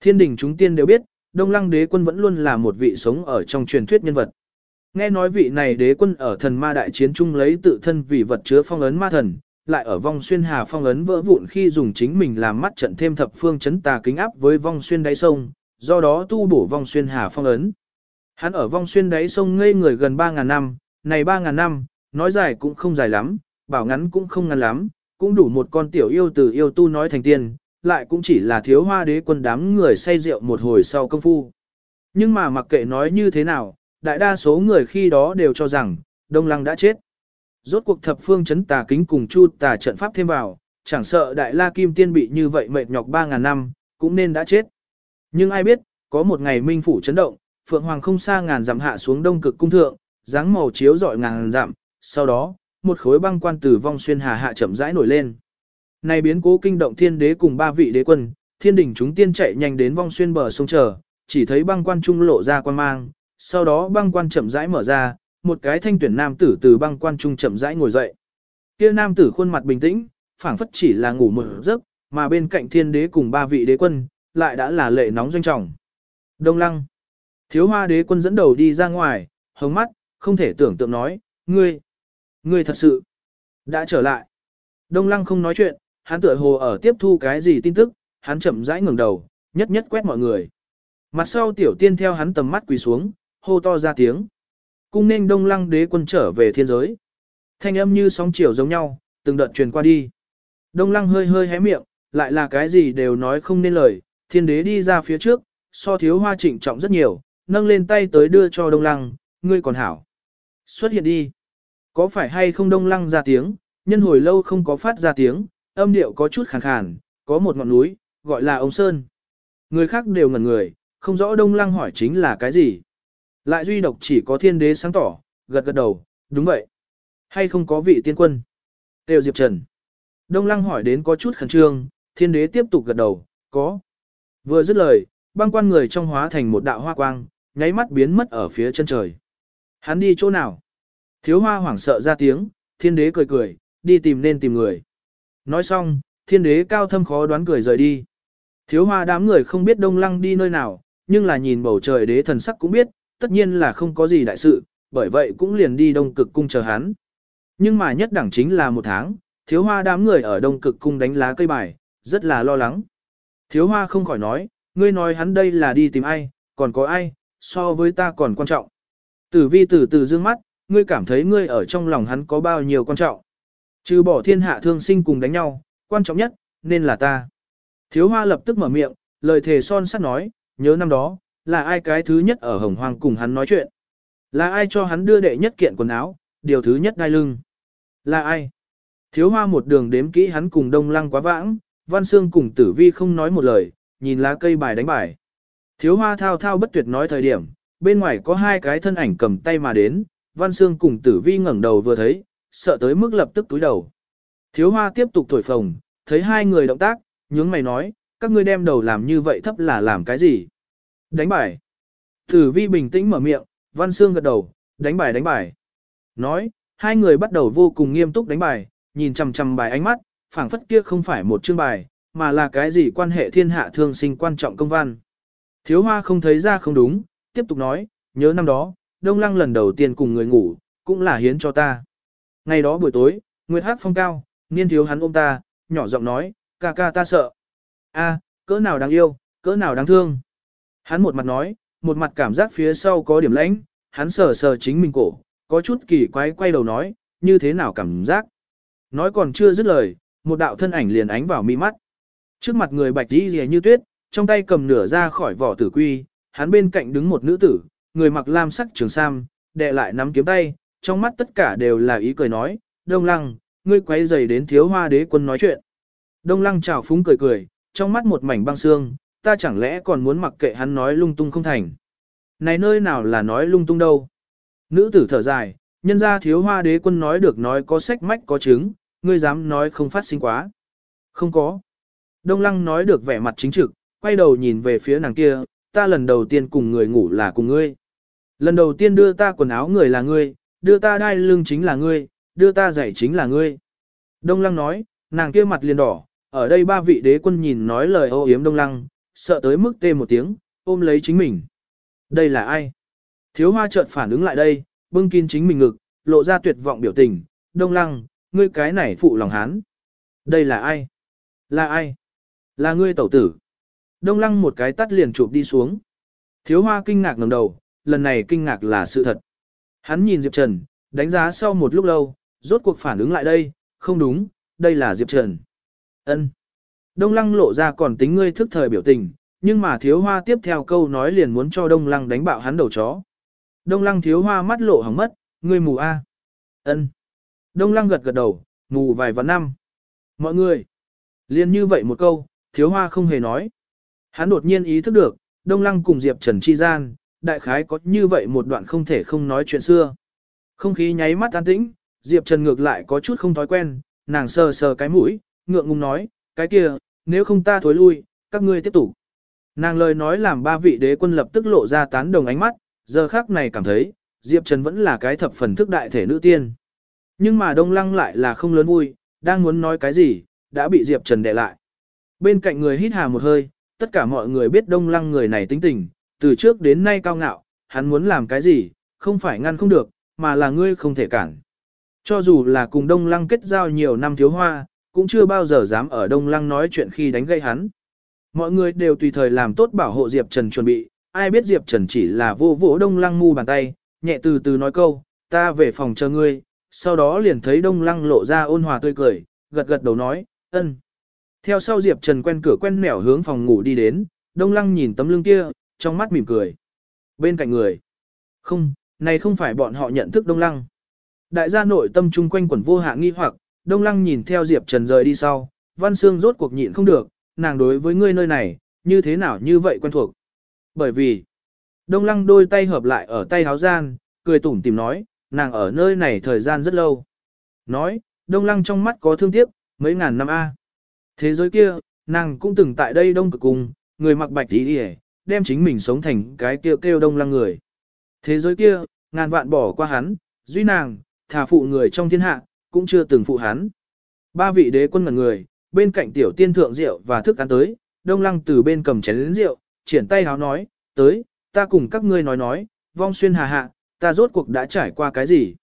Thiên đình chúng tiên đều biết, Đông Lăng đế quân vẫn luôn là một vị sống ở trong truyền thuyết nhân vật. Nghe nói vị này đế quân ở thần ma đại chiến chung lấy tự thân vì vật chứa phong ấn ma thần, lại ở vong xuyên hà phong ấn vỡ vụn khi dùng chính mình làm mắt trận thêm thập phương chấn tà kính áp với vong xuyên đáy sông, do đó tu bổ vong xuyên hà phong ấn. Hắn ở vong xuyên đáy sông ngây người gần 3.000 năm, này 3.000 năm, nói dài cũng không dài lắm, bảo ngắn cũng không ngắn lắm, cũng đủ một con tiểu yêu từ yêu tu nói thành tiên, lại cũng chỉ là thiếu hoa đế quân đám người say rượu một hồi sau công phu. Nhưng mà mặc kệ nói như thế nào, đại đa số người khi đó đều cho rằng, Đông Lăng đã chết. Rốt cuộc thập phương chấn tà kính cùng chu tà trận pháp thêm vào, chẳng sợ đại la kim tiên bị như vậy mệt nhọc 3.000 năm, cũng nên đã chết. Nhưng ai biết, có một ngày minh phủ chấn động, Phượng Hoàng không xa ngàn dặm hạ xuống đông cực cung thượng, dáng màu chiếu rọi ngàn dặm, sau đó, một khối băng quan tử vong xuyên hà hạ chậm rãi nổi lên. Này biến cố kinh động thiên đế cùng ba vị đế quân, thiên đỉnh chúng tiên chạy nhanh đến vong xuyên bờ sông chờ, chỉ thấy băng quan trung lộ ra quan mang, sau đó băng quan chậm rãi mở ra, một cái thanh tuyển nam tử từ băng quan trung chậm rãi ngồi dậy. Kia nam tử khuôn mặt bình tĩnh, phảng phất chỉ là ngủ một giấc, mà bên cạnh thiên đế cùng ba vị đế quân, lại đã là lệ nóng doanh trọng. Đông lăng. Thiếu hoa đế quân dẫn đầu đi ra ngoài, hống mắt, không thể tưởng tượng nói, ngươi, ngươi thật sự, đã trở lại. Đông lăng không nói chuyện, hắn tựa hồ ở tiếp thu cái gì tin tức, hắn chậm rãi ngẩng đầu, nhất nhất quét mọi người. Mặt sau tiểu tiên theo hắn tầm mắt quỳ xuống, hô to ra tiếng. Cung nên đông lăng đế quân trở về thiên giới. Thanh âm như sóng chiều giống nhau, từng đợt truyền qua đi. Đông lăng hơi hơi hé miệng, lại là cái gì đều nói không nên lời, thiên đế đi ra phía trước, so thiếu hoa trịnh trọng rất nhiều, nâng lên tay tới đưa cho đông lăng, ngươi còn hảo. Xuất hiện đi. Có phải hay không đông lăng ra tiếng, nhân hồi lâu không có phát ra tiếng, âm điệu có chút khàn khàn, có một ngọn núi, gọi là ông Sơn. Người khác đều ngẩn người, không rõ đông lăng hỏi chính là cái gì. Lại duy độc chỉ có thiên đế sáng tỏ, gật gật đầu, đúng vậy. Hay không có vị tiên quân? Tiêu Diệp Trần. Đông lăng hỏi đến có chút khẩn trương, thiên đế tiếp tục gật đầu, có. Vừa dứt lời, băng quan người trong hóa thành một đạo hoa quang, nháy mắt biến mất ở phía chân trời. Hắn đi chỗ nào? Thiếu hoa hoảng sợ ra tiếng, thiên đế cười cười, đi tìm nên tìm người. Nói xong, thiên đế cao thâm khó đoán cười rời đi. Thiếu hoa đám người không biết đông lăng đi nơi nào, nhưng là nhìn bầu trời đế thần sắc cũng biết, tất nhiên là không có gì đại sự, bởi vậy cũng liền đi đông cực cung chờ hắn. Nhưng mà nhất đẳng chính là một tháng, thiếu hoa đám người ở đông cực cung đánh lá cây bài, rất là lo lắng. Thiếu hoa không khỏi nói, ngươi nói hắn đây là đi tìm ai, còn có ai, so với ta còn quan trọng. Tử vi từ từ dương mắt, ngươi cảm thấy ngươi ở trong lòng hắn có bao nhiêu quan trọng. Trừ bỏ thiên hạ thương sinh cùng đánh nhau, quan trọng nhất, nên là ta. Thiếu hoa lập tức mở miệng, lời thề son sắt nói, nhớ năm đó, là ai cái thứ nhất ở hồng hoang cùng hắn nói chuyện. Là ai cho hắn đưa đệ nhất kiện quần áo, điều thứ nhất đai lưng. Là ai? Thiếu hoa một đường đếm kỹ hắn cùng đông lăng quá vãng, văn xương cùng tử vi không nói một lời, nhìn lá cây bài đánh bài. Thiếu hoa thao thao bất tuyệt nói thời điểm, bên ngoài có hai cái thân ảnh cầm tay mà đến, văn xương cùng tử vi ngẩng đầu vừa thấy, sợ tới mức lập tức túi đầu. Thiếu hoa tiếp tục thổi phồng, thấy hai người động tác, nhướng mày nói, các ngươi đem đầu làm như vậy thấp là làm cái gì? Đánh bài. Tử vi bình tĩnh mở miệng, văn xương gật đầu, đánh bài đánh bài. Nói, hai người bắt đầu vô cùng nghiêm túc đánh bài, nhìn chằm chằm bài ánh mắt, phảng phất kia không phải một chương bài, mà là cái gì quan hệ thiên hạ thương sinh quan trọng công văn. Thiếu hoa không thấy ra không đúng, tiếp tục nói, nhớ năm đó, Đông Lăng lần đầu tiên cùng người ngủ, cũng là hiến cho ta. Ngày đó buổi tối, Nguyệt Hắc phong cao, niên thiếu hắn ôm ta, nhỏ giọng nói, ca ca ta sợ. a cỡ nào đáng yêu, cỡ nào đáng thương. Hắn một mặt nói, một mặt cảm giác phía sau có điểm lãnh, hắn sờ sờ chính mình cổ, có chút kỳ quái quay đầu nói, như thế nào cảm giác. Nói còn chưa dứt lời, một đạo thân ảnh liền ánh vào mi mắt. Trước mặt người bạch đi rìa như tuyết, trong tay cầm nửa ra khỏi vỏ tử quy, hắn bên cạnh đứng một nữ tử, người mặc lam sắc trường sam, đệ lại nắm kiếm tay, trong mắt tất cả đều là ý cười nói, Đông Lăng, ngươi quay dày đến thiếu hoa đế quân nói chuyện. Đông Lăng chào phúng cười cười, trong mắt một mảnh băng xương, ta chẳng lẽ còn muốn mặc kệ hắn nói lung tung không thành. Này nơi nào là nói lung tung đâu. Nữ tử thở dài, nhân ra thiếu hoa đế quân nói được nói có sách mách có chứng, ngươi dám nói không phát sinh quá. Không có. Đông Lăng nói được vẻ mặt chính trực, quay đầu nhìn về phía nàng kia, ta lần đầu tiên cùng người ngủ là cùng ngươi. Lần đầu tiên đưa ta quần áo người là ngươi, đưa ta đai lưng chính là ngươi, đưa ta giày chính là ngươi. Đông Lăng nói, nàng kia mặt liền đỏ, ở đây ba vị đế quân nhìn nói lời ô yếm đông lăng, sợ tới mức tê một tiếng, ôm lấy chính mình. Đây là ai? Thiếu hoa chợt phản ứng lại đây, bưng kín chính mình ngực, lộ ra tuyệt vọng biểu tình, đông lăng, ngươi cái này phụ lòng hán. Đây là ai? Là ai? Là ngươi tẩu tử. Đông lăng một cái tắt liền chụp đi xuống. Thiếu hoa kinh ngạc ngẩng đầu, lần này kinh ngạc là sự thật. Hắn nhìn Diệp Trần, đánh giá sau một lúc lâu, rốt cuộc phản ứng lại đây, không đúng, đây là Diệp Trần. Ân. Đông lăng lộ ra còn tính ngươi thức thời biểu tình, nhưng mà thiếu hoa tiếp theo câu nói liền muốn cho đông lăng đánh bạo hắn đầu chó. Đông lăng thiếu hoa mắt lộ hỏng mất, ngươi mù a. Ân. Đông lăng gật gật đầu, mù vài vạn năm. Mọi người. Liên như vậy một câu, thiếu hoa không hề nói. Hắn đột nhiên ý thức được, đông lăng cùng Diệp Trần chi gian, đại khái có như vậy một đoạn không thể không nói chuyện xưa. Không khí nháy mắt an tĩnh, Diệp Trần ngược lại có chút không thói quen, nàng sờ sờ cái mũi, ngượng ngùng nói, cái kia, nếu không ta thối lui, các ngươi tiếp tục. Nàng lời nói làm ba vị đế quân lập tức lộ ra tán đồng ánh mắt, giờ khác này cảm thấy, Diệp Trần vẫn là cái thập phần thức đại thể nữ tiên. Nhưng mà Đông Lăng lại là không lớn vui, đang muốn nói cái gì, đã bị Diệp Trần đè lại. Bên cạnh người hít hà một hơi, tất cả mọi người biết Đông Lăng người này tính tình, từ trước đến nay cao ngạo, hắn muốn làm cái gì, không phải ngăn không được, mà là ngươi không thể cản. Cho dù là cùng Đông Lăng kết giao nhiều năm thiếu hoa, cũng chưa bao giờ dám ở Đông Lăng nói chuyện khi đánh gây hắn. Mọi người đều tùy thời làm tốt bảo hộ Diệp Trần chuẩn bị, ai biết Diệp Trần chỉ là vô vỗ Đông Lăng mu bàn tay, nhẹ từ từ nói câu, ta về phòng chờ ngươi, sau đó liền thấy Đông Lăng lộ ra ôn hòa tươi cười, gật gật đầu nói, ân. Theo sau Diệp Trần quen cửa quen nẻo hướng phòng ngủ đi đến, Đông Lăng nhìn tấm lưng kia, trong mắt mỉm cười. Bên cạnh người. Không, này không phải bọn họ nhận thức Đông Lăng. Đại gia nội tâm trung quanh quần vô hạ nghi hoặc, Đông Lăng nhìn theo Diệp Trần rời đi sau, Văn Sương rốt cuộc nhịn không được, nàng đối với ngươi nơi này, như thế nào như vậy quen thuộc. Bởi vì, Đông Lăng đôi tay hợp lại ở tay háo gian, cười tủm tìm nói, nàng ở nơi này thời gian rất lâu. Nói, Đông Lăng trong mắt có thương tiếc, mấy ngàn năm A. Thế giới kia, nàng cũng từng tại đây đông cực cùng, người mặc bạch tí đi đem chính mình sống thành cái kêu kêu Đông Lăng người. Thế giới kia, ngàn vạn bỏ qua hắn, duy nàng, thả phụ người trong thiên hạ, cũng chưa từng phụ hắn. Ba vị đế quân ngần người, bên cạnh tiểu tiên thượng rượu và thức ăn tới, đông lăng từ bên cầm chén lĩnh rượu, triển tay háo nói, tới, ta cùng các ngươi nói nói, vong xuyên hà hạ, ta rốt cuộc đã trải qua cái gì.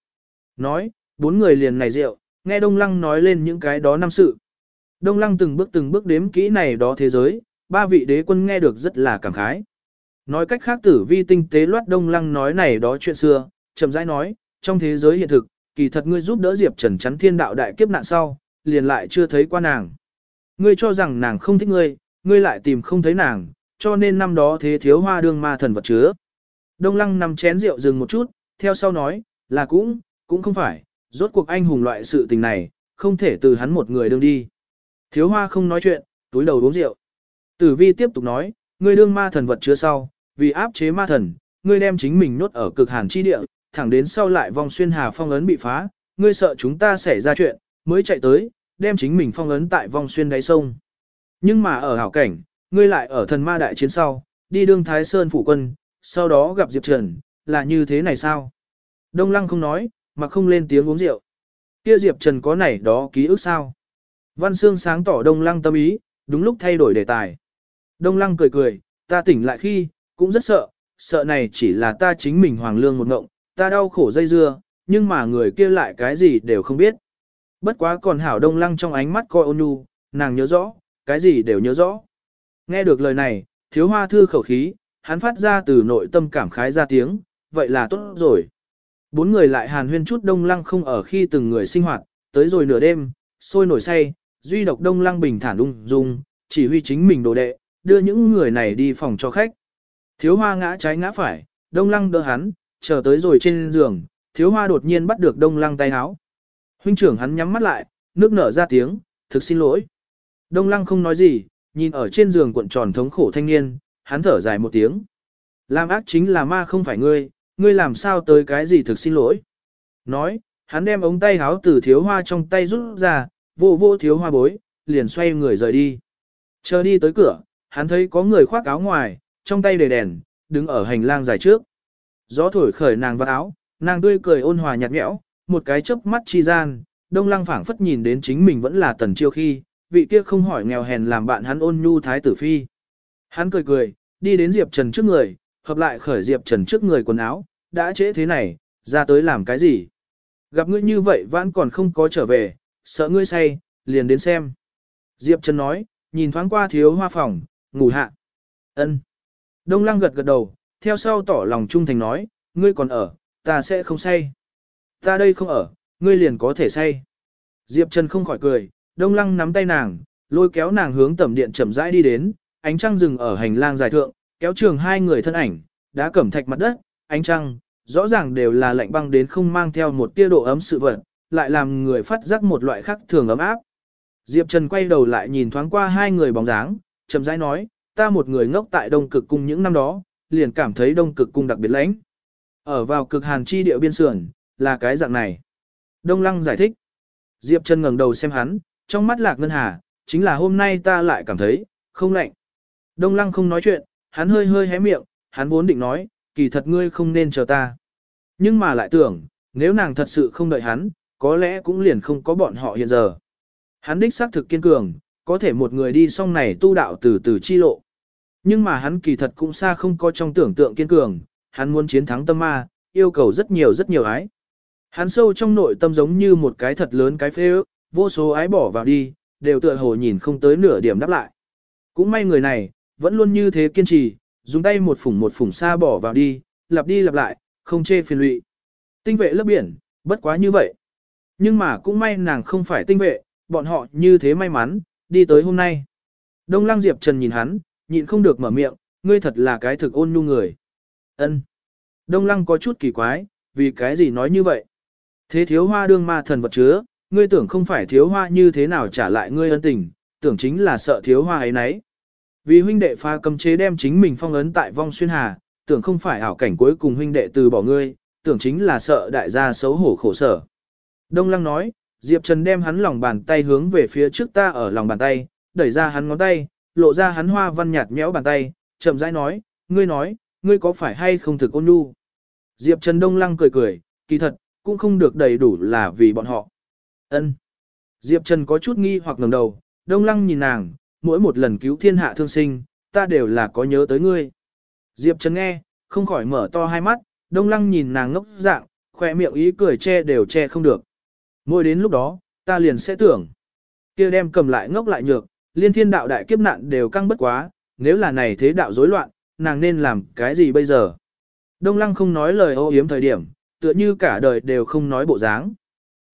Nói, bốn người liền này rượu, nghe đông lăng nói lên những cái đó năm sự. Đông lăng từng bước từng bước đếm kỹ này đó thế giới, ba vị đế quân nghe được rất là cảm khái. Nói cách khác tử vi tinh tế loát đông lăng nói này đó chuyện xưa, chậm rãi nói, trong thế giới hiện thực, kỳ thật ngươi giúp đỡ Diệp Trần chắn thiên đạo đại kiếp nạn sau, liền lại chưa thấy qua nàng. Ngươi cho rằng nàng không thích ngươi, ngươi lại tìm không thấy nàng, cho nên năm đó thế thiếu hoa đương ma thần vật chứa. Đông lăng nằm chén rượu dừng một chút, theo sau nói, là cũng, cũng không phải, rốt cuộc anh hùng loại sự tình này, không thể từ hắn một người đương đi. Thiếu hoa không nói chuyện, túi đầu uống rượu. Tử vi tiếp tục nói, ngươi đương ma thần vật chứa sau, vì áp chế ma thần, ngươi đem chính mình nốt ở cực hàn chi địa, thẳng đến sau lại vòng xuyên hà phong ấn bị phá, ngươi sợ chúng ta xảy ra chuyện, mới chạy tới, đem chính mình phong ấn tại vòng xuyên đáy sông. Nhưng mà ở hảo cảnh, ngươi lại ở thần ma đại chiến sau, đi đương Thái Sơn phủ quân, sau đó gặp Diệp Trần, là như thế này sao? Đông Lăng không nói, mà không lên tiếng uống rượu. Kia Diệp Trần có này đó ký ức sao? Văn Sương sáng tỏ Đông Lăng tâm ý, đúng lúc thay đổi đề tài. Đông Lăng cười cười, ta tỉnh lại khi, cũng rất sợ, sợ này chỉ là ta chính mình hoàng lương một ngộng, ta đau khổ dây dưa, nhưng mà người kia lại cái gì đều không biết. Bất quá còn hảo đông lăng trong ánh mắt coi ôn nhu, nàng nhớ rõ, cái gì đều nhớ rõ. Nghe được lời này, thiếu hoa thư khẩu khí, hắn phát ra từ nội tâm cảm khái ra tiếng, vậy là tốt rồi. Bốn người lại hàn huyên chút đông lăng không ở khi từng người sinh hoạt, tới rồi nửa đêm, sôi nổi say, duy độc đông lăng bình thản ung dung, chỉ huy chính mình đồ đệ, đưa những người này đi phòng cho khách. Thiếu hoa ngã trái ngã phải, đông lăng đỡ hắn, chờ tới rồi trên giường, thiếu hoa đột nhiên bắt được đông lăng tay áo Huynh trưởng hắn nhắm mắt lại, nước nở ra tiếng, thực xin lỗi. Đông lăng không nói gì, nhìn ở trên giường cuộn tròn thống khổ thanh niên, hắn thở dài một tiếng. Làm ác chính là ma không phải ngươi, ngươi làm sao tới cái gì thực xin lỗi. Nói, hắn đem ống tay háo từ thiếu hoa trong tay rút ra, vô vô thiếu hoa bối, liền xoay người rời đi. Chờ đi tới cửa, hắn thấy có người khoác áo ngoài, trong tay đề đèn, đứng ở hành lang dài trước. Gió thổi khởi nàng vào áo, nàng tươi cười ôn hòa nhạt nhẽo, một cái chớp mắt chi gian, Đông Lăng phảng phất nhìn đến chính mình vẫn là tần chiêu khi, vị kia không hỏi nghèo hèn làm bạn hắn ôn nhu thái tử phi. Hắn cười cười, đi đến Diệp Trần trước người, hợp lại khởi Diệp Trần trước người quần áo, đã trễ thế này, ra tới làm cái gì? Gặp ngươi như vậy vẫn còn không có trở về, sợ ngươi say, liền đến xem. Diệp Trần nói, nhìn thoáng qua thiếu hoa phòng, ngủ hạ. ân Đông Lăng gật gật đầu, theo sau tỏ lòng trung thành nói, ngươi còn ở, ta sẽ không say. Ta đây không ở, ngươi liền có thể say. Diệp Trần không khỏi cười, Đông Lăng nắm tay nàng, lôi kéo nàng hướng tầm điện chậm rãi đi đến, ánh trăng dừng ở hành lang dài thượng, kéo trường hai người thân ảnh, đã cẩm thạch mặt đất, ánh trăng, rõ ràng đều là lạnh băng đến không mang theo một tia độ ấm sự vật, lại làm người phát giác một loại khác thường ấm áp. Diệp Trần quay đầu lại nhìn thoáng qua hai người bóng dáng, chậm rãi nói, ta một người ngốc tại Đông Cực Cung những năm đó, liền cảm thấy Đông Cực Cung đặc biệt lãnh. Ở vào cực hàn chi địa biên sườn, là cái dạng này. Đông Lăng giải thích. Diệp Trần ngẩng đầu xem hắn, trong mắt lạc ngân hà, chính là hôm nay ta lại cảm thấy, không lạnh. Đông Lăng không nói chuyện, hắn hơi hơi hé miệng, hắn vốn định nói, kỳ thật ngươi không nên chờ ta. Nhưng mà lại tưởng, nếu nàng thật sự không đợi hắn, có lẽ cũng liền không có bọn họ hiện giờ. Hắn đích xác thực kiên cường, có thể một người đi xong này tu đạo từ từ chi lộ. Nhưng mà hắn kỳ thật cũng xa không có trong tưởng tượng kiên cường, hắn muốn chiến thắng tâm ma, yêu cầu rất nhiều rất nhiều ái. Hắn sâu trong nội tâm giống như một cái thật lớn cái phê ước, vô số ái bỏ vào đi, đều tựa hồ nhìn không tới nửa điểm đáp lại. Cũng may người này, vẫn luôn như thế kiên trì, dùng tay một phủng một phủng xa bỏ vào đi, lặp đi lặp lại, không chê phiền lụy. Tinh vệ lớp biển, bất quá như vậy. Nhưng mà cũng may nàng không phải tinh vệ, bọn họ như thế may mắn, đi tới hôm nay. Đông Lăng Diệp Trần nhìn hắn, nhịn không được mở miệng, ngươi thật là cái thực ôn nhu người. Ân. Đông Lăng có chút kỳ quái, vì cái gì nói như vậy? Thế thiếu hoa đương ma thần vật chứa, ngươi tưởng không phải thiếu hoa như thế nào trả lại ngươi ân tình, tưởng chính là sợ thiếu hoa ấy nấy. Vì huynh đệ pha cầm chế đem chính mình phong ấn tại vong xuyên hà, tưởng không phải ảo cảnh cuối cùng huynh đệ từ bỏ ngươi, tưởng chính là sợ đại gia xấu hổ khổ sở. Đông Lăng nói, Diệp Trần đem hắn lòng bàn tay hướng về phía trước ta ở lòng bàn tay, đẩy ra hắn ngón tay, lộ ra hắn hoa văn nhạt nhẽo bàn tay, chậm rãi nói, ngươi nói, ngươi có phải hay không thực ôn nhu? Diệp Trần Đông Lăng cười cười, kỳ thật, cũng không được đầy đủ là vì bọn họ. Ân. Diệp Trần có chút nghi hoặc ngẩng đầu, Đông Lăng nhìn nàng, mỗi một lần cứu thiên hạ thương sinh, ta đều là có nhớ tới ngươi. Diệp Trần nghe, không khỏi mở to hai mắt, Đông Lăng nhìn nàng ngốc dạng, khỏe miệng ý cười che đều che không được. Mỗi đến lúc đó, ta liền sẽ tưởng, kia đem cầm lại ngốc lại nhược, liên thiên đạo đại kiếp nạn đều căng bất quá, nếu là này thế đạo rối loạn, nàng nên làm cái gì bây giờ? Đông Lăng không nói lời ô yếm thời điểm, tựa như cả đời đều không nói bộ dáng.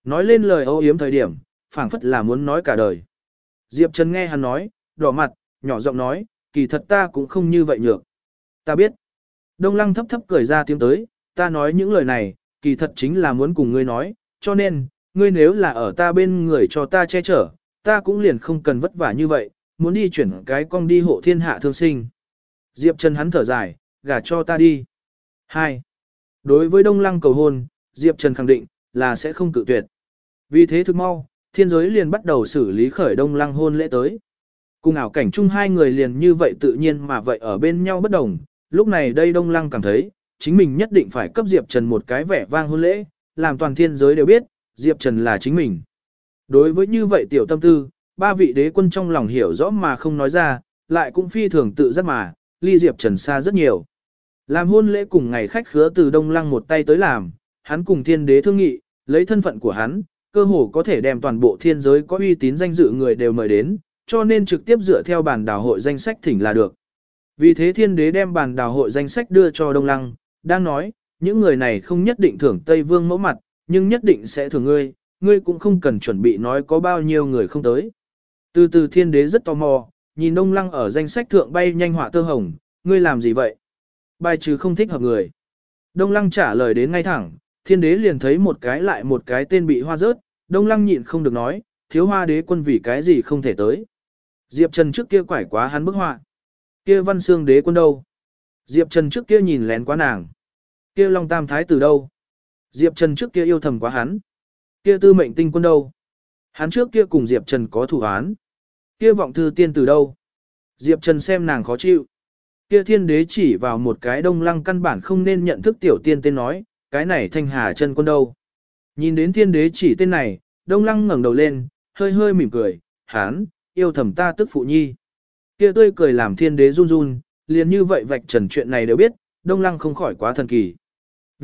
Nói lên lời ô yếm thời điểm, phảng phất là muốn nói cả đời. Diệp Trần nghe hắn nói, đỏ mặt, nhỏ giọng nói, kỳ thật ta cũng không như vậy nhược. Ta biết. Đông Lăng thấp thấp cười ra tiếng tới, ta nói những lời này, kỳ thật chính là muốn cùng ngươi nói, cho nên, ngươi nếu là ở ta bên người cho ta che chở, ta cũng liền không cần vất vả như vậy, muốn đi chuyển cái con đi hộ thiên hạ thương sinh. Diệp Trần hắn thở dài, gả cho ta đi. 2. Đối với Đông Lăng cầu hôn, Diệp Trần khẳng định là sẽ không cự tuyệt. Vì thế thực mau, thiên giới liền bắt đầu xử lý khởi Đông Lăng hôn lễ tới. Cùng ảo cảnh chung hai người liền như vậy tự nhiên mà vậy ở bên nhau bất đồng, lúc này đây Đông Lăng cảm thấy, chính mình nhất định phải cấp Diệp Trần một cái vẻ vang hôn lễ, làm toàn thiên giới đều biết, Diệp Trần là chính mình. Đối với như vậy tiểu tâm tư, ba vị đế quân trong lòng hiểu rõ mà không nói ra, lại cũng phi thường tự giác mà, ly Diệp Trần xa rất nhiều. Làm hôn lễ cùng ngày khách khứa từ Đông Lăng một tay tới làm, hắn cùng thiên đế thương nghị, lấy thân phận của hắn, cơ hồ có thể đem toàn bộ thiên giới có uy tín danh dự người đều mời đến, cho nên trực tiếp dựa theo bản đảo hội danh sách thỉnh là được. Vì thế thiên đế đem bản đảo hội danh sách đưa cho Đông Lăng, đang nói, những người này không nhất định thưởng Tây Vương mẫu mặt, nhưng nhất định sẽ thưởng ngươi, ngươi cũng không cần chuẩn bị nói có bao nhiêu người không tới. Từ từ thiên đế rất tò mò, nhìn Đông Lăng ở danh sách thượng bay nhanh họa tơ hồng, ngươi làm gì vậy? Bài trừ không thích hợp người. Đông Lăng trả lời đến ngay thẳng, thiên đế liền thấy một cái lại một cái tên bị hoa rớt, Đông Lăng nhịn không được nói, thiếu hoa đế quân vì cái gì không thể tới. Diệp Trần trước kia quải quá hắn bức họa. Kia văn xương đế quân đâu? Diệp Trần trước kia nhìn lén quá nàng. Kia Long Tam Thái từ đâu? Diệp Trần trước kia yêu thầm quá hắn. Kia tư mệnh tinh quân đâu? Hắn trước kia cùng Diệp Trần có thủ án. Kia vọng thư tiên từ đâu? Diệp Trần xem nàng khó chịu. Kia thiên đế chỉ vào một cái đông lăng căn bản không nên nhận thức tiểu tiên tên nói, cái này thanh hà chân quân đâu. Nhìn đến thiên đế chỉ tên này, Đông Lăng ngẩng đầu lên, hơi hơi mỉm cười, hán, yêu thầm ta tức phụ nhi. Kia tươi cười làm thiên đế run run, liền như vậy vạch trần chuyện này đều biết, Đông Lăng không khỏi quá thần kỳ.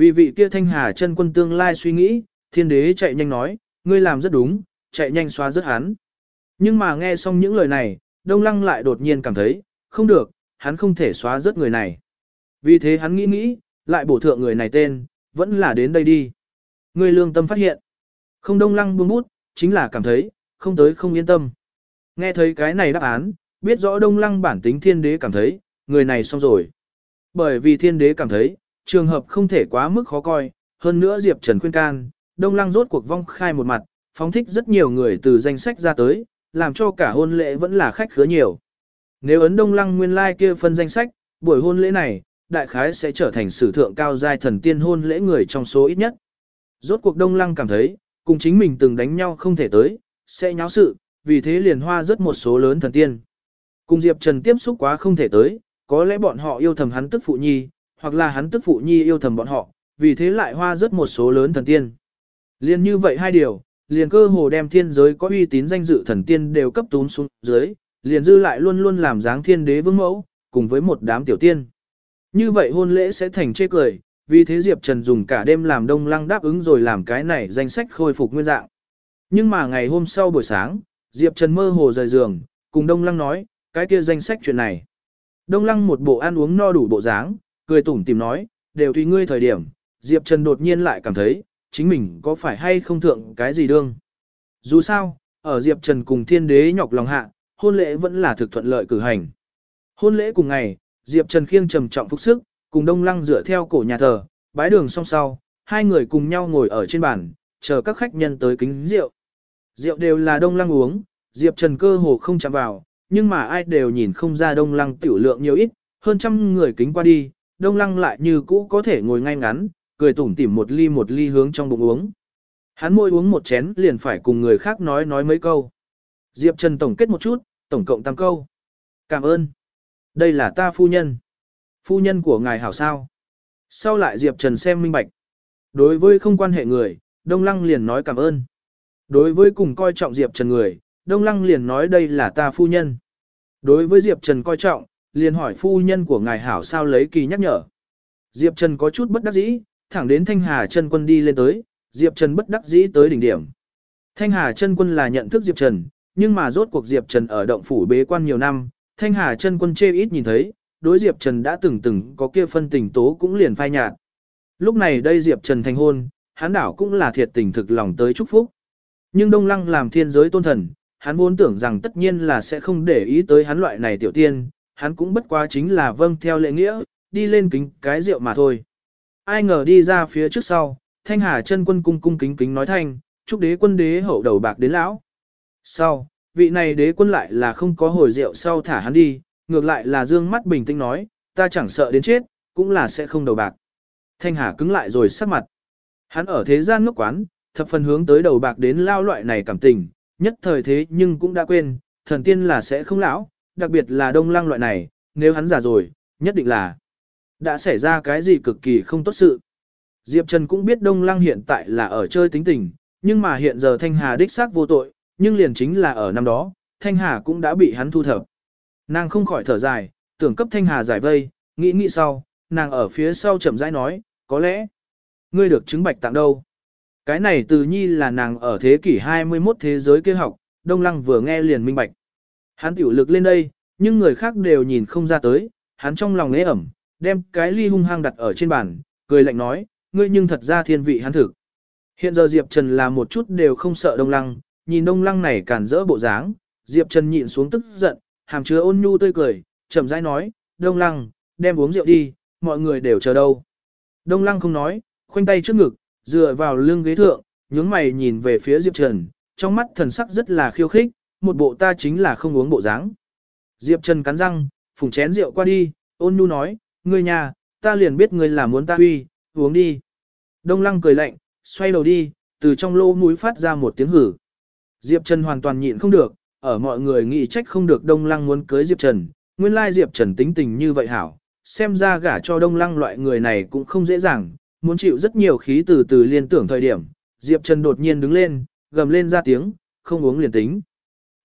Vì vị kia thanh hà chân quân tương lai suy nghĩ, thiên đế chạy nhanh nói, ngươi làm rất đúng, chạy nhanh xóa rất hắn. Nhưng mà nghe xong những lời này, Đông Lăng lại đột nhiên cảm thấy, không được, hắn không thể xóa rớt người này. Vì thế hắn nghĩ nghĩ, lại bổ thượng người này tên, vẫn là đến đây đi. Người lương tâm phát hiện. Không Đông Lăng buông bút, chính là cảm thấy, không tới không yên tâm. Nghe thấy cái này đáp án, biết rõ Đông Lăng bản tính thiên đế cảm thấy, người này xong rồi. Bởi vì thiên đế cảm thấy, trường hợp không thể quá mức khó coi, hơn nữa Diệp Trần khuyên can, Đông Lăng rốt cuộc vong khai một mặt, phóng thích rất nhiều người từ danh sách ra tới, làm cho cả hôn lễ vẫn là khách khứa nhiều. Nếu ấn Đông Lăng nguyên lai like kia phân danh sách, buổi hôn lễ này, đại khái sẽ trở thành sử thượng cao giai thần tiên hôn lễ người trong số ít nhất. Rốt cuộc Đông Lăng cảm thấy, cùng chính mình từng đánh nhau không thể tới, sẽ nháo sự, vì thế liền hoa rất một số lớn thần tiên. Cùng Diệp Trần tiếp xúc quá không thể tới, có lẽ bọn họ yêu thầm hắn tức phụ nhi, hoặc là hắn tức phụ nhi yêu thầm bọn họ, vì thế lại hoa rất một số lớn thần tiên. Liên như vậy hai điều, liền cơ hồ đem thiên giới có uy tín danh dự thần tiên đều cấp tún xuống dưới, liền dư lại luôn luôn làm dáng thiên đế vương mẫu, cùng với một đám tiểu tiên. Như vậy hôn lễ sẽ thành chê cười, vì thế Diệp Trần dùng cả đêm làm đông lăng đáp ứng rồi làm cái này danh sách khôi phục nguyên dạng. Nhưng mà ngày hôm sau buổi sáng, Diệp Trần mơ hồ rời giường, cùng đông lăng nói, cái kia danh sách chuyện này. Đông lăng một bộ ăn uống no đủ bộ dáng, cười tủm tìm nói, đều tùy ngươi thời điểm, Diệp Trần đột nhiên lại cảm thấy, chính mình có phải hay không thượng cái gì đương. Dù sao, ở Diệp Trần cùng thiên đế nhọc lòng hạ, hôn lễ vẫn là thực thuận lợi cử hành. Hôn lễ cùng ngày, Diệp Trần khiêng trầm trọng phúc sức, cùng Đông Lăng dựa theo cổ nhà thờ, bái đường song sau, hai người cùng nhau ngồi ở trên bàn, chờ các khách nhân tới kính rượu. Rượu đều là Đông Lăng uống, Diệp Trần cơ hồ không chạm vào, nhưng mà ai đều nhìn không ra Đông Lăng tiểu lượng nhiều ít, hơn trăm người kính qua đi, Đông Lăng lại như cũ có thể ngồi ngay ngắn, cười tủm tỉm một ly một ly hướng trong bụng uống. Hắn môi uống một chén liền phải cùng người khác nói nói mấy câu. Diệp Trần tổng kết một chút, tổng cộng tam câu. Cảm ơn. Đây là ta phu nhân. Phu nhân của ngài hảo sao. Sau lại Diệp Trần xem minh bạch. Đối với không quan hệ người, Đông Lăng liền nói cảm ơn. Đối với cùng coi trọng Diệp Trần người, Đông Lăng liền nói đây là ta phu nhân. Đối với Diệp Trần coi trọng, liền hỏi phu nhân của ngài hảo sao lấy kỳ nhắc nhở. Diệp Trần có chút bất đắc dĩ, thẳng đến Thanh Hà chân quân đi lên tới, Diệp Trần bất đắc dĩ tới đỉnh điểm. Thanh Hà chân quân là nhận thức Diệp Trần, nhưng mà rốt cuộc Diệp Trần ở động phủ bế quan nhiều năm, Thanh Hà chân quân chê ít nhìn thấy, đối Diệp Trần đã từng từng có kia phân tình tố cũng liền phai nhạt. Lúc này đây Diệp Trần thành hôn, hắn đảo cũng là thiệt tình thực lòng tới chúc phúc. Nhưng Đông Lăng làm thiên giới tôn thần, hắn vốn tưởng rằng tất nhiên là sẽ không để ý tới hắn loại này tiểu tiên, hắn cũng bất quá chính là vâng theo lệ nghĩa, đi lên kính cái rượu mà thôi. Ai ngờ đi ra phía trước sau, Thanh Hà chân quân cung cung kính kính nói thanh, chúc đế quân đế hậu đầu bạc đến lão. Sau, vị này đế quân lại là không có hồi rượu sau thả hắn đi, ngược lại là dương mắt bình tĩnh nói, ta chẳng sợ đến chết, cũng là sẽ không đầu bạc. Thanh Hà cứng lại rồi sắc mặt. Hắn ở thế gian ngốc quán, thập phần hướng tới đầu bạc đến lao loại này cảm tình, nhất thời thế nhưng cũng đã quên, thần tiên là sẽ không lão, đặc biệt là đông lăng loại này, nếu hắn già rồi, nhất định là đã xảy ra cái gì cực kỳ không tốt sự. Diệp Trần cũng biết đông lăng hiện tại là ở chơi tính tình, nhưng mà hiện giờ Thanh Hà đích xác vô tội, nhưng liền chính là ở năm đó, Thanh Hà cũng đã bị hắn thu thập. Nàng không khỏi thở dài, tưởng cấp Thanh Hà giải vây, nghĩ nghĩ sau, nàng ở phía sau chậm rãi nói, có lẽ, ngươi được chứng bạch tặng đâu. Cái này từ nhi là nàng ở thế kỷ 21 thế giới kia học, Đông Lăng vừa nghe liền minh bạch. Hắn tiểu lực lên đây, nhưng người khác đều nhìn không ra tới, hắn trong lòng nế ẩm, đem cái ly hung hăng đặt ở trên bàn, cười lạnh nói, ngươi nhưng thật ra thiên vị hắn thực. Hiện giờ Diệp Trần là một chút đều không sợ Đông Lăng, nhìn Đông Lăng này cản rỡ bộ dáng, Diệp Trần nhịn xuống tức giận, hàm chứa ôn nhu tươi cười, chậm rãi nói, Đông Lăng, đem uống rượu đi, mọi người đều chờ đâu. Đông Lăng không nói, khoanh tay trước ngực, dựa vào lưng ghế thượng, nhướng mày nhìn về phía Diệp Trần, trong mắt thần sắc rất là khiêu khích, một bộ ta chính là không uống bộ dáng. Diệp Trần cắn răng, phùng chén rượu qua đi, ôn nhu nói, ngươi nhà, ta liền biết ngươi là muốn ta huy, uống đi. Đông Lăng cười lạnh, xoay đầu đi, từ trong lô mũi phát ra một tiếng hử. Diệp Trần hoàn toàn nhịn không được, ở mọi người nghĩ trách không được Đông Lăng muốn cưới Diệp Trần, nguyên lai Diệp Trần tính tình như vậy hảo, xem ra gả cho Đông Lăng loại người này cũng không dễ dàng, muốn chịu rất nhiều khí từ từ liên tưởng thời điểm. Diệp Trần đột nhiên đứng lên, gầm lên ra tiếng, không uống liền tính.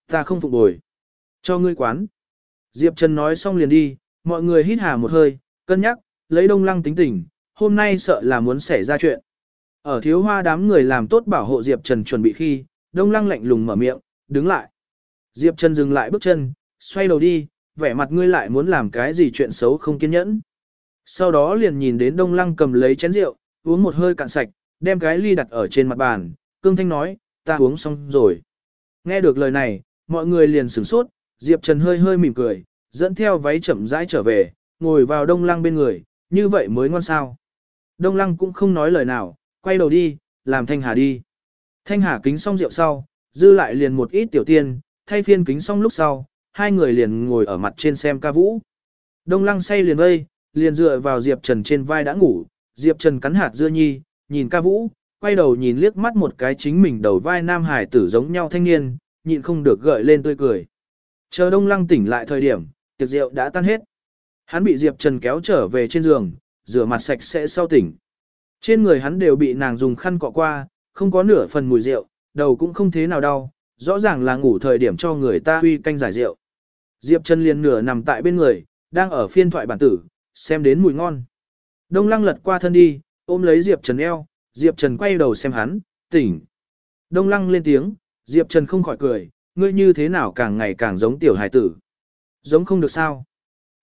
Ta không phục bồi. Cho ngươi quán. Diệp Trần nói xong liền đi, mọi người hít hà một hơi, cân nhắc, lấy đông lăng tính tình, hôm nay sợ là muốn xảy ra chuyện. Ở thiếu hoa đám người làm tốt bảo hộ Diệp Trần chuẩn bị khi, đông lăng lạnh lùng mở miệng, đứng lại. Diệp Trần dừng lại bước chân, xoay đầu đi, vẻ mặt ngươi lại muốn làm cái gì chuyện xấu không kiên nhẫn. Sau đó liền nhìn đến đông lăng cầm lấy chén rượu, uống một hơi cạn sạch, đem cái ly đặt ở trên mặt bàn, cương thanh nói, ta uống xong rồi. Nghe được lời này, mọi người liền sửng sốt, Diệp Trần hơi hơi mỉm cười, dẫn theo váy chậm rãi trở về, ngồi vào đông lăng bên người, như vậy mới ngon sao. Đông lăng cũng không nói lời nào, quay đầu đi, làm thanh hà đi. Thanh hà kính xong rượu sau, dư lại liền một ít tiểu tiên, thay phiên kính xong lúc sau, hai người liền ngồi ở mặt trên xem ca vũ. Đông lăng say liền vây, liền dựa vào Diệp Trần trên vai đã ngủ, Diệp Trần cắn hạt dưa nhi, nhìn ca vũ, quay đầu nhìn liếc mắt một cái chính mình đầu vai nam hải tử giống nhau thanh niên, nhịn không được gợi lên tươi cười. Chờ đông lăng tỉnh lại thời điểm, tiệc rượu đã tan hết. Hắn bị Diệp Trần kéo trở về trên giường, rửa mặt sạch sẽ sau tỉnh. Trên người hắn đều bị nàng dùng khăn cọ qua, không có nửa phần mùi rượu, đầu cũng không thế nào đau, rõ ràng là ngủ thời điểm cho người ta huy canh giải rượu. Diệp Trần liền nửa nằm tại bên người, đang ở phiên thoại bản tử, xem đến mùi ngon. Đông lăng lật qua thân đi, ôm lấy Diệp Trần eo, Diệp Trần quay đầu xem hắn, tỉnh. Đông lăng lên tiếng, Diệp Trần không khỏi cười, ngươi như thế nào càng ngày càng giống tiểu hải tử. Giống không được sao.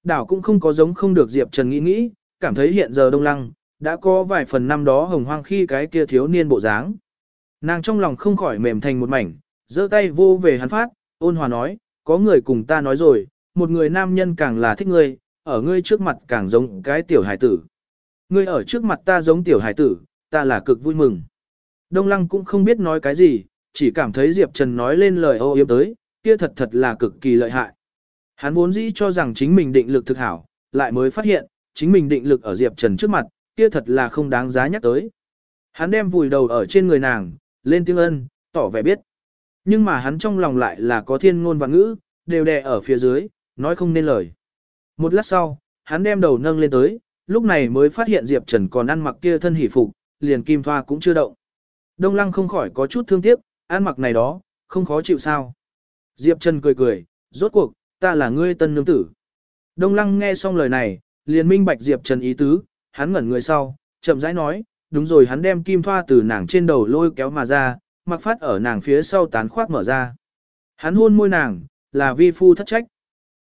Đảo cũng không có giống không được Diệp Trần nghĩ nghĩ, cảm thấy hiện giờ đông lăng, đã có vài phần năm đó hồng hoang khi cái kia thiếu niên bộ dáng. Nàng trong lòng không khỏi mềm thành một mảnh, giơ tay vô về hắn phát, ôn hòa nói, có người cùng ta nói rồi, một người nam nhân càng là thích ngươi, ở ngươi trước mặt càng giống cái tiểu hải tử. Ngươi ở trước mặt ta giống tiểu hải tử, ta là cực vui mừng. Đông lăng cũng không biết nói cái gì, chỉ cảm thấy Diệp Trần nói lên lời ô yếm tới, kia thật thật là cực kỳ lợi hại. Hắn vốn dĩ cho rằng chính mình định lực thực hảo, lại mới phát hiện, chính mình định lực ở Diệp Trần trước mặt, kia thật là không đáng giá nhắc tới. Hắn đem vùi đầu ở trên người nàng, lên tiếng ân, tỏ vẻ biết. Nhưng mà hắn trong lòng lại là có thiên ngôn và ngữ, đều đè ở phía dưới, nói không nên lời. Một lát sau, hắn đem đầu nâng lên tới, lúc này mới phát hiện Diệp Trần còn ăn mặc kia thân hỷ phục, liền kim thoa cũng chưa động. Đông Lăng không khỏi có chút thương tiếc, ăn mặc này đó, không khó chịu sao. Diệp Trần cười cười, rốt cuộc, ta là ngươi tân nương tử. Đông Lăng nghe xong lời này, liền minh bạch Diệp Trần ý tứ, hắn ngẩn người sau, chậm rãi nói, đúng rồi hắn đem kim thoa từ nàng trên đầu lôi kéo mà ra, mặc phát ở nàng phía sau tán khoác mở ra. Hắn hôn môi nàng, là vi phu thất trách.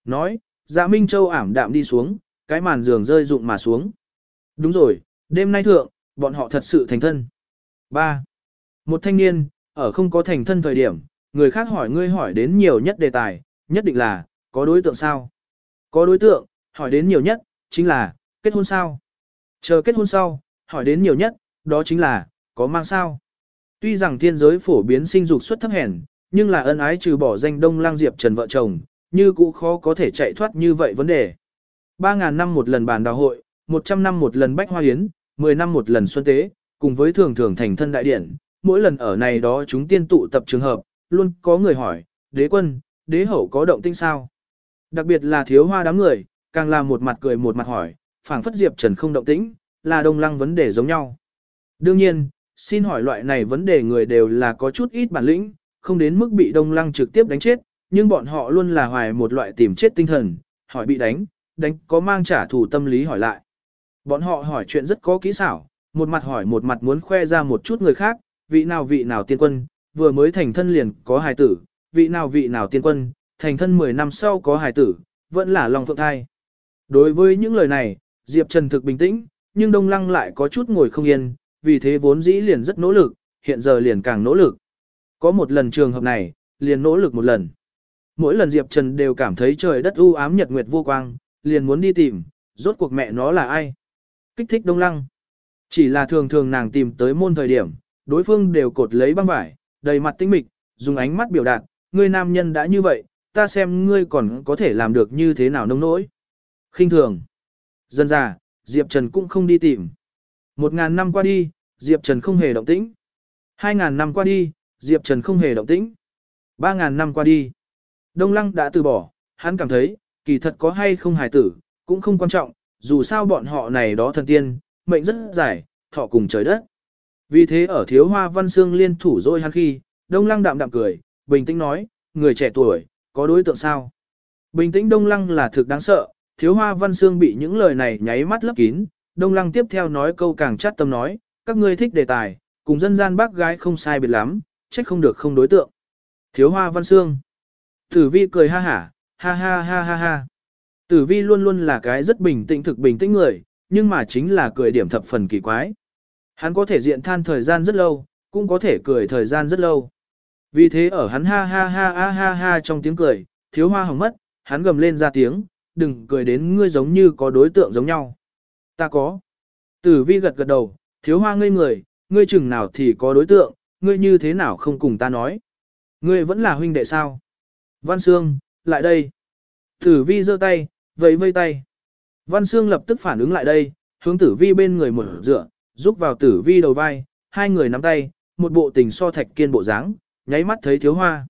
Nói, dạ Minh Châu ảm đạm đi xuống, cái màn giường rơi rụng mà xuống. Đúng rồi, đêm nay thượng, bọn họ thật sự thành thân. 3. Một thanh niên, ở không có thành thân thời điểm, người khác hỏi ngươi hỏi đến nhiều nhất đề tài, nhất định là, có đối tượng sao? Có đối tượng, hỏi đến nhiều nhất, chính là, kết hôn sao? Chờ kết hôn sau, hỏi đến nhiều nhất, đó chính là, có mang sao? Tuy rằng thiên giới phổ biến sinh dục xuất thấp hèn, nhưng là ân ái trừ bỏ danh đông lang diệp trần vợ chồng, như cũ khó có thể chạy thoát như vậy vấn đề. 3.000 năm một lần bàn đào hội, 100 năm một lần bách hoa hiến, 10 năm một lần xuân tế, cùng với thường thường thành thân đại điển, mỗi lần ở này đó chúng tiên tụ tập trường hợp, luôn có người hỏi, đế quân, đế hậu có động tinh sao? Đặc biệt là thiếu hoa đám người, càng là một mặt cười một mặt hỏi, phảng phất Diệp Trần không động tĩnh, là đông lăng vấn đề giống nhau. Đương nhiên, xin hỏi loại này vấn đề người đều là có chút ít bản lĩnh, không đến mức bị đông lăng trực tiếp đánh chết, nhưng bọn họ luôn là hoài một loại tìm chết tinh thần, hỏi bị đánh, đánh có mang trả thù tâm lý hỏi lại. Bọn họ hỏi chuyện rất có kỹ xảo, một mặt hỏi một mặt muốn khoe ra một chút người khác, vị nào vị nào tiên quân, vừa mới thành thân liền có hài tử, vị nào vị nào tiên quân, thành thân 10 năm sau có hài tử, vẫn là lòng phượng thai. Đối với những lời này, Diệp Trần thực bình tĩnh, nhưng Đông Lăng lại có chút ngồi không yên, vì thế vốn dĩ liền rất nỗ lực, hiện giờ liền càng nỗ lực. Có một lần trường hợp này, liền nỗ lực một lần. Mỗi lần Diệp Trần đều cảm thấy trời đất u ám nhật nguyệt vô quang, liền muốn đi tìm, rốt cuộc mẹ nó là ai. Kích thích Đông Lăng. Chỉ là thường thường nàng tìm tới môn thời điểm, đối phương đều cột lấy băng vải, đầy mặt tinh mịch, dùng ánh mắt biểu đạt, ngươi nam nhân đã như vậy, ta xem ngươi còn có thể làm được như thế nào nông nỗi. khinh thường. Dân già, Diệp Trần cũng không đi tìm. Một ngàn năm qua đi, Diệp Trần không hề động tĩnh. Hai ngàn năm qua đi, Diệp Trần không hề động tĩnh. Ba ngàn năm qua đi. Đông Lăng đã từ bỏ, hắn cảm thấy, kỳ thật có hay không hài tử, cũng không quan trọng, dù sao bọn họ này đó thần tiên, mệnh rất dài, thọ cùng trời đất. Vì thế ở thiếu hoa văn xương liên thủ rồi hắn khi, Đông Lăng đạm đạm cười, bình tĩnh nói, người trẻ tuổi, có đối tượng sao? Bình tĩnh Đông Lăng là thực đáng sợ, thiếu hoa văn xương bị những lời này nháy mắt lấp kín. Đông Lăng tiếp theo nói câu càng chát tâm nói, các ngươi thích đề tài, cùng dân gian bác gái không sai biệt lắm, trách không được không đối tượng. Thiếu hoa văn xương. Tử vi cười ha hả, ha ha ha ha ha. Tử vi luôn luôn là cái rất bình tĩnh thực bình tĩnh người, nhưng mà chính là cười điểm thập phần kỳ quái. Hắn có thể diện than thời gian rất lâu, cũng có thể cười thời gian rất lâu. Vì thế ở hắn ha ha ha ha ha ha trong tiếng cười, thiếu hoa hỏng mất, hắn gầm lên ra tiếng, đừng cười đến ngươi giống như có đối tượng giống nhau. Ta có. Tử vi gật gật đầu, thiếu hoa ngây người, ngươi chừng nào thì có đối tượng, ngươi như thế nào không cùng ta nói. Ngươi vẫn là huynh đệ sao? Văn Sương, lại đây. Tử vi giơ tay, vẫy vây tay. Văn Sương lập tức phản ứng lại đây, hướng tử vi bên người một dựa, giúp vào tử vi đầu vai, hai người nắm tay, một bộ tình so thạch kiên bộ dáng, nháy mắt thấy thiếu hoa.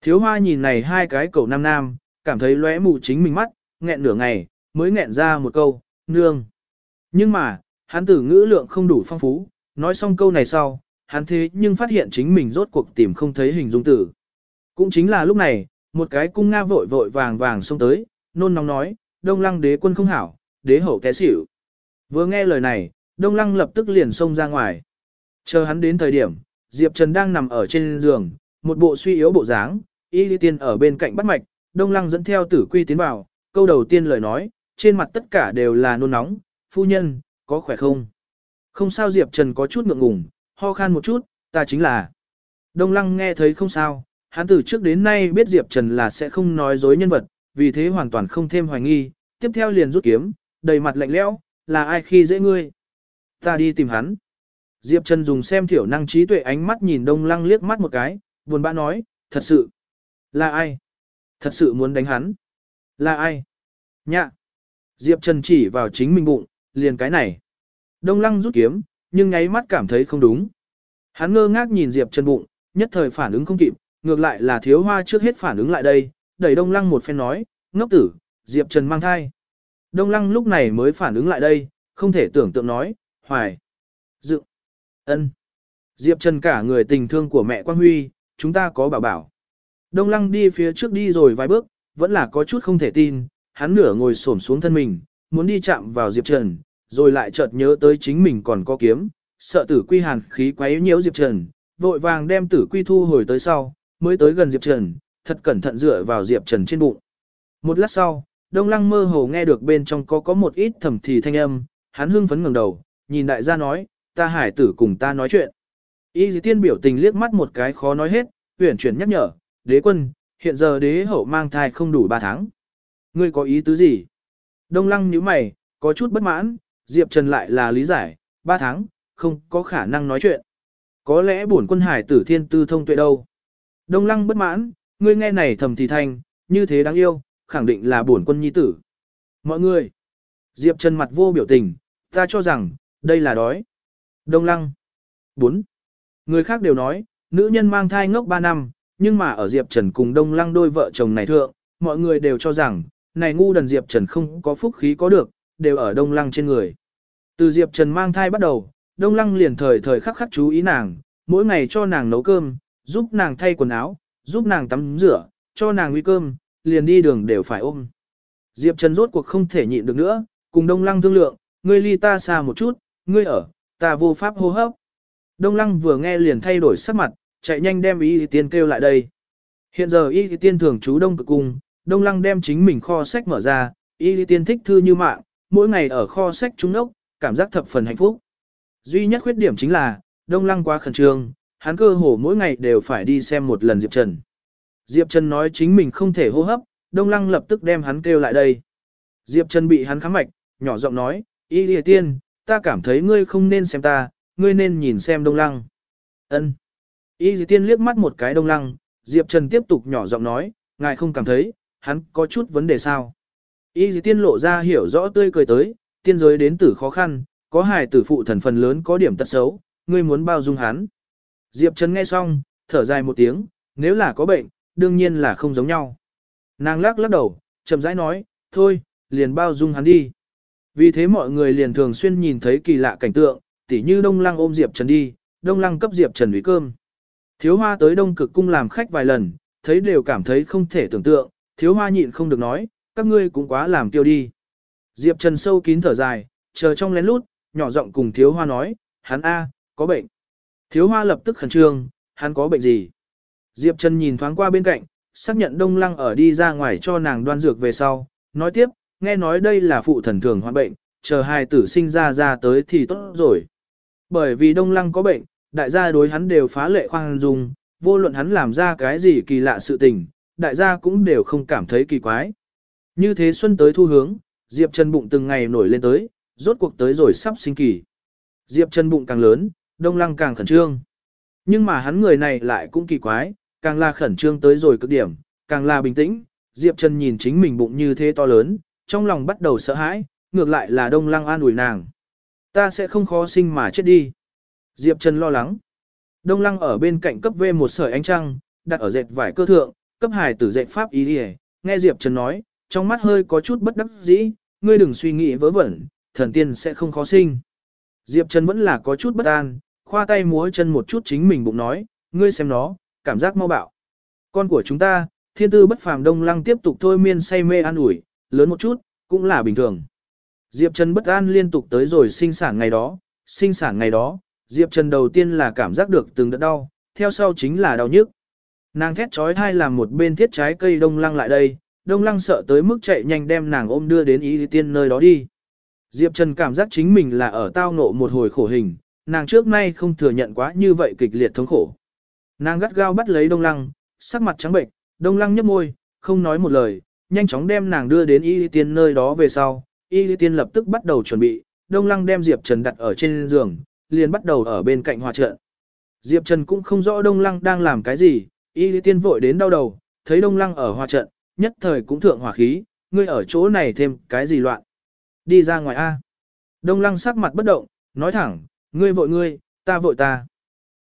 Thiếu hoa nhìn này hai cái cầu nam nam, cảm thấy lóe mù chính mình mắt, nghẹn nửa ngày, mới nghẹn ra một câu, nương. Nhưng mà, hắn tử ngữ lượng không đủ phong phú, nói xong câu này sau, hắn thế nhưng phát hiện chính mình rốt cuộc tìm không thấy hình dung tử. Cũng chính là lúc này, một cái cung nga vội vội vàng vàng xông tới, nôn nóng nói, đông lăng đế quân không hảo, đế hậu té xỉu. Vừa nghe lời này, đông lăng lập tức liền xông ra ngoài. Chờ hắn đến thời điểm, Diệp Trần đang nằm ở trên giường, một bộ suy yếu bộ dáng, y tiên ở bên cạnh bắt mạch, đông lăng dẫn theo tử quy tiến vào, câu đầu tiên lời nói, trên mặt tất cả đều là nôn nóng, phu nhân, có khỏe không? Không sao Diệp Trần có chút ngượng ngùng, ho khan một chút, ta chính là. Đông lăng nghe thấy không sao, hắn từ trước đến nay biết Diệp Trần là sẽ không nói dối nhân vật, vì thế hoàn toàn không thêm hoài nghi, tiếp theo liền rút kiếm, đầy mặt lạnh lẽo, là ai khi dễ ngươi? Ta đi tìm hắn. Diệp Trần dùng xem thiểu năng trí tuệ ánh mắt nhìn Đông Lăng liếc mắt một cái, buồn bã nói, thật sự. Là ai? Thật sự muốn đánh hắn. Là ai? Nhạ. Diệp Trần chỉ vào chính mình bụng, liền cái này. Đông Lăng rút kiếm, nhưng nháy mắt cảm thấy không đúng. Hắn ngơ ngác nhìn Diệp Trần bụng, nhất thời phản ứng không kịp, ngược lại là thiếu hoa trước hết phản ứng lại đây, đẩy Đông Lăng một phen nói, ngốc tử, Diệp Trần mang thai. Đông Lăng lúc này mới phản ứng lại đây, không thể tưởng tượng nói, hoài, dự, ân. Diệp Trần cả người tình thương của mẹ Quang Huy, chúng ta có bảo bảo. Đông Lăng đi phía trước đi rồi vài bước, vẫn là có chút không thể tin, hắn nửa ngồi xổm xuống thân mình, muốn đi chạm vào Diệp Trần, rồi lại chợt nhớ tới chính mình còn có kiếm, sợ tử quy hàn khí quấy nhiễu Diệp Trần, vội vàng đem tử quy thu hồi tới sau, mới tới gần Diệp Trần, thật cẩn thận dựa vào Diệp Trần trên bụng. Một lát sau, Đông Lăng mơ hồ nghe được bên trong có có một ít thầm thì thanh âm, hắn hưng phấn ngẩng đầu, nhìn đại gia nói, ta hải tử cùng ta nói chuyện. Y dì tiên biểu tình liếc mắt một cái khó nói hết, huyển chuyển nhắc nhở, đế quân, hiện giờ đế hậu mang thai không đủ 3 tháng. Ngươi có ý tứ gì? Đông lăng nhíu mày, có chút bất mãn, Diệp Trần lại là lý giải, 3 tháng, không có khả năng nói chuyện. Có lẽ bổn quân hải tử thiên tư thông tuệ đâu. Đông lăng bất mãn, ngươi nghe này thầm thì thanh, như thế đáng yêu, khẳng định là bổn quân nhi tử. Mọi người, Diệp Trần mặt vô biểu tình, ta cho rằng, đây là đói. Đông lăng. 4. Người khác đều nói, nữ nhân mang thai ngốc 3 năm, nhưng mà ở Diệp Trần cùng Đông lăng đôi vợ chồng này thượng, mọi người đều cho rằng, này ngu đần Diệp Trần không có phúc khí có được, đều ở Đông lăng trên người. Từ Diệp Trần mang thai bắt đầu, Đông lăng liền thời thời khắc khắc chú ý nàng, mỗi ngày cho nàng nấu cơm, giúp nàng thay quần áo, giúp nàng tắm rửa, cho nàng uy cơm, liền đi đường đều phải ôm. Diệp Trần rốt cuộc không thể nhịn được nữa, cùng Đông Lăng thương lượng, ngươi ly ta xa một chút, ngươi ở, ta vô pháp hô hấp. Đông Lăng vừa nghe liền thay đổi sắc mặt, chạy nhanh đem y tiên kêu lại đây. Hiện giờ y tiên thường trú đông cực cung, Đông Lăng đem chính mình kho sách mở ra, y tiên thích thư như mạng, mỗi ngày ở kho sách trung ốc, cảm giác thập phần hạnh phúc. Duy nhất khuyết điểm chính là, Đông Lăng quá khẩn trương, hắn cơ hồ mỗi ngày đều phải đi xem một lần Diệp Trần. Diệp Trần nói chính mình không thể hô hấp, Đông Lăng lập tức đem hắn kêu lại đây. Diệp Trần bị hắn khám mạch, nhỏ giọng nói, Y Lìa Tiên, ta cảm thấy ngươi không nên xem ta, ngươi nên nhìn xem Đông Lăng. Ân. Y Lìa Tiên liếc mắt một cái Đông Lăng, Diệp Trần tiếp tục nhỏ giọng nói, ngài không cảm thấy, hắn có chút vấn đề sao. Y Lìa Tiên lộ ra hiểu rõ tươi cười tới, tiên giới đến tử khó khăn, có hài tử phụ thần phần lớn có điểm tật xấu, ngươi muốn bao dung hắn. Diệp Trần nghe xong, thở dài một tiếng, nếu là có bệnh, đương nhiên là không giống nhau. Nàng lắc lắc đầu, chậm rãi nói, thôi, liền bao dung hắn đi. Vì thế mọi người liền thường xuyên nhìn thấy kỳ lạ cảnh tượng, tỉ như Đông Lăng ôm Diệp Trần đi, Đông Lăng cấp Diệp Trần ủy cơm. Thiếu hoa tới đông cực cung làm khách vài lần, thấy đều cảm thấy không thể tưởng tượng, thiếu hoa nhịn không được nói, các ngươi cũng quá làm tiêu đi. Diệp Trần sâu kín thở dài, chờ trong lén lút, nhỏ giọng cùng thiếu hoa nói, hắn A, có bệnh. Thiếu hoa lập tức khẩn trương, hắn có bệnh gì? Diệp Trần nhìn thoáng qua bên cạnh, xác nhận đông lăng ở đi ra ngoài cho nàng đoan dược về sau, nói tiếp, nghe nói đây là phụ thần thường hoạn bệnh, chờ hai tử sinh ra ra tới thì tốt rồi. Bởi vì đông lăng có bệnh, đại gia đối hắn đều phá lệ khoan dung, vô luận hắn làm ra cái gì kỳ lạ sự tình, đại gia cũng đều không cảm thấy kỳ quái. Như thế xuân tới thu hướng, Diệp Trần bụng từng ngày nổi lên tới, rốt cuộc tới rồi sắp sinh kỳ. Diệp Trần bụng càng lớn, đông lăng càng khẩn trương. Nhưng mà hắn người này lại cũng kỳ quái, càng là khẩn trương tới rồi cực điểm, càng là bình tĩnh, Diệp Trần nhìn chính mình bụng như thế to lớn, trong lòng bắt đầu sợ hãi, ngược lại là đông lăng an ủi nàng. Ta sẽ không khó sinh mà chết đi. Diệp Trần lo lắng. Đông lăng ở bên cạnh cấp V một sợi ánh trăng, đặt ở dệt vải cơ thượng, cấp hài tử dệt pháp ý đi nghe Diệp Trần nói, trong mắt hơi có chút bất đắc dĩ, ngươi đừng suy nghĩ vớ vẩn, thần tiên sẽ không khó sinh. Diệp Trần vẫn là có chút bất an, khoa tay múa chân một chút chính mình bụng nói, ngươi xem nó, cảm giác mau bạo. Con của chúng ta, thiên tư bất phàm đông lăng tiếp tục thôi miên say mê an ủi, lớn một chút, cũng là bình thường. Diệp Trần bất an liên tục tới rồi sinh sản ngày đó, sinh sản ngày đó, Diệp Trần đầu tiên là cảm giác được từng đợt đau, theo sau chính là đau nhức. Nàng thét trói thai làm một bên thiết trái cây đông lăng lại đây, đông lăng sợ tới mức chạy nhanh đem nàng ôm đưa đến ý tiên nơi đó đi. Diệp Trần cảm giác chính mình là ở tao ngộ một hồi khổ hình, nàng trước nay không thừa nhận quá như vậy kịch liệt thống khổ. Nàng gắt gao bắt lấy đông lăng, sắc mặt trắng bệnh, đông lăng nhấp môi, không nói một lời, nhanh chóng đem nàng đưa đến y tiên nơi đó về sau. Y tiên lập tức bắt đầu chuẩn bị, đông lăng đem Diệp Trần đặt ở trên giường, liền bắt đầu ở bên cạnh hòa trận. Diệp Trần cũng không rõ đông lăng đang làm cái gì, y tiên vội đến đau đầu, thấy đông lăng ở hòa trận, nhất thời cũng thượng hỏa khí, ngươi ở chỗ này thêm cái gì loạn. Đi ra ngoài A. Đông lăng sắc mặt bất động, nói thẳng, ngươi vội ngươi, ta vội ta.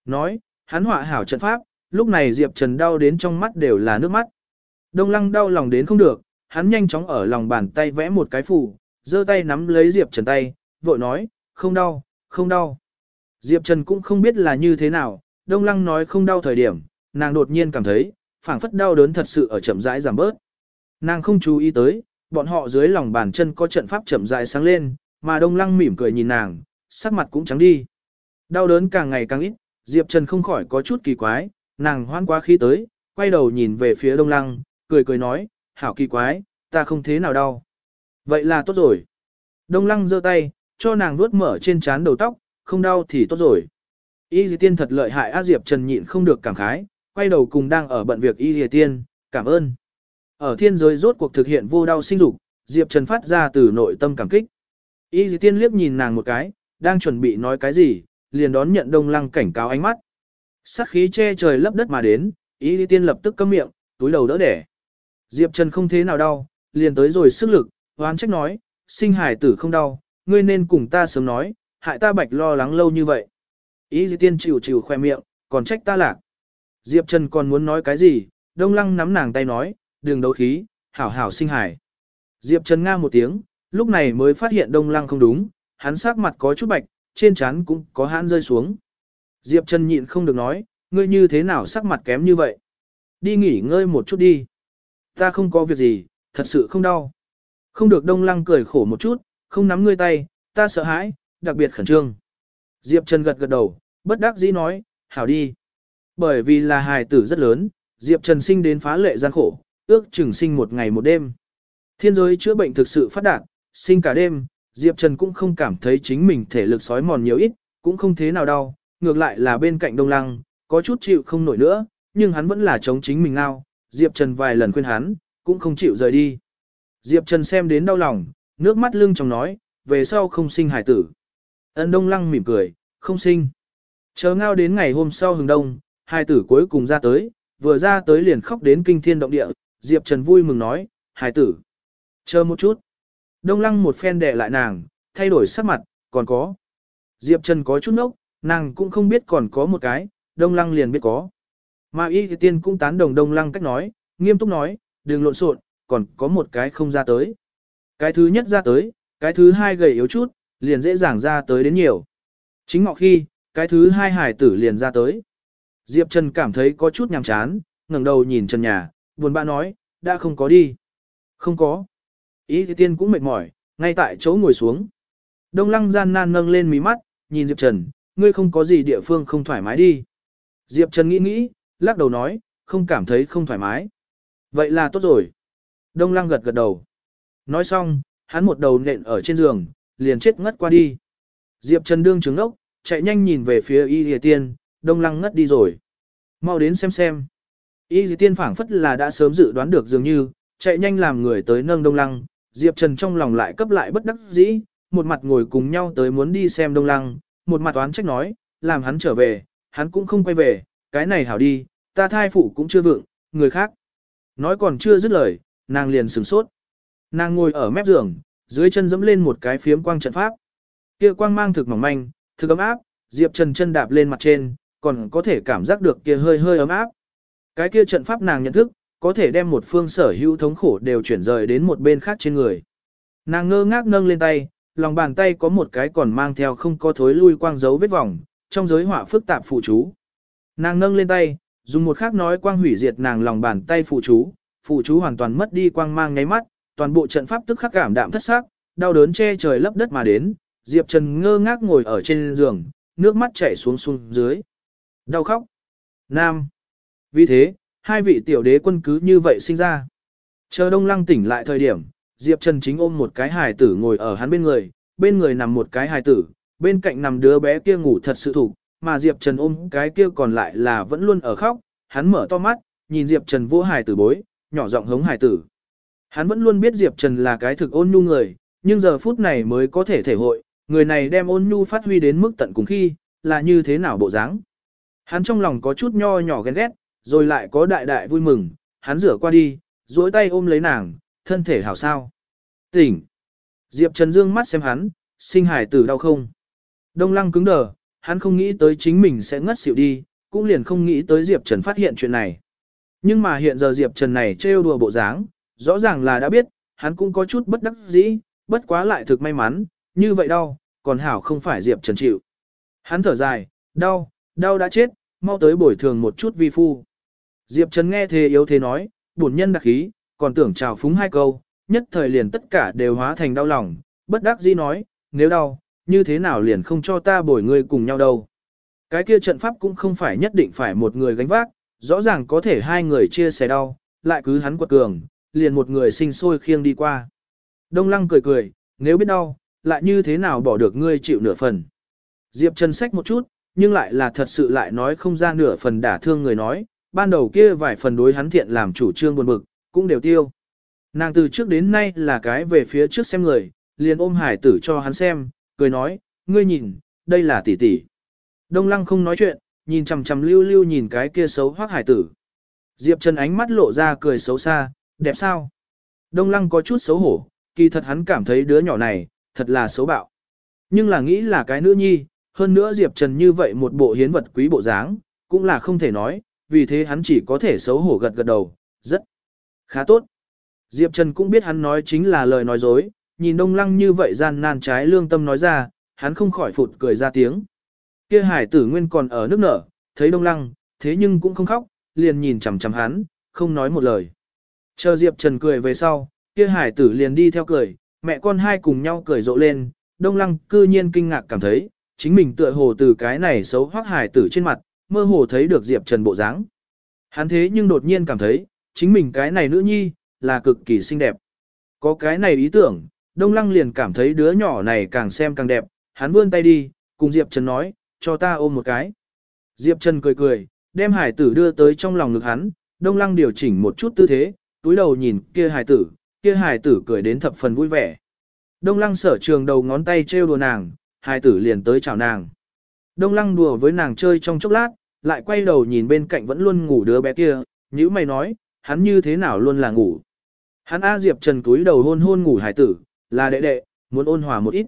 Nói, hắn họa hảo trận pháp, lúc này Diệp Trần đau đến trong mắt đều là nước mắt. Đông lăng đau lòng đến không được, hắn nhanh chóng ở lòng bàn tay vẽ một cái phủ, giơ tay nắm lấy Diệp Trần tay, vội nói, không đau, không đau. Diệp Trần cũng không biết là như thế nào, Đông Lăng nói không đau thời điểm, nàng đột nhiên cảm thấy, phảng phất đau đớn thật sự ở chậm rãi giảm bớt. Nàng không chú ý tới, bọn họ dưới lòng bàn chân có trận pháp chậm rãi sáng lên, mà Đông Lăng mỉm cười nhìn nàng, sắc mặt cũng trắng đi. Đau đớn càng ngày càng ít, Diệp Trần không khỏi có chút kỳ quái, nàng hoan quá khí tới, quay đầu nhìn về phía Đông Lăng, cười cười nói, hảo kỳ quái, ta không thế nào đau. Vậy là tốt rồi. Đông Lăng giơ tay, cho nàng vuốt mở trên trán đầu tóc, không đau thì tốt rồi. Y Dì Tiên thật lợi hại A Diệp Trần nhịn không được cảm khái, quay đầu cùng đang ở bận việc Y Dì Tiên, cảm ơn. Ở thiên giới rốt cuộc thực hiện vô đau sinh dục, Diệp Trần phát ra từ nội tâm cảm kích. Y Dì Tiên liếc nhìn nàng một cái, đang chuẩn bị nói cái gì, liền đón nhận đông lăng cảnh cáo ánh mắt. Sát khí che trời lấp đất mà đến, Y Dì Tiên lập tức câm miệng, túi đầu đỡ đẻ. Diệp Trần không thế nào đau, liền tới rồi sức lực, hoán trách nói, sinh hải tử không đau, ngươi nên cùng ta sớm nói, hại ta bạch lo lắng lâu như vậy. Ý dì tiên chịu chịu khoe miệng, còn trách ta lạc. Diệp Trần còn muốn nói cái gì, đông lăng nắm nàng tay nói, đừng đấu khí, hảo hảo sinh hải. Diệp Trần nga một tiếng, lúc này mới phát hiện đông lăng không đúng, hắn sắc mặt có chút bạch, trên trán cũng có hãn rơi xuống. Diệp Trần nhịn không được nói, ngươi như thế nào sắc mặt kém như vậy? Đi nghỉ ngơi một chút đi. Ta không có việc gì, thật sự không đau. Không được đông lăng cười khổ một chút, không nắm ngươi tay, ta sợ hãi, đặc biệt khẩn trương. Diệp Trần gật gật đầu, bất đắc dĩ nói, hảo đi. Bởi vì là hài tử rất lớn, Diệp Trần sinh đến phá lệ gian khổ, ước chừng sinh một ngày một đêm. Thiên giới chữa bệnh thực sự phát đạt, sinh cả đêm, Diệp Trần cũng không cảm thấy chính mình thể lực sói mòn nhiều ít, cũng không thế nào đau, ngược lại là bên cạnh đông lăng, có chút chịu không nổi nữa, nhưng hắn vẫn là chống chính mình ngao, Diệp Trần vài lần khuyên hắn, cũng không chịu rời đi. Diệp Trần xem đến đau lòng, nước mắt lưng trong nói, về sau không sinh hải tử. Ân Đông Lăng mỉm cười, không sinh. Chờ ngao đến ngày hôm sau hừng đông, Hải tử cuối cùng ra tới, vừa ra tới liền khóc đến kinh thiên động địa, Diệp Trần vui mừng nói, Hải tử. Chờ một chút. Đông Lăng một phen đè lại nàng, thay đổi sắc mặt, còn có. Diệp Trần có chút nốc, nàng cũng không biết còn có một cái, Đông Lăng liền biết có. Mà y tiên cũng tán đồng Đông Lăng cách nói, nghiêm túc nói, đừng lộn xộn, còn có một cái không ra tới. Cái thứ nhất ra tới, cái thứ hai gầy yếu chút, liền dễ dàng ra tới đến nhiều. Chính ngọ khi, cái thứ hai hải tử liền ra tới. Diệp Trần cảm thấy có chút nhàm chán, ngẩng đầu nhìn trần nhà, buồn bã nói, đã không có đi. Không có. Ý thì tiên cũng mệt mỏi, ngay tại chỗ ngồi xuống. Đông lăng gian nan nâng lên mí mắt, nhìn Diệp Trần, ngươi không có gì địa phương không thoải mái đi. Diệp Trần nghĩ nghĩ, lắc đầu nói, không cảm thấy không thoải mái. Vậy là tốt rồi. Đông lăng gật gật đầu. Nói xong, hắn một đầu nện ở trên giường, liền chết ngất qua đi. Diệp Trần đương trứng ốc, chạy nhanh nhìn về phía y lìa tiên, đông lăng ngất đi rồi. Mau đến xem xem. Y lìa tiên phảng phất là đã sớm dự đoán được dường như, chạy nhanh làm người tới nâng đông lăng. Diệp Trần trong lòng lại cấp lại bất đắc dĩ, một mặt ngồi cùng nhau tới muốn đi xem đông lăng, một mặt toán trách nói, làm hắn trở về, hắn cũng không quay về, cái này hảo đi, ta thai phụ cũng chưa vượng, người khác. Nói còn chưa dứt lời, nàng liền sửng sốt. Nàng ngồi ở mép giường, dưới chân dẫm lên một cái phiếm quang trận pháp. Kia quang mang thực mỏng manh, thực ấm áp, Diệp Trần chân đạp lên mặt trên, còn có thể cảm giác được kia hơi hơi ấm áp. Cái kia trận pháp nàng nhận thức, có thể đem một phương sở hữu thống khổ đều chuyển rời đến một bên khác trên người. Nàng ngơ ngác nâng lên tay, lòng bàn tay có một cái còn mang theo không có thối lui quang dấu vết vòng, trong giới họa phức tạp phụ chú. Nàng nâng lên tay, dùng một khắc nói quang hủy diệt nàng lòng bàn tay phụ chú, phụ chú hoàn toàn mất đi quang mang ngáy mắt, toàn bộ trận pháp tức khắc cảm đạm thất sắc, đau đớn che trời lấp đất mà đến, Diệp Trần ngơ ngác ngồi ở trên giường, nước mắt chảy xuống xuống dưới. Đau khóc. Nam. Vì thế, hai vị tiểu đế quân cứ như vậy sinh ra. Chờ Đông Lăng tỉnh lại thời điểm, Diệp Trần chính ôm một cái hài tử ngồi ở hắn bên người, bên người nằm một cái hài tử, bên cạnh nằm đứa bé kia ngủ thật sự thủ, mà Diệp Trần ôm cái kia còn lại là vẫn luôn ở khóc, hắn mở to mắt, nhìn Diệp Trần vô hài tử bối, nhỏ giọng hống hài tử. Hắn vẫn luôn biết Diệp Trần là cái thực ôn nhu người, nhưng giờ phút này mới có thể thể hội, người này đem ôn nhu phát huy đến mức tận cùng khi, là như thế nào bộ dáng. Hắn trong lòng có chút nho nhỏ ghen ghét, rồi lại có đại đại vui mừng, hắn rửa qua đi, duỗi tay ôm lấy nàng, thân thể hảo sao. Tỉnh. Diệp Trần dương mắt xem hắn, sinh hải tử đau không. Đông lăng cứng đờ, hắn không nghĩ tới chính mình sẽ ngất xỉu đi, cũng liền không nghĩ tới Diệp Trần phát hiện chuyện này. Nhưng mà hiện giờ Diệp Trần này trêu đùa bộ dáng, rõ ràng là đã biết, hắn cũng có chút bất đắc dĩ, bất quá lại thực may mắn, như vậy đau, còn hảo không phải Diệp Trần chịu. Hắn thở dài, đau, đau đã chết, mau tới bồi thường một chút vi phu. Diệp Trần nghe thế yếu thế nói, bổn nhân đặc khí, còn tưởng chào phúng hai câu, nhất thời liền tất cả đều hóa thành đau lòng, bất đắc dĩ nói, nếu đau, như thế nào liền không cho ta bồi người cùng nhau đâu. Cái kia trận pháp cũng không phải nhất định phải một người gánh vác, rõ ràng có thể hai người chia sẻ đau, lại cứ hắn quật cường, liền một người sinh sôi khiêng đi qua. Đông lăng cười cười, nếu biết đau, lại như thế nào bỏ được ngươi chịu nửa phần. Diệp Trần sách một chút, nhưng lại là thật sự lại nói không ra nửa phần đả thương người nói, ban đầu kia vài phần đối hắn thiện làm chủ trương buồn bực, cũng đều tiêu. Nàng từ trước đến nay là cái về phía trước xem người, liền ôm hải tử cho hắn xem, cười nói, ngươi nhìn, đây là tỷ tỷ. Đông lăng không nói chuyện, nhìn chằm chằm lưu lưu nhìn cái kia xấu hoác hải tử. Diệp Trần ánh mắt lộ ra cười xấu xa, đẹp sao? Đông lăng có chút xấu hổ, kỳ thật hắn cảm thấy đứa nhỏ này, thật là xấu bạo. Nhưng là nghĩ là cái nữ nhi, hơn nữa Diệp Trần như vậy một bộ hiến vật quý bộ dáng, cũng là không thể nói, vì thế hắn chỉ có thể xấu hổ gật gật đầu, rất khá tốt. Diệp Trần cũng biết hắn nói chính là lời nói dối, nhìn đông lăng như vậy gian nan trái lương tâm nói ra, hắn không khỏi phụt cười ra tiếng. Kia hải tử nguyên còn ở nước nở, thấy đông lăng, thế nhưng cũng không khóc, liền nhìn chằm chằm hắn, không nói một lời. Chờ Diệp Trần cười về sau, kia hải tử liền đi theo cười, mẹ con hai cùng nhau cười rộ lên, đông lăng cư nhiên kinh ngạc cảm thấy, chính mình tựa hồ từ cái này xấu hoác hải tử trên mặt, mơ hồ thấy được Diệp Trần bộ dáng. Hắn thế nhưng đột nhiên cảm thấy, chính mình cái này nữ nhi, là cực kỳ xinh đẹp. Có cái này ý tưởng, Đông Lăng liền cảm thấy đứa nhỏ này càng xem càng đẹp, hắn vươn tay đi, cùng Diệp Trần nói, cho ta ôm một cái. Diệp Trần cười cười, đem hải tử đưa tới trong lòng ngực hắn, Đông Lăng điều chỉnh một chút tư thế, túi đầu nhìn kia hải tử, kia hải tử cười đến thập phần vui vẻ. Đông Lăng sở trường đầu ngón tay trêu đùa nàng, hải tử liền tới chào nàng. Đông Lăng đùa với nàng chơi trong chốc lát, lại quay đầu nhìn bên cạnh vẫn luôn ngủ đứa bé kia, nhữ mày nói, hắn như thế nào luôn là ngủ. Hắn A Diệp Trần túi đầu hôn hôn ngủ hải tử, là đệ đệ, muốn ôn hòa một ít.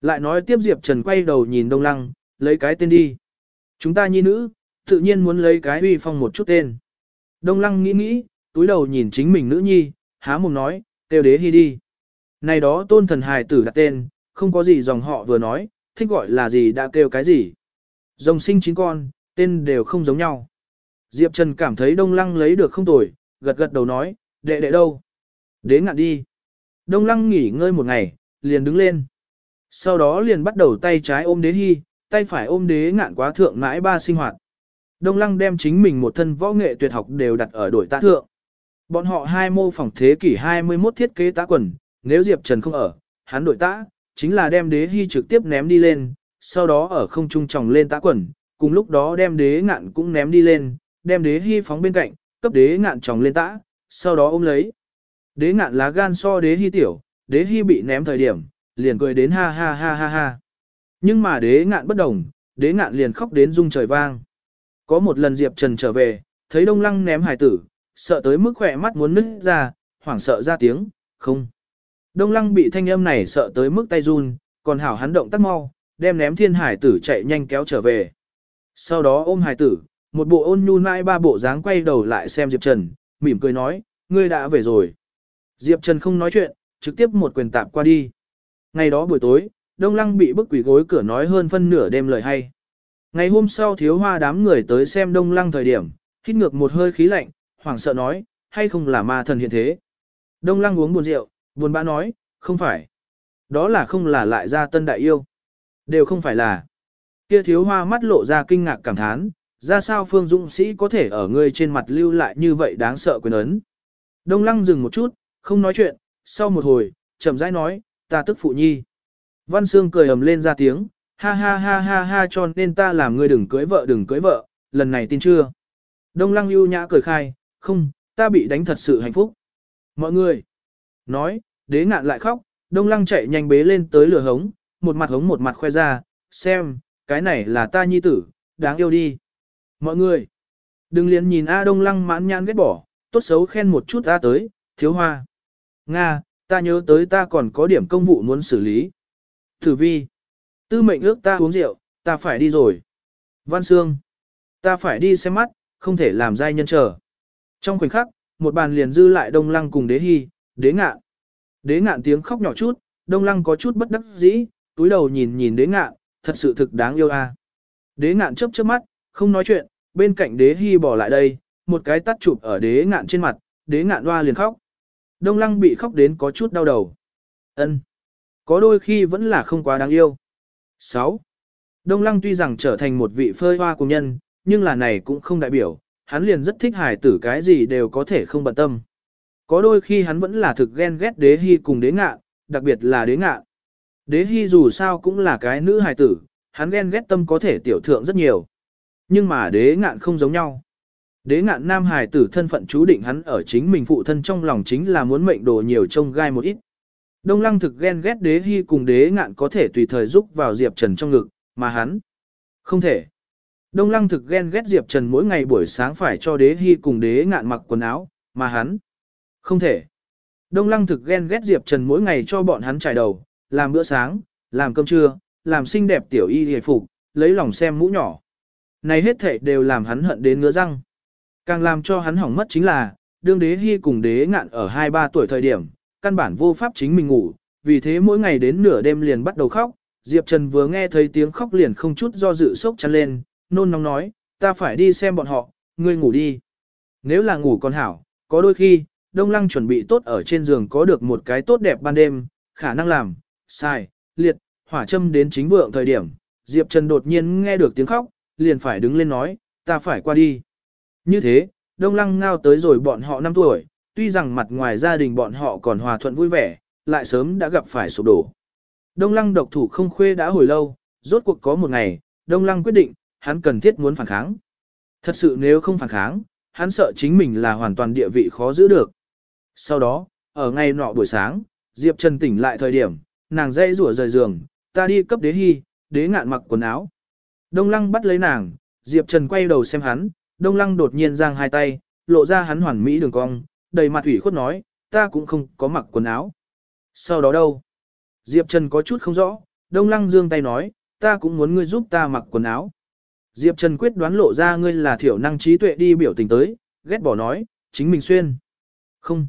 Lại nói tiếp Diệp Trần quay đầu nhìn Đông Lăng, lấy cái tên đi. Chúng ta nhi nữ, tự nhiên muốn lấy cái uy phong một chút tên. Đông Lăng nghĩ nghĩ, túi đầu nhìn chính mình nữ nhi, há mồm nói, tiêu đế hy đi. Này đó tôn thần hài tử đặt tên, không có gì dòng họ vừa nói, thích gọi là gì đã kêu cái gì. Rồng sinh chín con, Tên đều không giống nhau. Diệp Trần cảm thấy Đông Lăng lấy được không tồi, gật gật đầu nói, đệ đệ đâu? Đế ngạn đi. Đông Lăng nghỉ ngơi một ngày, liền đứng lên. Sau đó liền bắt đầu tay trái ôm đế hy, tay phải ôm đế ngạn quá thượng mãi ba sinh hoạt. Đông Lăng đem chính mình một thân võ nghệ tuyệt học đều đặt ở đội tạ thượng. Bọn họ hai mô phỏng thế kỷ 21 thiết kế tá quần, nếu Diệp Trần không ở, hắn đội tá, chính là đem đế hy trực tiếp ném đi lên, sau đó ở không trung tròng lên tá quần, cùng lúc đó đem đế ngạn cũng ném đi lên, đem đế hy phóng bên cạnh, cấp đế ngạn tròng lên tá, sau đó ôm lấy. Đế ngạn lá gan so đế hy tiểu, đế hy bị ném thời điểm, liền cười đến ha ha ha ha ha. Nhưng mà đế ngạn bất đồng, đế ngạn liền khóc đến rung trời vang. Có một lần Diệp Trần trở về, thấy đông lăng ném hải tử, sợ tới mức khỏe mắt muốn nứt ra, hoảng sợ ra tiếng, không. Đông lăng bị thanh âm này sợ tới mức tay run, còn hảo hắn động tác mau, đem ném thiên hải tử chạy nhanh kéo trở về. Sau đó ôm hải tử, một bộ ôn nhu nai ba bộ dáng quay đầu lại xem Diệp Trần, mỉm cười nói, ngươi đã về rồi. Diệp Trần không nói chuyện, trực tiếp một quyền tạp qua đi. Ngày đó buổi tối, Đông Lăng bị bức quỷ gối cửa nói hơn phân nửa đêm lời hay. Ngày hôm sau thiếu hoa đám người tới xem Đông Lăng thời điểm, hít ngược một hơi khí lạnh, hoảng sợ nói, hay không là ma thần hiện thế. Đông Lăng uống buồn rượu, buồn bã nói, không phải. Đó là không là lại ra tân đại yêu. Đều không phải là. Kia thiếu hoa mắt lộ ra kinh ngạc cảm thán, ra sao phương dũng sĩ có thể ở ngươi trên mặt lưu lại như vậy đáng sợ quyền ấn. Đông lăng dừng một chút, không nói chuyện, sau một hồi, chậm rãi nói, ta tức phụ nhi. Văn Sương cười ầm lên ra tiếng, ha ha ha ha ha cho nên ta làm ngươi đừng cưới vợ đừng cưới vợ, lần này tin chưa. Đông lăng ưu nhã cười khai, không, ta bị đánh thật sự hạnh phúc. Mọi người, nói, đế ngạn lại khóc, đông lăng chạy nhanh bế lên tới lửa hống, một mặt hống một mặt khoe ra, xem, cái này là ta nhi tử, đáng yêu đi. Mọi người, đừng liền nhìn A Đông Lăng mãn nhãn ghét bỏ, tốt xấu khen một chút A tới, thiếu hoa. Nga, ta nhớ tới ta còn có điểm công vụ muốn xử lý. Thử vi, tư mệnh ước ta uống rượu, ta phải đi rồi. Văn Sương, ta phải đi xem mắt, không thể làm giai nhân chờ. Trong khoảnh khắc, một bàn liền dư lại Đông Lăng cùng đế hy, đế ngạn. Đế ngạn tiếng khóc nhỏ chút, Đông Lăng có chút bất đắc dĩ, túi đầu nhìn nhìn đế ngạn, thật sự thực đáng yêu a. Đế ngạn chớp chớp mắt, không nói chuyện, bên cạnh đế hy bỏ lại đây, một cái tắt chụp ở đế ngạn trên mặt, đế ngạn hoa liền khóc. Đông lăng bị khóc đến có chút đau đầu. ân Có đôi khi vẫn là không quá đáng yêu. 6. Đông lăng tuy rằng trở thành một vị phơi hoa cùng nhân, nhưng là này cũng không đại biểu, hắn liền rất thích hài tử cái gì đều có thể không bận tâm. Có đôi khi hắn vẫn là thực ghen ghét đế hy cùng đế Ngạ, đặc biệt là đế Ngạ. Đế hy dù sao cũng là cái nữ hài tử, hắn ghen ghét tâm có thể tiểu thượng rất nhiều. Nhưng mà đế ngạn không giống nhau. Đế ngạn nam hài tử thân phận chú định hắn ở chính mình phụ thân trong lòng chính là muốn mệnh đồ nhiều trông gai một ít. Đông lăng thực ghen ghét đế hy cùng đế ngạn có thể tùy thời giúp vào Diệp Trần trong ngực, mà hắn không thể. Đông lăng thực ghen ghét Diệp Trần mỗi ngày buổi sáng phải cho đế hy cùng đế ngạn mặc quần áo, mà hắn không thể. Đông lăng thực ghen ghét Diệp Trần mỗi ngày cho bọn hắn trải đầu, làm bữa sáng, làm cơm trưa, làm xinh đẹp tiểu y hề phục, lấy lòng xem mũ nhỏ. Này hết thể đều làm hắn hận đến ngứa răng. Càng làm cho hắn hỏng mất chính là, đương đế hy cùng đế ngạn ở 2-3 tuổi thời điểm, căn bản vô pháp chính mình ngủ, vì thế mỗi ngày đến nửa đêm liền bắt đầu khóc. Diệp Trần vừa nghe thấy tiếng khóc liền không chút do dự sốc chăn lên, nôn nóng nói, ta phải đi xem bọn họ, ngươi ngủ đi. Nếu là ngủ còn hảo, có đôi khi, Đông Lăng chuẩn bị tốt ở trên giường có được một cái tốt đẹp ban đêm, khả năng làm, sai, liệt, hỏa châm đến chính vượng thời điểm, Diệp Trần đột nhiên nghe được tiếng khóc, liền phải đứng lên nói, ta phải qua đi. Như thế, Đông Lăng ngao tới rồi bọn họ 5 tuổi, tuy rằng mặt ngoài gia đình bọn họ còn hòa thuận vui vẻ, lại sớm đã gặp phải sụp đổ. Đông Lăng độc thủ không khuê đã hồi lâu, rốt cuộc có một ngày, Đông Lăng quyết định, hắn cần thiết muốn phản kháng. Thật sự nếu không phản kháng, hắn sợ chính mình là hoàn toàn địa vị khó giữ được. Sau đó, ở ngày nọ buổi sáng, Diệp Trần tỉnh lại thời điểm, nàng dây rủa rời giường, ta đi cấp đế hy, đế ngạn mặc quần áo. Đông lăng bắt lấy nàng, Diệp Trần quay đầu xem hắn, đông lăng đột nhiên giang hai tay, lộ ra hắn hoàn mỹ đường cong, đầy mặt ủy khuất nói, ta cũng không có mặc quần áo. Sau đó đâu? Diệp Trần có chút không rõ, đông lăng dương tay nói, ta cũng muốn ngươi giúp ta mặc quần áo. Diệp Trần quyết đoán lộ ra ngươi là thiểu năng trí tuệ đi biểu tình tới, ghét bỏ nói, chính mình xuyên. Không.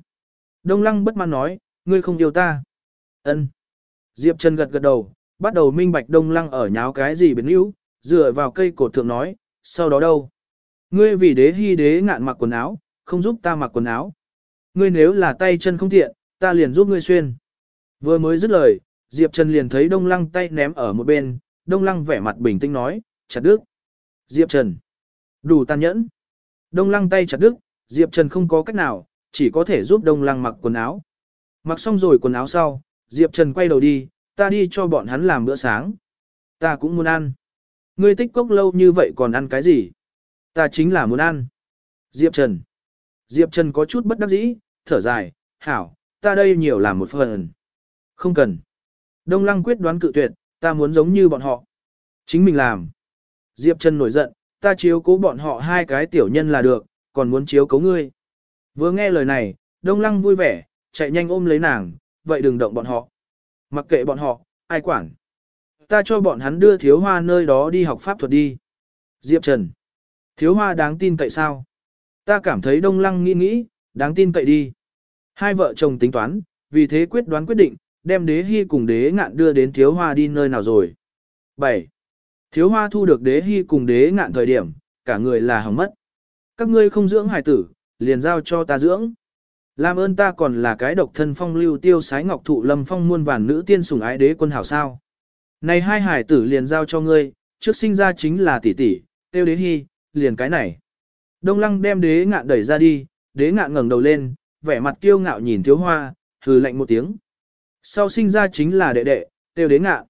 Đông lăng bất mãn nói, ngươi không yêu ta. Ân. Diệp Trần gật gật đầu, bắt đầu minh bạch đông lăng ở nháo cái gì biến yếu, dựa vào cây cột thượng nói, sau đó đâu? Ngươi vì đế hy đế ngạn mặc quần áo, không giúp ta mặc quần áo. Ngươi nếu là tay chân không tiện, ta liền giúp ngươi xuyên. Vừa mới dứt lời, Diệp Trần liền thấy Đông Lăng tay ném ở một bên, Đông Lăng vẻ mặt bình tĩnh nói, chặt đứt. Diệp Trần. Đủ tàn nhẫn. Đông Lăng tay chặt đứt, Diệp Trần không có cách nào, chỉ có thể giúp Đông Lăng mặc quần áo. Mặc xong rồi quần áo sau, Diệp Trần quay đầu đi, ta đi cho bọn hắn làm bữa sáng. Ta cũng muốn ăn. Ngươi tích cốc lâu như vậy còn ăn cái gì? Ta chính là muốn ăn. Diệp Trần. Diệp Trần có chút bất đắc dĩ, thở dài, hảo, ta đây nhiều làm một phần. Không cần. Đông Lăng quyết đoán cự tuyệt, ta muốn giống như bọn họ. Chính mình làm. Diệp Trần nổi giận, ta chiếu cố bọn họ hai cái tiểu nhân là được, còn muốn chiếu cố ngươi. Vừa nghe lời này, Đông Lăng vui vẻ, chạy nhanh ôm lấy nàng, vậy đừng động bọn họ. Mặc kệ bọn họ, ai quản. Ta cho bọn hắn đưa thiếu hoa nơi đó đi học pháp thuật đi. Diệp Trần. Thiếu hoa đáng tin cậy sao? Ta cảm thấy Đông Lăng nghĩ nghĩ, đáng tin cậy đi. Hai vợ chồng tính toán, vì thế quyết đoán quyết định, đem đế hy cùng đế ngạn đưa đến thiếu hoa đi nơi nào rồi. 7. Thiếu hoa thu được đế hy cùng đế ngạn thời điểm, cả người là hỏng mất. Các ngươi không dưỡng hải tử, liền giao cho ta dưỡng. Làm ơn ta còn là cái độc thân phong lưu tiêu sái ngọc thụ lâm phong muôn vàn nữ tiên sủng ái đế quân hảo sao. Này hai hải tử liền giao cho ngươi, trước sinh ra chính là tỷ tỷ, tiêu đế hy, liền cái này. Đông lăng đem đế ngạn đẩy ra đi, đế ngạn ngẩng đầu lên, vẻ mặt kiêu ngạo nhìn thiếu hoa, hừ lạnh một tiếng. Sau sinh ra chính là đệ đệ, tiêu đế ngạn.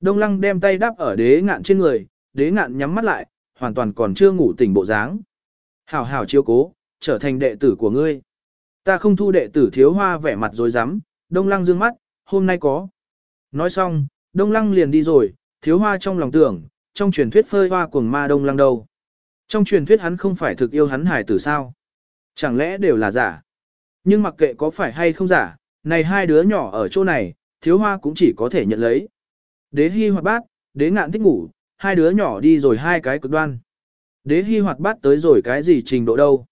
Đông lăng đem tay đắp ở đế ngạn trên người, đế ngạn nhắm mắt lại, hoàn toàn còn chưa ngủ tỉnh bộ dáng. Hảo hảo chiếu cố, trở thành đệ tử của ngươi. Ta không thu đệ tử thiếu hoa vẻ mặt dối rắm đông lăng dương mắt, hôm nay có. Nói xong, đông lăng liền đi rồi, thiếu hoa trong lòng tưởng, trong truyền thuyết phơi hoa cuồng ma đông lăng đâu. Trong truyền thuyết hắn không phải thực yêu hắn hải tử sao. Chẳng lẽ đều là giả. Nhưng mặc kệ có phải hay không giả, này hai đứa nhỏ ở chỗ này, thiếu hoa cũng chỉ có thể nhận lấy. Đế hy hoạt bát, đế ngạn thích ngủ, hai đứa nhỏ đi rồi hai cái cực đoan. Đế hy hoạt bát tới rồi cái gì trình độ đâu.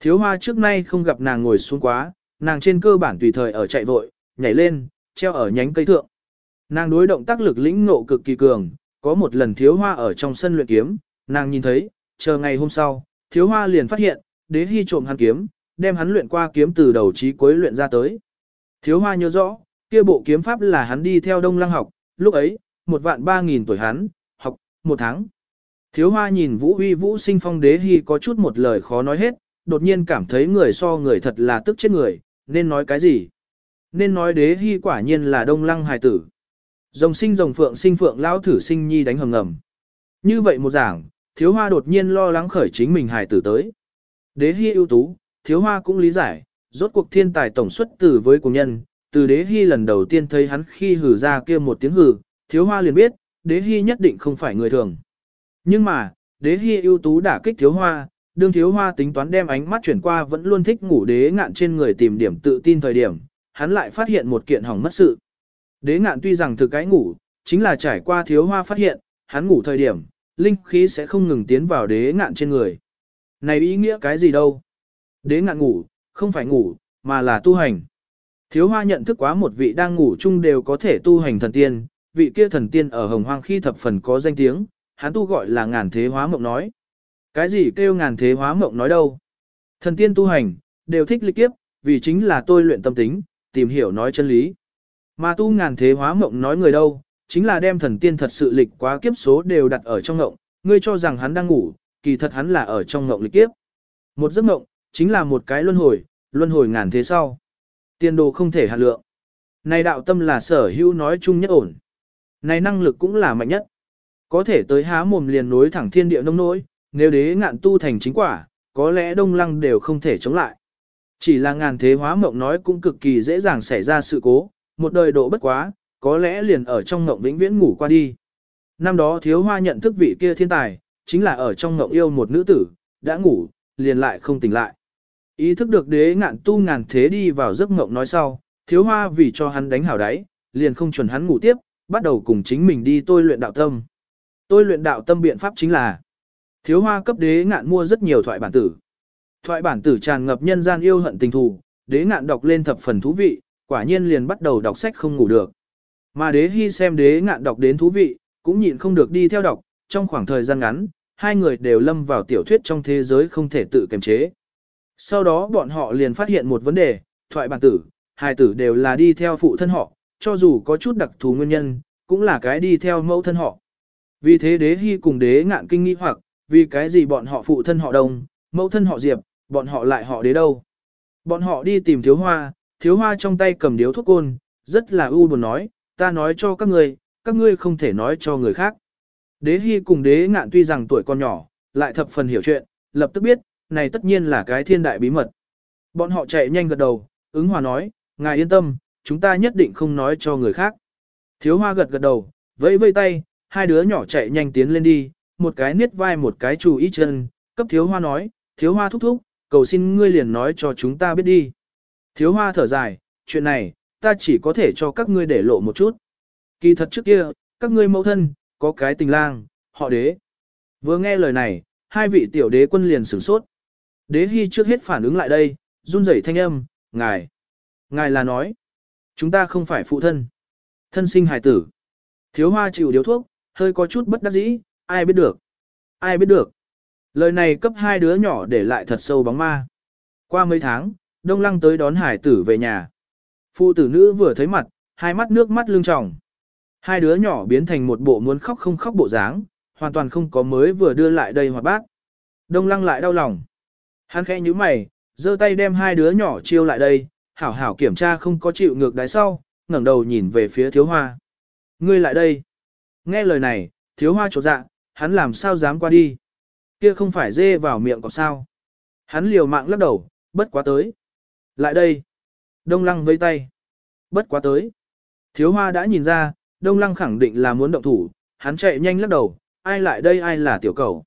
Thiếu hoa trước nay không gặp nàng ngồi xuống quá, nàng trên cơ bản tùy thời ở chạy vội, nhảy lên, treo ở nhánh cây thượng. Nàng đối động tác lực lĩnh ngộ cực kỳ cường, có một lần thiếu hoa ở trong sân luyện kiếm, nàng nhìn thấy, chờ ngày hôm sau, thiếu hoa liền phát hiện, đế hy trộm hắn kiếm, đem hắn luyện qua kiếm từ đầu chí cuối luyện ra tới. Thiếu hoa nhớ rõ, kia bộ kiếm pháp là hắn đi theo đông lăng học, lúc ấy, một vạn ba nghìn tuổi hắn, học, một tháng. Thiếu hoa nhìn vũ uy vũ sinh phong đế hy có chút một lời khó nói hết, đột nhiên cảm thấy người so người thật là tức chết người, nên nói cái gì? Nên nói đế hy quả nhiên là đông lăng hài tử. Rồng sinh rồng phượng sinh phượng lão thử sinh nhi đánh hầm ngầm. Như vậy một giảng, thiếu hoa đột nhiên lo lắng khởi chính mình hài tử tới. Đế hy ưu tú, thiếu hoa cũng lý giải, rốt cuộc thiên tài tổng xuất từ với cùng nhân, từ đế hy lần đầu tiên thấy hắn khi hử ra kia một tiếng hử, thiếu hoa liền biết, đế hy nhất định không phải người thường. Nhưng mà, đế hy ưu tú đả kích thiếu hoa, đương thiếu hoa tính toán đem ánh mắt chuyển qua vẫn luôn thích ngủ đế ngạn trên người tìm điểm tự tin thời điểm, hắn lại phát hiện một kiện hỏng mất sự. Đế ngạn tuy rằng thực cái ngủ, chính là trải qua thiếu hoa phát hiện, hắn ngủ thời điểm, linh khí sẽ không ngừng tiến vào đế ngạn trên người. Này ý nghĩa cái gì đâu? Đế ngạn ngủ, không phải ngủ, mà là tu hành. Thiếu hoa nhận thức quá một vị đang ngủ chung đều có thể tu hành thần tiên, vị kia thần tiên ở hồng hoang khi thập phần có danh tiếng, hắn tu gọi là ngàn thế hóa mộng nói. Cái gì kêu ngàn thế hóa mộng nói đâu? Thần tiên tu hành, đều thích lịch kiếp, vì chính là tôi luyện tâm tính, tìm hiểu nói chân lý. Mà tu ngàn thế hóa mộng nói người đâu, chính là đem thần tiên thật sự lịch quá kiếp số đều đặt ở trong ngộng, ngươi cho rằng hắn đang ngủ, kỳ thật hắn là ở trong ngộng lịch kiếp. Một giấc ngộng, chính là một cái luân hồi, luân hồi ngàn thế sau. Tiên đồ không thể hạt lượng. Này đạo tâm là sở hữu nói chung nhất ổn. Này năng lực cũng là mạnh nhất. Có thể tới há mồm liền nối thẳng thiên địa nông nỗi, nếu đế ngạn tu thành chính quả, có lẽ đông lăng đều không thể chống lại. Chỉ là ngàn thế hóa mộng nói cũng cực kỳ dễ dàng xảy ra sự cố, một đời độ bất quá, có lẽ liền ở trong ngộng vĩnh viễn ngủ qua đi. Năm đó thiếu hoa nhận thức vị kia thiên tài, chính là ở trong ngộng yêu một nữ tử, đã ngủ, liền lại không tỉnh lại. Ý thức được đế ngạn tu ngàn thế đi vào giấc ngộng nói sau, thiếu hoa vì cho hắn đánh hảo đáy, liền không chuẩn hắn ngủ tiếp, bắt đầu cùng chính mình đi tôi luyện đạo tâm. Tôi luyện đạo tâm biện pháp chính là Thiếu hoa cấp đế ngạn mua rất nhiều thoại bản tử. Thoại bản tử tràn ngập nhân gian yêu hận tình thù, đế ngạn đọc lên thập phần thú vị, quả nhiên liền bắt đầu đọc sách không ngủ được. Mà đế hy xem đế ngạn đọc đến thú vị, cũng nhịn không được đi theo đọc, trong khoảng thời gian ngắn, hai người đều lâm vào tiểu thuyết trong thế giới không thể tự kiềm chế. Sau đó bọn họ liền phát hiện một vấn đề, thoại bản tử, hai tử đều là đi theo phụ thân họ, cho dù có chút đặc thù nguyên nhân, cũng là cái đi theo mẫu thân họ. Vì thế đế hy cùng đế ngạn kinh nghi hoặc, vì cái gì bọn họ phụ thân họ đồng mẫu thân họ diệp, bọn họ lại họ đế đâu. Bọn họ đi tìm thiếu hoa, thiếu hoa trong tay cầm điếu thuốc côn, rất là u buồn nói, ta nói cho các ngươi, các ngươi không thể nói cho người khác. Đế hy cùng đế ngạn tuy rằng tuổi còn nhỏ, lại thập phần hiểu chuyện, lập tức biết, này tất nhiên là cái thiên đại bí mật. Bọn họ chạy nhanh gật đầu, ứng hòa nói, ngài yên tâm, chúng ta nhất định không nói cho người khác. Thiếu hoa gật gật đầu, vẫy vây tay, hai đứa nhỏ chạy nhanh tiến lên đi, một cái niết vai một cái chủ ý chân, cấp thiếu hoa nói, thiếu hoa thúc thúc, cầu xin ngươi liền nói cho chúng ta biết đi. Thiếu hoa thở dài, chuyện này, ta chỉ có thể cho các ngươi để lộ một chút. Kỳ thật trước kia, các ngươi mẫu thân, có cái tình lang, họ đế. Vừa nghe lời này, hai vị tiểu đế quân liền sửng sốt. Đế hy trước hết phản ứng lại đây, run rẩy thanh âm, ngài. Ngài là nói, chúng ta không phải phụ thân. Thân sinh hài tử. Thiếu hoa chịu điếu thuốc, hơi có chút bất đắc dĩ, ai biết được. Ai biết được. Lời này cấp hai đứa nhỏ để lại thật sâu bóng ma. Qua mấy tháng, Đông Lăng tới đón hải tử về nhà. Phụ tử nữ vừa thấy mặt, hai mắt nước mắt lưng tròng. Hai đứa nhỏ biến thành một bộ muốn khóc không khóc bộ dáng, hoàn toàn không có mới vừa đưa lại đây hoạt bác. Đông Lăng lại đau lòng. Hắn khẽ như mày, giơ tay đem hai đứa nhỏ chiêu lại đây, hảo hảo kiểm tra không có chịu ngược đáy sau, ngẩng đầu nhìn về phía thiếu hoa. Ngươi lại đây. Nghe lời này, thiếu hoa trột dạ, hắn làm sao dám qua đi. Kia không phải dê vào miệng có sao. Hắn liều mạng lắc đầu, bất quá tới. Lại đây. Đông lăng vây tay. Bất quá tới. Thiếu hoa đã nhìn ra, đông lăng khẳng định là muốn động thủ, hắn chạy nhanh lắc đầu, ai lại đây ai là tiểu cầu.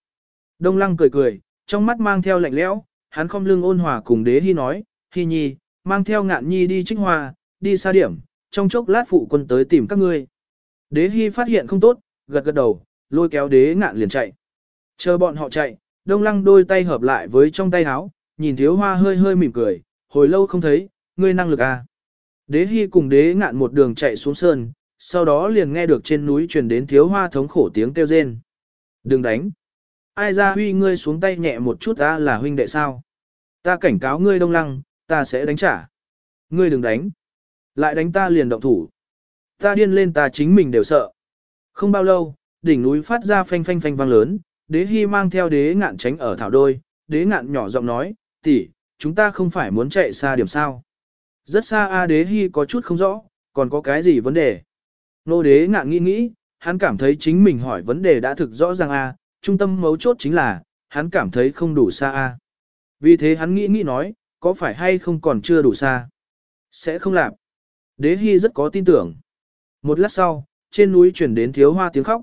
Đông lăng cười cười, trong mắt mang theo lạnh lẽo, hắn không lưng ôn hòa cùng đế hy nói, hy nhi, mang theo ngạn nhi đi trích hoa, đi xa điểm, trong chốc lát phụ quân tới tìm các ngươi. Đế hy phát hiện không tốt, gật gật đầu, lôi kéo đế ngạn liền chạy. Chờ bọn họ chạy, đông lăng đôi tay hợp lại với trong tay áo, nhìn thiếu hoa hơi hơi mỉm cười, hồi lâu không thấy, ngươi năng lực à. Đế hy cùng đế ngạn một đường chạy xuống sơn, sau đó liền nghe được trên núi truyền đến thiếu hoa thống khổ tiếng kêu rên. Đừng đánh. Ai ra huy ngươi xuống tay nhẹ một chút ta là huynh đệ sao. Ta cảnh cáo ngươi đông lăng, ta sẽ đánh trả. Ngươi đừng đánh. Lại đánh ta liền động thủ. Ta điên lên ta chính mình đều sợ. Không bao lâu, đỉnh núi phát ra phanh phanh phanh vang lớn, đế hy mang theo đế ngạn tránh ở thảo đôi, đế ngạn nhỏ giọng nói, tỷ, chúng ta không phải muốn chạy xa điểm sao. Rất xa a đế hy có chút không rõ, còn có cái gì vấn đề. Nô đế ngạn nghĩ nghĩ, hắn cảm thấy chính mình hỏi vấn đề đã thực rõ ràng a, trung tâm mấu chốt chính là, hắn cảm thấy không đủ xa a. Vì thế hắn nghĩ nghĩ nói, có phải hay không còn chưa đủ xa. Sẽ không làm. Đế hy rất có tin tưởng. Một lát sau, trên núi chuyển đến thiếu hoa tiếng khóc.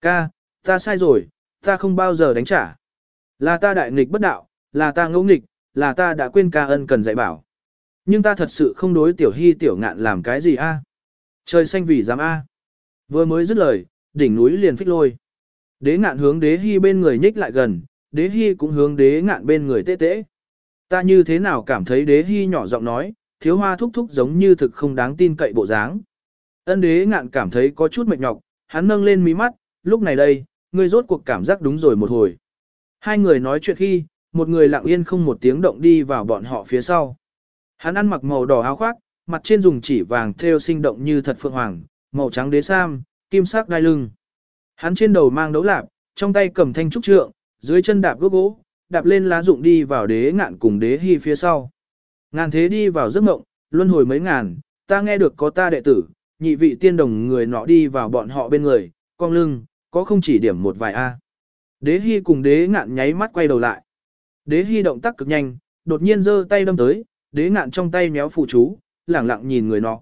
Ca, ta sai rồi, ta không bao giờ đánh trả. Là ta đại nghịch bất đạo, là ta ngẫu nghịch, là ta đã quên ca ân cần dạy bảo. Nhưng ta thật sự không đối tiểu hy tiểu ngạn làm cái gì a? Trời xanh vì dám a. Vừa mới dứt lời, đỉnh núi liền phích lôi. Đế ngạn hướng đế hy bên người nhích lại gần, đế hy cũng hướng đế ngạn bên người tê tê. Ta như thế nào cảm thấy đế hy nhỏ giọng nói, thiếu hoa thúc thúc giống như thực không đáng tin cậy bộ dáng. Ân đế ngạn cảm thấy có chút mệt nhọc, hắn nâng lên mí mắt, lúc này đây, ngươi rốt cuộc cảm giác đúng rồi một hồi. Hai người nói chuyện khi, một người lặng yên không một tiếng động đi vào bọn họ phía sau. Hắn ăn mặc màu đỏ áo khoác, mặt trên dùng chỉ vàng thêu sinh động như thật phượng hoàng, màu trắng đế sam, kim sắc đai lưng. Hắn trên đầu mang đấu lạp, trong tay cầm thanh trúc trượng, dưới chân đạp gốc gỗ, đạp lên lá dụng đi vào đế ngạn cùng đế hy phía sau. Ngàn thế đi vào giấc mộng, luân hồi mấy ngàn, ta nghe được có ta đệ tử, nhị vị tiên đồng người nọ đi vào bọn họ bên người, cong lưng, có không chỉ điểm một vài A. Đế hy cùng đế ngạn nháy mắt quay đầu lại. Đế hy động tác cực nhanh, đột nhiên giơ tay đâm tới, đế ngạn trong tay méo phụ chú, lẳng lặng nhìn người nọ.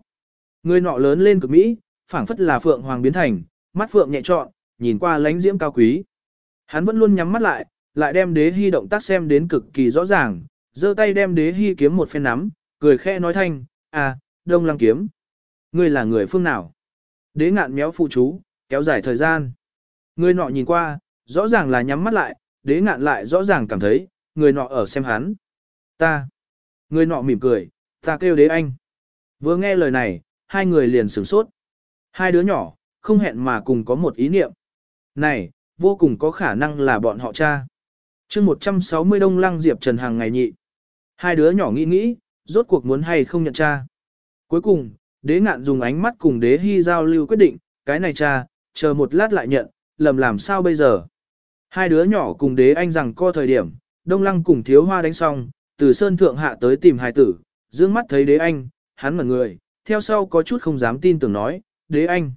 Người nọ lớn lên cực mỹ, phảng phất là phượng hoàng biến thành, mắt phượng nhẹ trọn, nhìn qua lánh diễm cao quý. Hắn vẫn luôn nhắm mắt lại, lại đem đế hy động tác xem đến cực kỳ rõ ràng, giơ tay đem đế hy kiếm một phen nắm, cười khẽ nói thanh, à, đông lăng kiếm. Ngươi là người phương nào? Đế ngạn méo phụ chú, kéo dài thời gian. Người nọ nhìn qua, rõ ràng là nhắm mắt lại, đế ngạn lại rõ ràng cảm thấy, người nọ ở xem hắn. Ta. Người nọ mỉm cười, ta kêu đế anh. Vừa nghe lời này, hai người liền sửng sốt. Hai đứa nhỏ, không hẹn mà cùng có một ý niệm. Này, vô cùng có khả năng là bọn họ cha. chương 160 Đông Lăng Diệp Trần hàng ngày nhị. Hai đứa nhỏ nghĩ nghĩ, rốt cuộc muốn hay không nhận cha. Cuối cùng, đế ngạn dùng ánh mắt cùng đế hy giao lưu quyết định, cái này cha, chờ một lát lại nhận, lầm làm sao bây giờ. Hai đứa nhỏ cùng đế anh rằng co thời điểm, Đông Lăng cùng thiếu hoa đánh xong, từ sơn thượng hạ tới tìm hài tử, dương mắt thấy đế anh, hắn mở người, theo sau có chút không dám tin tưởng nói, đế anh.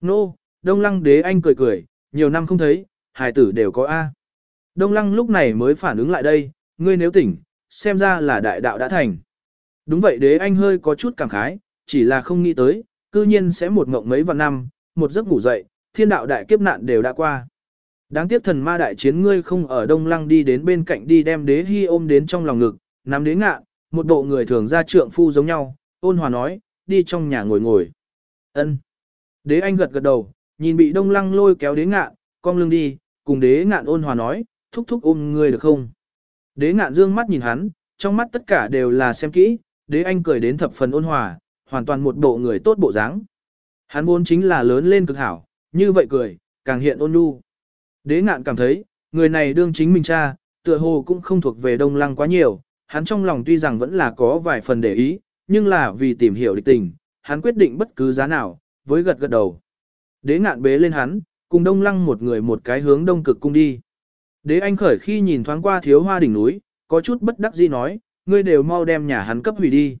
Nô, no, Đông Lăng đế anh cười cười, nhiều năm không thấy, hài tử đều có A. Đông Lăng lúc này mới phản ứng lại đây, ngươi nếu tỉnh, xem ra là đại đạo đã thành. Đúng vậy đế anh hơi có chút cảm khái, chỉ là không nghĩ tới, cư nhiên sẽ một ngộng mấy vạn năm, một giấc ngủ dậy, thiên đạo đại kiếp nạn đều đã qua. Đáng tiếc thần ma đại chiến ngươi không ở Đông Lăng đi đến bên cạnh đi đem đế hy ôm đến trong lòng ngực, nắm đế ngạ, một bộ người thường ra trượng phu giống nhau, ôn hòa nói, đi trong nhà ngồi ngồi. ân Đế anh gật gật đầu, nhìn bị Đông Lăng lôi kéo đế ngạ, cong lưng đi, cùng đế ngạn ôn hòa nói, thúc thúc ôm ngươi được không? Đế ngạn dương mắt nhìn hắn, trong mắt tất cả đều là xem kỹ, đế anh cười đến thập phần ôn hòa, hoàn toàn một bộ người tốt bộ dáng. Hắn vốn chính là lớn lên cực hảo, như vậy cười, càng hiện ôn nhu. Đế ngạn cảm thấy, người này đương chính mình cha, tựa hồ cũng không thuộc về đông lăng quá nhiều, hắn trong lòng tuy rằng vẫn là có vài phần để ý, nhưng là vì tìm hiểu địch tình, hắn quyết định bất cứ giá nào, với gật gật đầu. Đế ngạn bế lên hắn, cùng đông lăng một người một cái hướng đông cực cung đi. Đế anh khởi khi nhìn thoáng qua thiếu hoa đỉnh núi, có chút bất đắc dĩ nói, ngươi đều mau đem nhà hắn cấp hủy đi.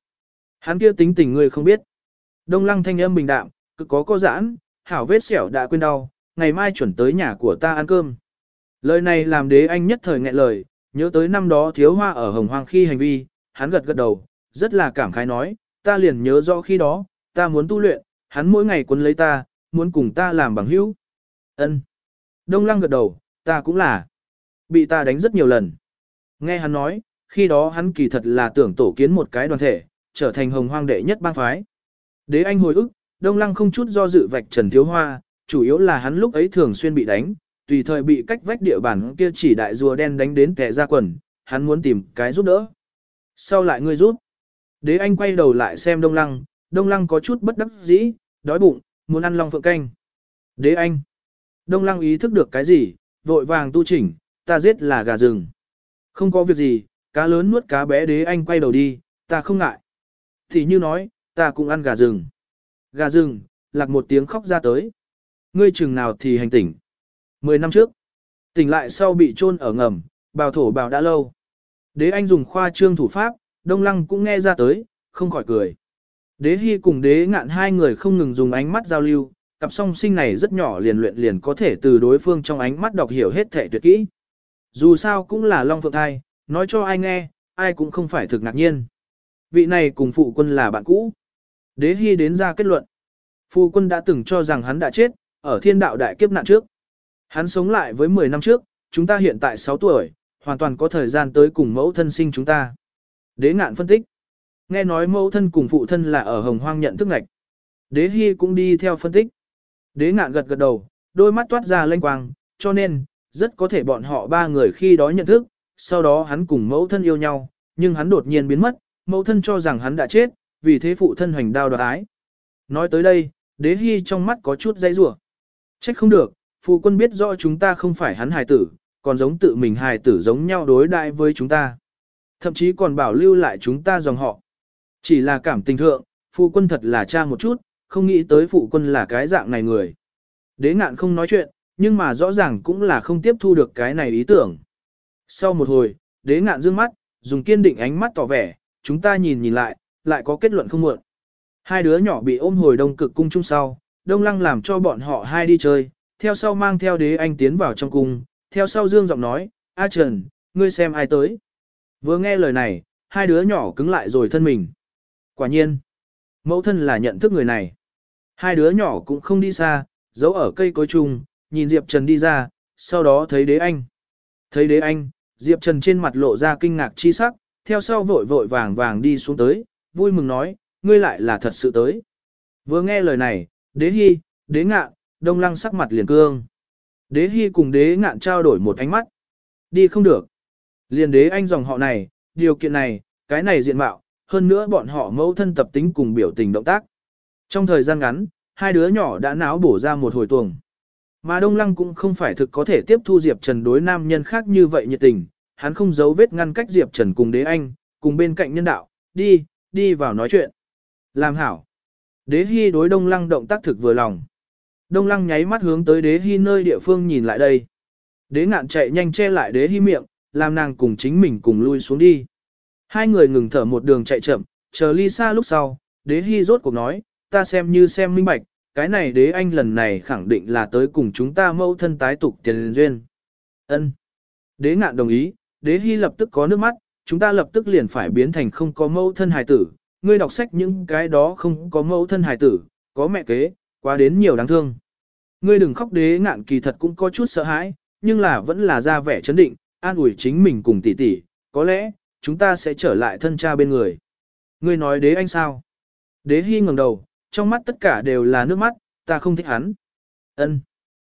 Hắn kia tính tình ngươi không biết. Đông lăng thanh âm bình đạm, cực có có giãn, hảo vết sẹo đã quên đau, ngày mai chuẩn tới nhà của ta ăn cơm. Lời này làm đế anh nhất thời nghẹn lời, nhớ tới năm đó thiếu hoa ở hồng hoang khi hành vi, hắn gật gật đầu, rất là cảm khái nói, ta liền nhớ rõ khi đó, ta muốn tu luyện, hắn mỗi ngày quấn lấy ta, muốn cùng ta làm bằng hữu. Ân. Đông lăng gật đầu, ta cũng là. Bị ta đánh rất nhiều lần. Nghe hắn nói, khi đó hắn kỳ thật là tưởng tổ kiến một cái đoàn thể, trở thành hồng hoang đệ nhất bang phái. Đế anh hồi ức, Đông Lăng không chút do dự vạch Trần Thiếu Hoa, chủ yếu là hắn lúc ấy thường xuyên bị đánh, tùy thời bị cách vách địa bản kia chỉ đại rùa đen đánh đến tè ra quần, hắn muốn tìm cái giúp đỡ. Sau lại ngươi giúp. Đế anh quay đầu lại xem Đông Lăng, Đông Lăng có chút bất đắc dĩ, đói bụng, muốn ăn long phượng canh. Đế anh. Đông Lăng ý thức được cái gì, vội vàng tu chỉnh, ta giết là gà rừng. Không có việc gì, cá lớn nuốt cá bé đế anh quay đầu đi, ta không ngại. Thì như nói, ta cũng ăn gà rừng. Gà rừng, lạc một tiếng khóc ra tới. Ngươi chừng nào thì hành tỉnh. Mười năm trước, tỉnh lại sau bị chôn ở ngầm, bào thổ bào đã lâu. Đế anh dùng khoa trương thủ pháp, đông lăng cũng nghe ra tới, không khỏi cười. Đế hy cùng đế ngạn hai người không ngừng dùng ánh mắt giao lưu, cặp song sinh này rất nhỏ liền luyện liền có thể từ đối phương trong ánh mắt đọc hiểu hết thể tuyệt kỹ. Dù sao cũng là long phượng thai, nói cho ai nghe, ai cũng không phải thực ngạc nhiên. Vị này cùng phụ quân là bạn cũ. Đế Hy đến ra kết luận. Phụ quân đã từng cho rằng hắn đã chết, ở thiên đạo đại kiếp nạn trước. Hắn sống lại với 10 năm trước, chúng ta hiện tại 6 tuổi, hoàn toàn có thời gian tới cùng mẫu thân sinh chúng ta. Đế ngạn phân tích. Nghe nói mẫu thân cùng phụ thân là ở hồng hoang nhận thức ngạch. Đế Hy cũng đi theo phân tích. Đế ngạn gật gật đầu, đôi mắt toát ra lanh quang, cho nên, rất có thể bọn họ ba người khi đó nhận thức, sau đó hắn cùng mẫu thân yêu nhau, nhưng hắn đột nhiên biến mất, mẫu thân cho rằng hắn đã chết, vì thế phụ thân hoành đao đoạt ái. Nói tới đây, đế hy trong mắt có chút dây rủa Trách không được, phụ quân biết rõ chúng ta không phải hắn hài tử, còn giống tự mình hài tử giống nhau đối đại với chúng ta. Thậm chí còn bảo lưu lại chúng ta dòng họ. Chỉ là cảm tình thượng, phụ quân thật là cha một chút, không nghĩ tới phụ quân là cái dạng này người. Đế ngạn không nói chuyện, nhưng mà rõ ràng cũng là không tiếp thu được cái này ý tưởng. Sau một hồi, đế ngạn dương mắt, dùng kiên định ánh mắt tỏ vẻ, chúng ta nhìn nhìn lại, lại có kết luận không muộn. Hai đứa nhỏ bị ôm hồi đông cực cung chung sau, đông lăng làm cho bọn họ hai đi chơi, theo sau mang theo đế anh tiến vào trong cung, theo sau dương giọng nói, A Trần, ngươi xem ai tới. Vừa nghe lời này, hai đứa nhỏ cứng lại rồi thân mình. Quả nhiên, mẫu thân là nhận thức người này. Hai đứa nhỏ cũng không đi xa, giấu ở cây cối chung, nhìn Diệp Trần đi ra, sau đó thấy đế anh. Thấy đế anh, Diệp Trần trên mặt lộ ra kinh ngạc chi sắc, theo sau vội vội vàng vàng đi xuống tới, vui mừng nói, ngươi lại là thật sự tới. Vừa nghe lời này, đế hy, đế ngạn, đông lăng sắc mặt liền cương. Đế hy cùng đế ngạn trao đổi một ánh mắt. Đi không được. Liền đế anh dòng họ này, điều kiện này, cái này diện mạo, hơn nữa bọn họ mẫu thân tập tính cùng biểu tình động tác. Trong thời gian ngắn, hai đứa nhỏ đã náo bổ ra một hồi tuồng. Mà Đông Lăng cũng không phải thực có thể tiếp thu Diệp Trần đối nam nhân khác như vậy nhiệt tình, hắn không giấu vết ngăn cách Diệp Trần cùng đế anh, cùng bên cạnh nhân đạo, đi, đi vào nói chuyện. Làm hảo. Đế Hi đối Đông Lăng động tác thực vừa lòng. Đông Lăng nháy mắt hướng tới Đế Hi nơi địa phương nhìn lại đây. Đế ngạn chạy nhanh che lại Đế Hi miệng, làm nàng cùng chính mình cùng lui xuống đi. Hai người ngừng thở một đường chạy chậm, chờ ly xa lúc sau, Đế Hi rốt cuộc nói, ta xem như xem minh bạch, cái này Đế anh lần này khẳng định là tới cùng chúng ta mâu thân tái tục tiền duyên. Ân. Đế ngạn đồng ý, Đế Hi lập tức có nước mắt, chúng ta lập tức liền phải biến thành không có mâu thân hài tử, ngươi đọc sách những cái đó không có mẫu thân hài tử, có mẹ kế, quá đến nhiều đáng thương. Ngươi đừng khóc đế ngạn kỳ thật cũng có chút sợ hãi, nhưng là vẫn là ra vẻ chấn định, an ủi chính mình cùng tỷ tỷ, có lẽ, chúng ta sẽ trở lại thân cha bên người. Ngươi nói đế anh sao? Đế hy ngẩng đầu, trong mắt tất cả đều là nước mắt, ta không thích hắn. Ân.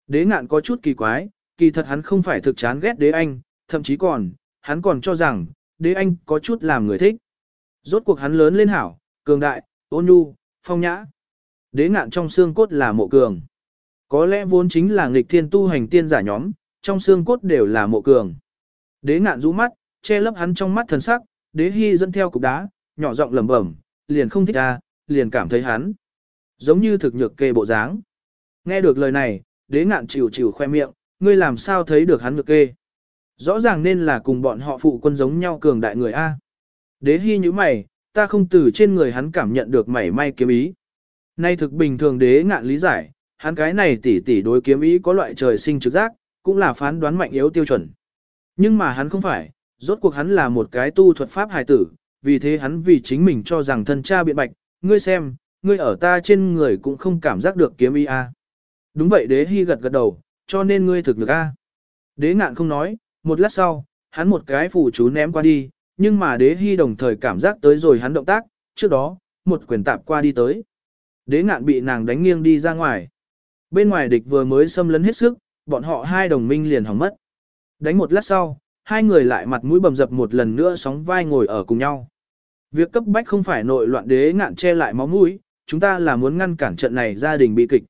Đế ngạn có chút kỳ quái, kỳ thật hắn không phải thực chán ghét đế anh, thậm chí còn, hắn còn cho rằng, đế anh có chút làm người thích. Rốt cuộc hắn lớn lên hảo, cường đại, ôn nhu, phong nhã. Đế ngạn trong xương cốt là mộ cường. Có lẽ vốn chính là nghịch thiên tu hành tiên giả nhóm, trong xương cốt đều là mộ cường. Đế ngạn rũ mắt, che lấp hắn trong mắt thần sắc, đế hy dẫn theo cục đá, nhỏ giọng lẩm bẩm, liền không thích ra, liền cảm thấy hắn. Giống như thực nhược kê bộ dáng. Nghe được lời này, đế ngạn chịu chịu khoe miệng, ngươi làm sao thấy được hắn nhược kê. Rõ ràng nên là cùng bọn họ phụ quân giống nhau cường đại người A. Đế hy như mày, ta không từ trên người hắn cảm nhận được mảy may kiếm ý. Nay thực bình thường đế ngạn lý giải, hắn cái này tỉ tỉ đối kiếm ý có loại trời sinh trực giác, cũng là phán đoán mạnh yếu tiêu chuẩn. Nhưng mà hắn không phải, rốt cuộc hắn là một cái tu thuật pháp hài tử, vì thế hắn vì chính mình cho rằng thân cha biện bạch, ngươi xem, ngươi ở ta trên người cũng không cảm giác được kiếm ý a. Đúng vậy đế hy gật gật đầu, cho nên ngươi thực được a. Đế ngạn không nói, một lát sau, hắn một cái phủ chú ném qua đi, nhưng mà đế hy đồng thời cảm giác tới rồi hắn động tác, trước đó, một quyền tạp qua đi tới. Đế ngạn bị nàng đánh nghiêng đi ra ngoài. Bên ngoài địch vừa mới xâm lấn hết sức, bọn họ hai đồng minh liền hỏng mất. Đánh một lát sau, hai người lại mặt mũi bầm dập một lần nữa sóng vai ngồi ở cùng nhau. Việc cấp bách không phải nội loạn đế ngạn che lại máu mũi, chúng ta là muốn ngăn cản trận này gia đình bị kịch.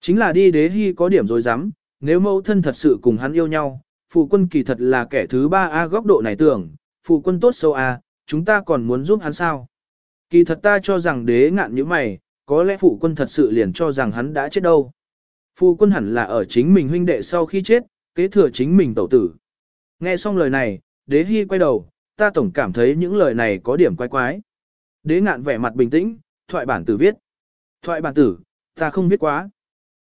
Chính là đi đế hy có điểm dối rắm nếu mẫu thân thật sự cùng hắn yêu nhau, phụ quân kỳ thật là kẻ thứ ba A góc độ này tưởng, phụ quân tốt sâu à, chúng ta còn muốn giúp hắn sao? Kỳ thật ta cho rằng đế ngạn như mày, có lẽ phụ quân thật sự liền cho rằng hắn đã chết đâu. Phụ quân hẳn là ở chính mình huynh đệ sau khi chết, kế thừa chính mình tẩu tử. Nghe xong lời này, đế hy quay đầu, ta tổng cảm thấy những lời này có điểm quái quái. Đế ngạn vẻ mặt bình tĩnh, thoại bản tử viết. Thoại bản tử, ta không viết quá.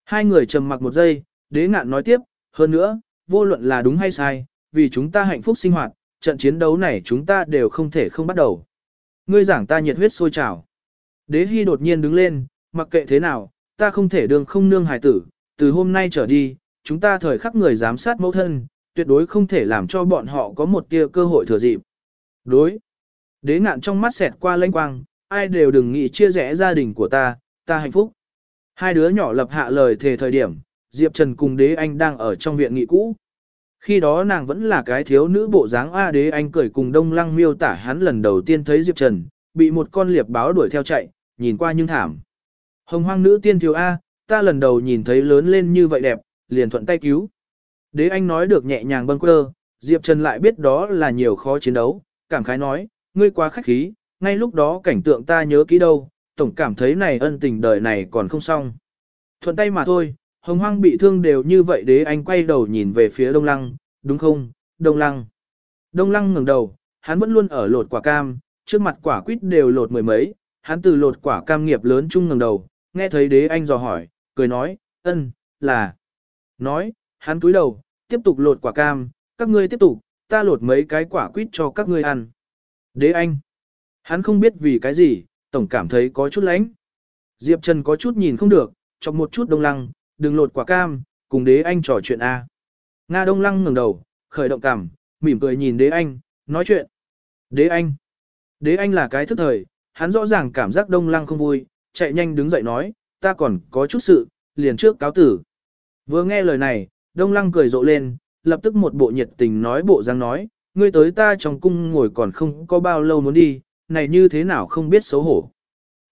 Hai người trầm mặc một giây, đế ngạn nói tiếp, hơn nữa, vô luận là đúng hay sai, vì chúng ta hạnh phúc sinh hoạt, trận chiến đấu này chúng ta đều không thể không bắt đầu. Ngươi giảng ta nhiệt huyết sôi trào. Đế Hy đột nhiên đứng lên, mặc kệ thế nào, ta không thể đường không nương hài tử, từ hôm nay trở đi, chúng ta thời khắc người giám sát mẫu thân, tuyệt đối không thể làm cho bọn họ có một tia cơ hội thừa dịp. Đối. Đế ngạn trong mắt xẹt qua lanh quang, ai đều đừng nghĩ chia rẽ gia đình của ta, ta hạnh phúc. Hai đứa nhỏ lập hạ lời thề thời điểm, Diệp Trần cùng đế anh đang ở trong viện nghị cũ. Khi đó nàng vẫn là cái thiếu nữ bộ dáng A đế anh cười cùng đông lăng miêu tả hắn lần đầu tiên thấy Diệp Trần, bị một con liệp báo đuổi theo chạy, nhìn qua nhưng thảm. Hồng hoang nữ tiên thiếu A, ta lần đầu nhìn thấy lớn lên như vậy đẹp, liền thuận tay cứu. Đế anh nói được nhẹ nhàng bâng quơ, Diệp Trần lại biết đó là nhiều khó chiến đấu, cảm khái nói, ngươi quá khách khí, ngay lúc đó cảnh tượng ta nhớ kỹ đâu, tổng cảm thấy này ân tình đời này còn không xong. Thuận tay mà thôi, Hồng hoang bị thương đều như vậy đế anh quay đầu nhìn về phía đông lăng, đúng không, đông lăng. Đông lăng ngẩng đầu, hắn vẫn luôn ở lột quả cam, trước mặt quả quýt đều lột mười mấy, hắn từ lột quả cam nghiệp lớn chung ngẩng đầu, nghe thấy đế anh dò hỏi, cười nói, ân, là. Nói, hắn cúi đầu, tiếp tục lột quả cam, các ngươi tiếp tục, ta lột mấy cái quả quýt cho các ngươi ăn. Đế anh, hắn không biết vì cái gì, tổng cảm thấy có chút lánh. Diệp Trần có chút nhìn không được, chọc một chút đông lăng, đừng lột quả cam, cùng đế anh trò chuyện A. Nga Đông Lăng ngẩng đầu, khởi động cảm, mỉm cười nhìn đế anh, nói chuyện. Đế anh. Đế anh là cái thức thời, hắn rõ ràng cảm giác Đông Lăng không vui, chạy nhanh đứng dậy nói, ta còn có chút sự, liền trước cáo tử. Vừa nghe lời này, Đông Lăng cười rộ lên, lập tức một bộ nhiệt tình nói bộ răng nói, ngươi tới ta trong cung ngồi còn không có bao lâu muốn đi, này như thế nào không biết xấu hổ.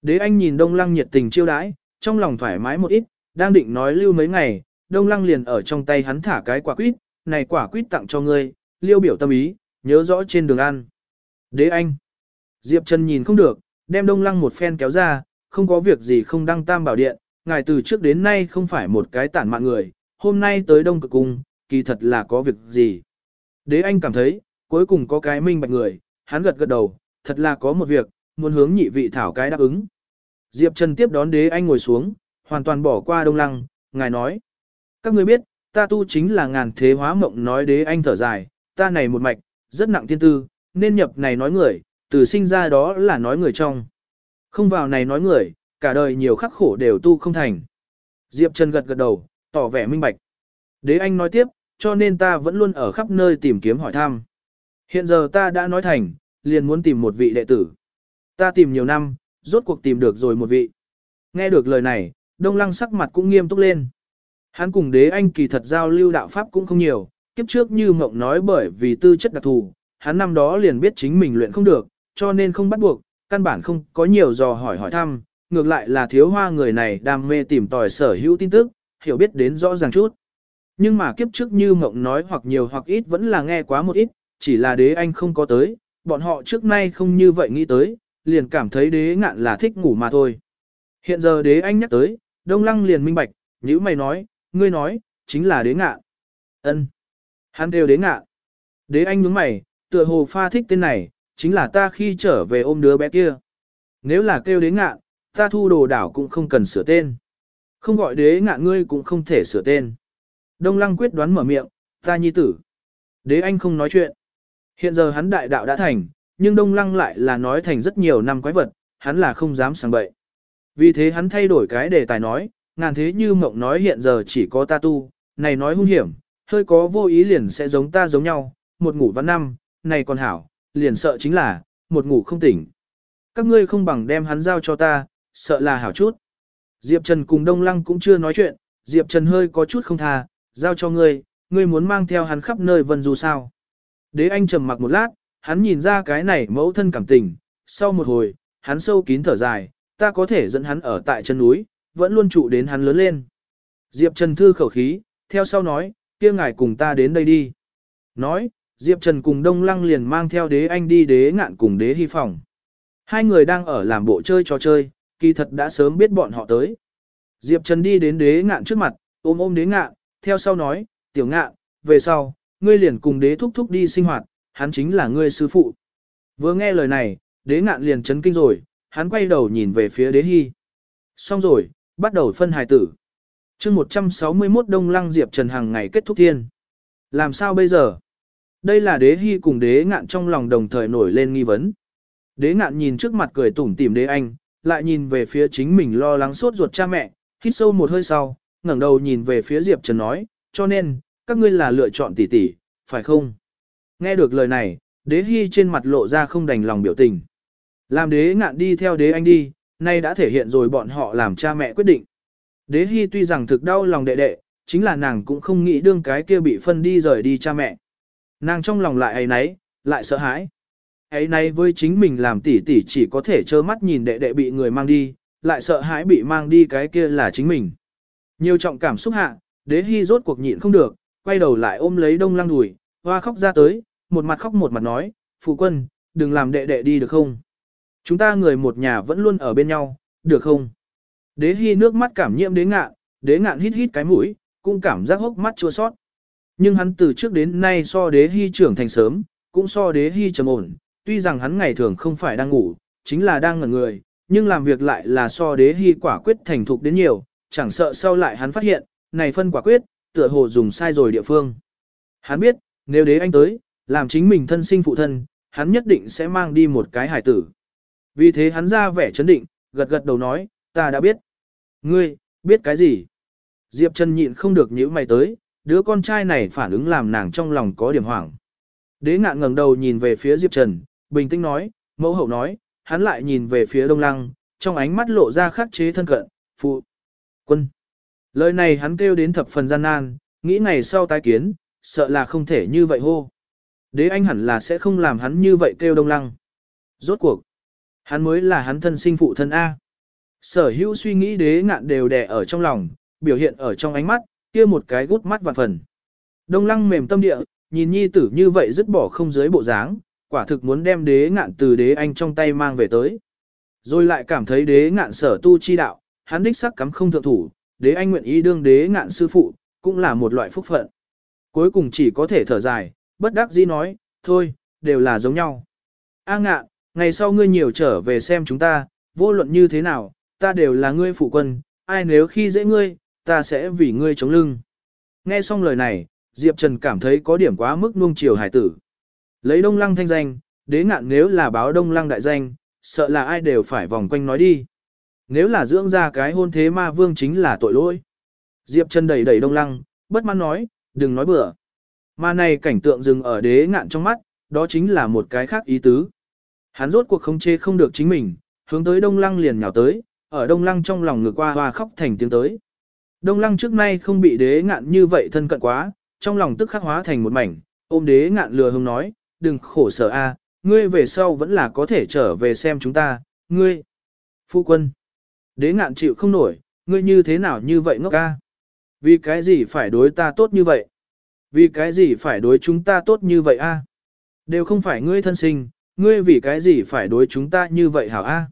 Đế anh nhìn Đông Lăng nhiệt tình chiêu đãi, trong lòng thoải mái một ít, đang định nói lưu mấy ngày, đông lăng liền ở trong tay hắn thả cái quả quýt, này quả quýt tặng cho ngươi, liêu biểu tâm ý, nhớ rõ trên đường ăn. Đế anh. Diệp Trần nhìn không được, đem đông lăng một phen kéo ra, không có việc gì không đăng tam bảo điện, ngài từ trước đến nay không phải một cái tản mạn người, hôm nay tới đông cực cung, kỳ thật là có việc gì. Đế anh cảm thấy, cuối cùng có cái minh bạch người, hắn gật gật đầu, thật là có một việc, muốn hướng nhị vị thảo cái đáp ứng. Diệp Trần tiếp đón đế anh ngồi xuống, hoàn toàn bỏ qua đông lăng, ngài nói. Các ngươi biết, ta tu chính là ngàn thế hóa mộng nói đế anh thở dài, ta này một mạch, rất nặng thiên tư, nên nhập này nói người, từ sinh ra đó là nói người trong. Không vào này nói người, cả đời nhiều khắc khổ đều tu không thành. Diệp Trần gật gật đầu, tỏ vẻ minh bạch. Đế anh nói tiếp, cho nên ta vẫn luôn ở khắp nơi tìm kiếm hỏi thăm. Hiện giờ ta đã nói thành, liền muốn tìm một vị đệ tử. Ta tìm nhiều năm, rốt cuộc tìm được rồi một vị. Nghe được lời này, Đông Lăng sắc mặt cũng nghiêm túc lên. Hắn cùng đế anh kỳ thật giao lưu đạo pháp cũng không nhiều, kiếp trước như Mộng nói bởi vì tư chất đặc thù, hắn năm đó liền biết chính mình luyện không được, cho nên không bắt buộc, căn bản không có nhiều dò hỏi hỏi thăm, ngược lại là thiếu hoa người này đam mê tìm tòi sở hữu tin tức, hiểu biết đến rõ ràng chút. Nhưng mà kiếp trước như Mộng nói hoặc nhiều hoặc ít vẫn là nghe quá một ít, chỉ là đế anh không có tới, bọn họ trước nay không như vậy nghĩ tới, liền cảm thấy đế ngạn là thích ngủ mà thôi. Hiện giờ đế anh nhắc tới, đông lăng liền minh bạch, nhữ mày nói, ngươi nói, chính là đế ngạ. ân Hắn đều đế ngạ. Đế anh nhướng mày, tựa hồ pha thích tên này, chính là ta khi trở về ôm đứa bé kia. Nếu là kêu đế ngạ, ta thu đồ đảo cũng không cần sửa tên. Không gọi đế ngạ ngươi cũng không thể sửa tên. Đông lăng quyết đoán mở miệng, ta nhi tử. Đế anh không nói chuyện. Hiện giờ hắn đại đạo đã thành, nhưng đông lăng lại là nói thành rất nhiều năm quái vật, hắn là không dám sang bậy. Vì thế hắn thay đổi cái đề tài nói, ngàn thế như mộng nói hiện giờ chỉ có ta tu, này nói hung hiểm, hơi có vô ý liền sẽ giống ta giống nhau, một ngủ văn năm, này còn hảo, liền sợ chính là, một ngủ không tỉnh. Các ngươi không bằng đem hắn giao cho ta, sợ là hảo chút. Diệp Trần cùng Đông Lăng cũng chưa nói chuyện, Diệp Trần hơi có chút không tha, giao cho ngươi, ngươi muốn mang theo hắn khắp nơi vân du sao. Đế anh trầm mặc một lát, hắn nhìn ra cái này mẫu thân cảm tình, sau một hồi, hắn sâu kín thở dài, ta có thể dẫn hắn ở tại chân núi, vẫn luôn trụ đến hắn lớn lên. Diệp Trần thư khẩu khí, theo sau nói, kia ngài cùng ta đến đây đi. Nói, Diệp Trần cùng Đông Lăng liền mang theo đế anh đi đế ngạn cùng đế hy phòng. Hai người đang ở làm bộ chơi trò chơi, kỳ thật đã sớm biết bọn họ tới. Diệp Trần đi đến đế ngạn trước mặt, ôm ôm đế ngạn, theo sau nói, tiểu ngạn, về sau, ngươi liền cùng đế thúc thúc đi sinh hoạt, hắn chính là ngươi sư phụ. Vừa nghe lời này, đế ngạn liền chấn kinh rồi, hắn quay đầu nhìn về phía đế hy. Xong rồi, bắt đầu phân hài tử. chương 161 Đông Lăng Diệp Trần hàng ngày kết thúc thiên. Làm sao bây giờ? Đây là đế hy cùng đế ngạn trong lòng đồng thời nổi lên nghi vấn. Đế ngạn nhìn trước mặt cười tủm tỉm đế anh, lại nhìn về phía chính mình lo lắng sốt ruột cha mẹ, hít sâu một hơi sau, ngẩng đầu nhìn về phía Diệp Trần nói, cho nên, các ngươi là lựa chọn tỷ tỷ, phải không? Nghe được lời này, đế hy trên mặt lộ ra không đành lòng biểu tình. Làm đế ngạn đi theo đế anh đi, nay đã thể hiện rồi bọn họ làm cha mẹ quyết định. Đế hy tuy rằng thực đau lòng đệ đệ, chính là nàng cũng không nghĩ đương cái kia bị phân đi rời đi cha mẹ. Nàng trong lòng lại ấy nấy, lại sợ hãi. Ấy nấy với chính mình làm tỷ tỷ chỉ có thể trơ mắt nhìn đệ đệ bị người mang đi, lại sợ hãi bị mang đi cái kia là chính mình. Nhiều trọng cảm xúc hạ, đế hy rốt cuộc nhịn không được, quay đầu lại ôm lấy đông lăng đùi, hoa khóc ra tới, một mặt khóc một mặt nói, phụ quân, đừng làm đệ đệ đi được không? Chúng ta người một nhà vẫn luôn ở bên nhau, được không? Đế hy nước mắt cảm nhiễm đế ngạn, đế ngạn hít hít cái mũi, cũng cảm giác hốc mắt chua sót. Nhưng hắn từ trước đến nay so đế hy trưởng thành sớm, cũng so đế hy trầm ổn, tuy rằng hắn ngày thường không phải đang ngủ, chính là đang ngẩn người, nhưng làm việc lại là so đế hy quả quyết thành thục đến nhiều, chẳng sợ sau lại hắn phát hiện, này phân quả quyết, tựa hồ dùng sai rồi địa phương. Hắn biết, nếu đế anh tới, làm chính mình thân sinh phụ thân, hắn nhất định sẽ mang đi một cái hải tử. Vì thế hắn ra vẻ chấn định, gật gật đầu nói, ta đã biết. Ngươi, biết cái gì? Diệp Trần nhịn không được nhíu mày tới, đứa con trai này phản ứng làm nàng trong lòng có điểm hoảng. Đế ngạn ngẩng đầu nhìn về phía Diệp Trần, bình tĩnh nói, mẫu hậu nói, hắn lại nhìn về phía đông lăng, trong ánh mắt lộ ra khắc chế thân cận, phụ, quân. Lời này hắn kêu đến thập phần gian nan, nghĩ ngày sau tái kiến, sợ là không thể như vậy hô. Đế anh hẳn là sẽ không làm hắn như vậy kêu đông lăng. Rốt cuộc, hắn mới là hắn thân sinh phụ thân A. Sở hữu suy nghĩ đế ngạn đều đè ở trong lòng, biểu hiện ở trong ánh mắt, kia một cái gút mắt vạn phần. Đông lăng mềm tâm địa, nhìn nhi tử như vậy dứt bỏ không dưới bộ dáng, quả thực muốn đem đế ngạn từ đế anh trong tay mang về tới. Rồi lại cảm thấy đế ngạn sở tu chi đạo, hắn đích sắc cắm không thượng thủ, đế anh nguyện ý đương đế ngạn sư phụ, cũng là một loại phúc phận. Cuối cùng chỉ có thể thở dài, bất đắc dĩ nói, thôi, đều là giống nhau. A ngạn, ngày sau ngươi nhiều trở về xem chúng ta, vô luận như thế nào, ta đều là ngươi phụ quân, ai nếu khi dễ ngươi, ta sẽ vì ngươi chống lưng. Nghe xong lời này, Diệp Trần cảm thấy có điểm quá mức nuông chiều hải tử. Lấy đông lăng thanh danh, đế ngạn nếu là báo đông lăng đại danh, sợ là ai đều phải vòng quanh nói đi. Nếu là dưỡng ra cái hôn thế ma vương chính là tội lỗi. Diệp Trần đẩy đẩy đông lăng, bất mãn nói, đừng nói bừa. Mà này cảnh tượng dừng ở đế ngạn trong mắt, đó chính là một cái khác ý tứ. Hắn rốt cuộc không chê không được chính mình, hướng tới đông lăng liền nhào tới, ở đông lăng trong lòng ngược qua hoa khóc thành tiếng tới. Đông lăng trước nay không bị đế ngạn như vậy thân cận quá, trong lòng tức khắc hóa thành một mảnh, ôm đế ngạn lừa hông nói, đừng khổ sở a, ngươi về sau vẫn là có thể trở về xem chúng ta, ngươi. Phu quân. Đế ngạn chịu không nổi, ngươi như thế nào như vậy ngốc ca? Vì cái gì phải đối ta tốt như vậy? Vì cái gì phải đối chúng ta tốt như vậy a? Đều không phải ngươi thân sinh, ngươi vì cái gì phải đối chúng ta như vậy hảo a?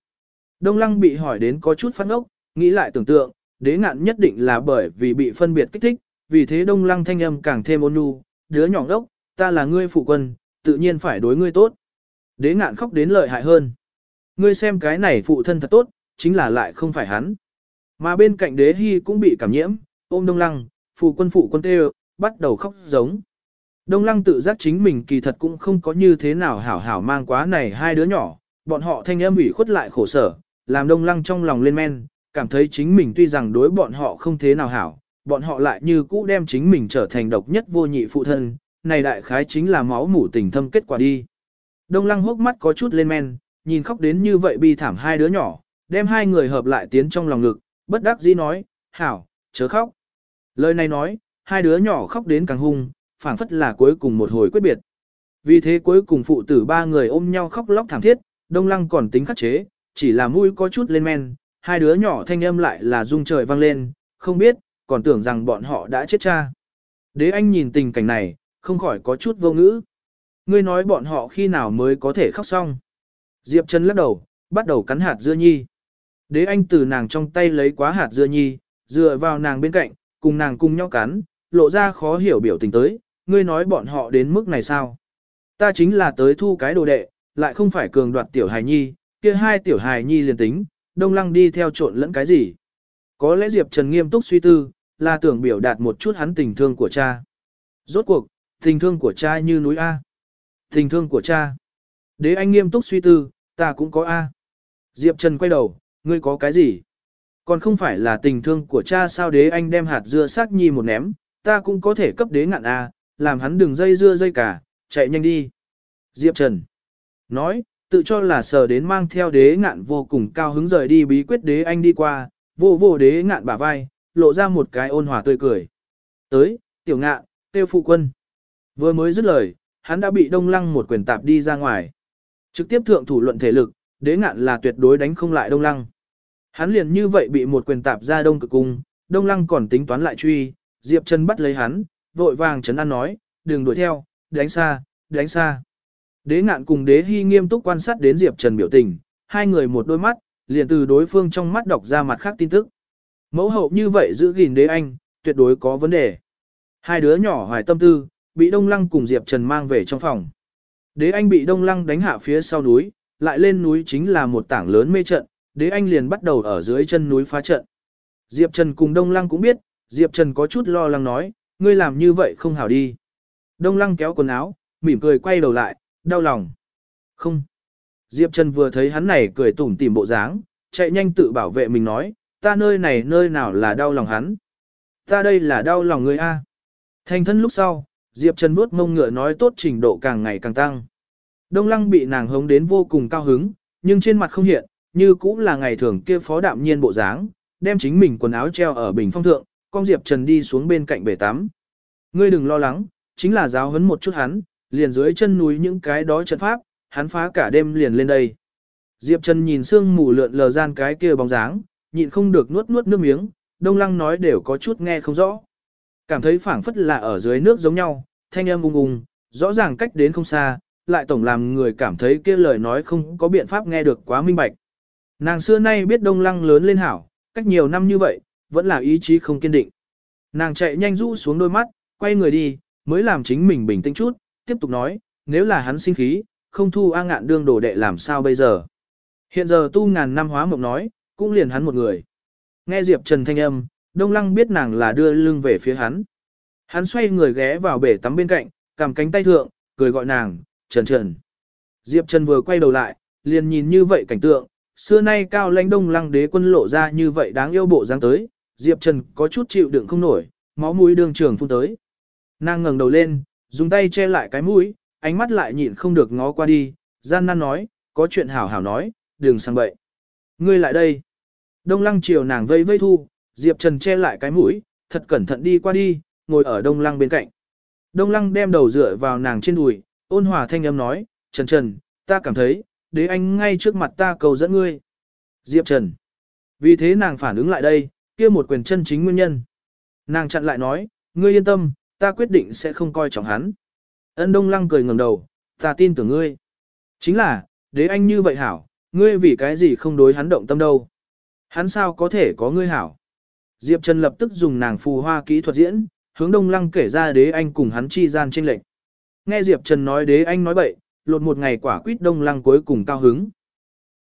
Đông lăng bị hỏi đến có chút phát ngốc, nghĩ lại tưởng tượng, đế ngạn nhất định là bởi vì bị phân biệt kích thích, vì thế đông lăng thanh âm càng thêm ôn nhu, đứa nhỏ ngốc, ta là ngươi phụ quân, tự nhiên phải đối ngươi tốt. Đế ngạn khóc đến lợi hại hơn. Ngươi xem cái này phụ thân thật tốt, chính là lại không phải hắn. Mà bên cạnh đế hy cũng bị cảm nhiễm, ôm đông lăng, phụ quân phụ quân tê bắt đầu khóc giống. Đông lăng tự giác chính mình kỳ thật cũng không có như thế nào hảo hảo mang quá này hai đứa nhỏ, bọn họ thanh âm ủy khuất lại khổ sở, làm đông lăng trong lòng lên men, cảm thấy chính mình tuy rằng đối bọn họ không thế nào hảo, bọn họ lại như cũ đem chính mình trở thành độc nhất vô nhị phụ thân, này đại khái chính là máu mủ tình thâm kết quả đi. Đông lăng hốc mắt có chút lên men, nhìn khóc đến như vậy bi thảm hai đứa nhỏ, đem hai người hợp lại tiến trong lòng ngực, bất đắc dĩ nói, hảo, chớ khóc. Lời này nói, hai đứa nhỏ khóc đến càng hung, phảng phất là cuối cùng một hồi quyết biệt. Vì thế cuối cùng phụ tử ba người ôm nhau khóc lóc thảm thiết, đông lăng còn tính khắc chế, chỉ là mũi có chút lên men, hai đứa nhỏ thanh âm lại là rung trời vang lên, không biết, còn tưởng rằng bọn họ đã chết cha. Đế anh nhìn tình cảnh này, không khỏi có chút vô ngữ. Ngươi nói bọn họ khi nào mới có thể khóc xong. Diệp Trần lắc đầu, bắt đầu cắn hạt dưa nhi. Đế anh từ nàng trong tay lấy quá hạt dưa nhi, dựa vào nàng bên cạnh, cùng nàng cùng nhau cắn, lộ ra khó hiểu biểu tình tới, ngươi nói bọn họ đến mức này sao? Ta chính là tới thu cái đồ đệ, lại không phải cường đoạt tiểu hài nhi, kia hai tiểu hài nhi liền tính, đông lăng đi theo trộn lẫn cái gì? Có lẽ Diệp Trần nghiêm túc suy tư, là tưởng biểu đạt một chút hắn tình thương của cha. Rốt cuộc, tình thương của cha như núi A. Tình thương của cha. Đế anh nghiêm túc suy tư, ta cũng có A. Diệp Trần quay đầu, ngươi có cái gì? Còn không phải là tình thương của cha sao đế anh đem hạt dưa sắc nhi một ném, ta cũng có thể cấp đế ngạn A, làm hắn đừng dây dưa dây cả, chạy nhanh đi. Diệp Trần. Nói, tự cho là sờ đến mang theo đế ngạn vô cùng cao hứng rời đi bí quyết đế anh đi qua, vô vô đế ngạn bả vai, lộ ra một cái ôn hòa tươi cười. Tới, tiểu ngạn, tiêu phụ quân. Vừa mới dứt lời, hắn đã bị đông lăng một quyền tạp đi ra ngoài. Trực tiếp thượng thủ luận thể lực, đế ngạn là tuyệt đối đánh không lại đông lăng. Hắn liền như vậy bị một quyền tạp ra đông cực cung, đông lăng còn tính toán lại truy, Diệp Trần bắt lấy hắn, vội vàng chấn an nói, đừng đuổi theo, đánh xa, đánh xa. Đế ngạn cùng đế hy nghiêm túc quan sát đến Diệp Trần biểu tình, hai người một đôi mắt, liền từ đối phương trong mắt đọc ra mặt khác tin tức. Mẫu hậu như vậy giữ gìn đế anh, tuyệt đối có vấn đề. Hai đứa nhỏ hoài tâm tư, bị Đông Lăng cùng Diệp Trần mang về trong phòng. Đế anh bị Đông Lăng đánh hạ phía sau núi, lại lên núi chính là một tảng lớn mê trận, đế anh liền bắt đầu ở dưới chân núi phá trận. Diệp Trần cùng Đông Lăng cũng biết, Diệp Trần có chút lo lắng nói, ngươi làm như vậy không hảo đi. Đông Lăng kéo quần áo, mỉm cười quay đầu lại, đau lòng. Không. Diệp Trần vừa thấy hắn này cười tủm tỉm bộ dáng, chạy nhanh tự bảo vệ mình nói, ta nơi này nơi nào là đau lòng hắn. Ta đây là đau lòng ngươi A. Thành thân lúc sau, Diệp Trần bước mông ngựa nói tốt trình độ càng ngày càng tăng. Đông lăng bị nàng hống đến vô cùng cao hứng, nhưng trên mặt không hiện, như cũng là ngày thường kia phó đạm nhiên bộ dáng, đem chính mình quần áo treo ở bình phong thượng, con Diệp Trần đi xuống bên cạnh bể tắm. Ngươi đừng lo lắng, chính là giáo huấn một chút hắn, liền dưới chân núi những cái đó trận pháp, hắn phá cả đêm liền lên đây. Diệp Trần nhìn sương mù lượn lờ gian cái kia bóng dáng, nhịn không được nuốt nuốt nước miếng, đông lăng nói đều có chút nghe không rõ. Cảm thấy phảng phất là ở dưới nước giống nhau, thanh âm ung ung, rõ ràng cách đến không xa, lại tổng làm người cảm thấy kia lời nói không có biện pháp nghe được quá minh bạch. Nàng xưa nay biết đông lăng lớn lên hảo, cách nhiều năm như vậy, vẫn là ý chí không kiên định. Nàng chạy nhanh rũ xuống đôi mắt, quay người đi, mới làm chính mình bình tĩnh chút, tiếp tục nói, nếu là hắn sinh khí, không thu A ngạn đương đồ đệ làm sao bây giờ. Hiện giờ tu ngàn năm hóa mộng nói, cũng liền hắn một người. Nghe Diệp Trần thanh âm, Đông Lăng biết nàng là đưa lưng về phía hắn. Hắn xoay người ghé vào bể tắm bên cạnh, cầm cánh tay thượng, cười gọi nàng, Trần Trần. Diệp Trần vừa quay đầu lại, liền nhìn như vậy cảnh tượng, xưa nay cao lãnh đông lăng đế quân lộ ra như vậy đáng yêu bộ dáng tới, Diệp Trần có chút chịu đựng không nổi, máu mũi đường trường phun tới. Nàng ngẩng đầu lên, dùng tay che lại cái mũi, ánh mắt lại nhịn không được ngó qua đi, gian nan nói, có chuyện hảo hảo nói, đừng sang bậy. Ngươi lại đây. Đông lăng chiều nàng vây vây thu, Diệp Trần che lại cái mũi, thật cẩn thận đi qua đi, ngồi ở đông lăng bên cạnh. Đông lăng đem đầu dựa vào nàng trên đùi, ôn hòa thanh âm nói, Trần Trần, ta cảm thấy, đế anh ngay trước mặt ta cầu dẫn ngươi. Diệp Trần. Vì thế nàng phản ứng lại đây, kia một quyền chân chính nguyên nhân. Nàng chặn lại nói, ngươi yên tâm, ta quyết định sẽ không coi trọng hắn. Ân Đông Lăng cười ngẩng đầu, ta tin tưởng ngươi. Chính là, đế anh như vậy hảo, ngươi vì cái gì không đối hắn động tâm đâu. Hắn sao có thể có ngươi hảo. Diệp Trần lập tức dùng nàng phù hoa kỹ thuật diễn, hướng Đông Lăng kể ra đế anh cùng hắn chi gian tranh lệch. Nghe Diệp Trần nói đế anh nói bậy, lột một ngày quả quýt Đông Lăng cuối cùng cao hứng.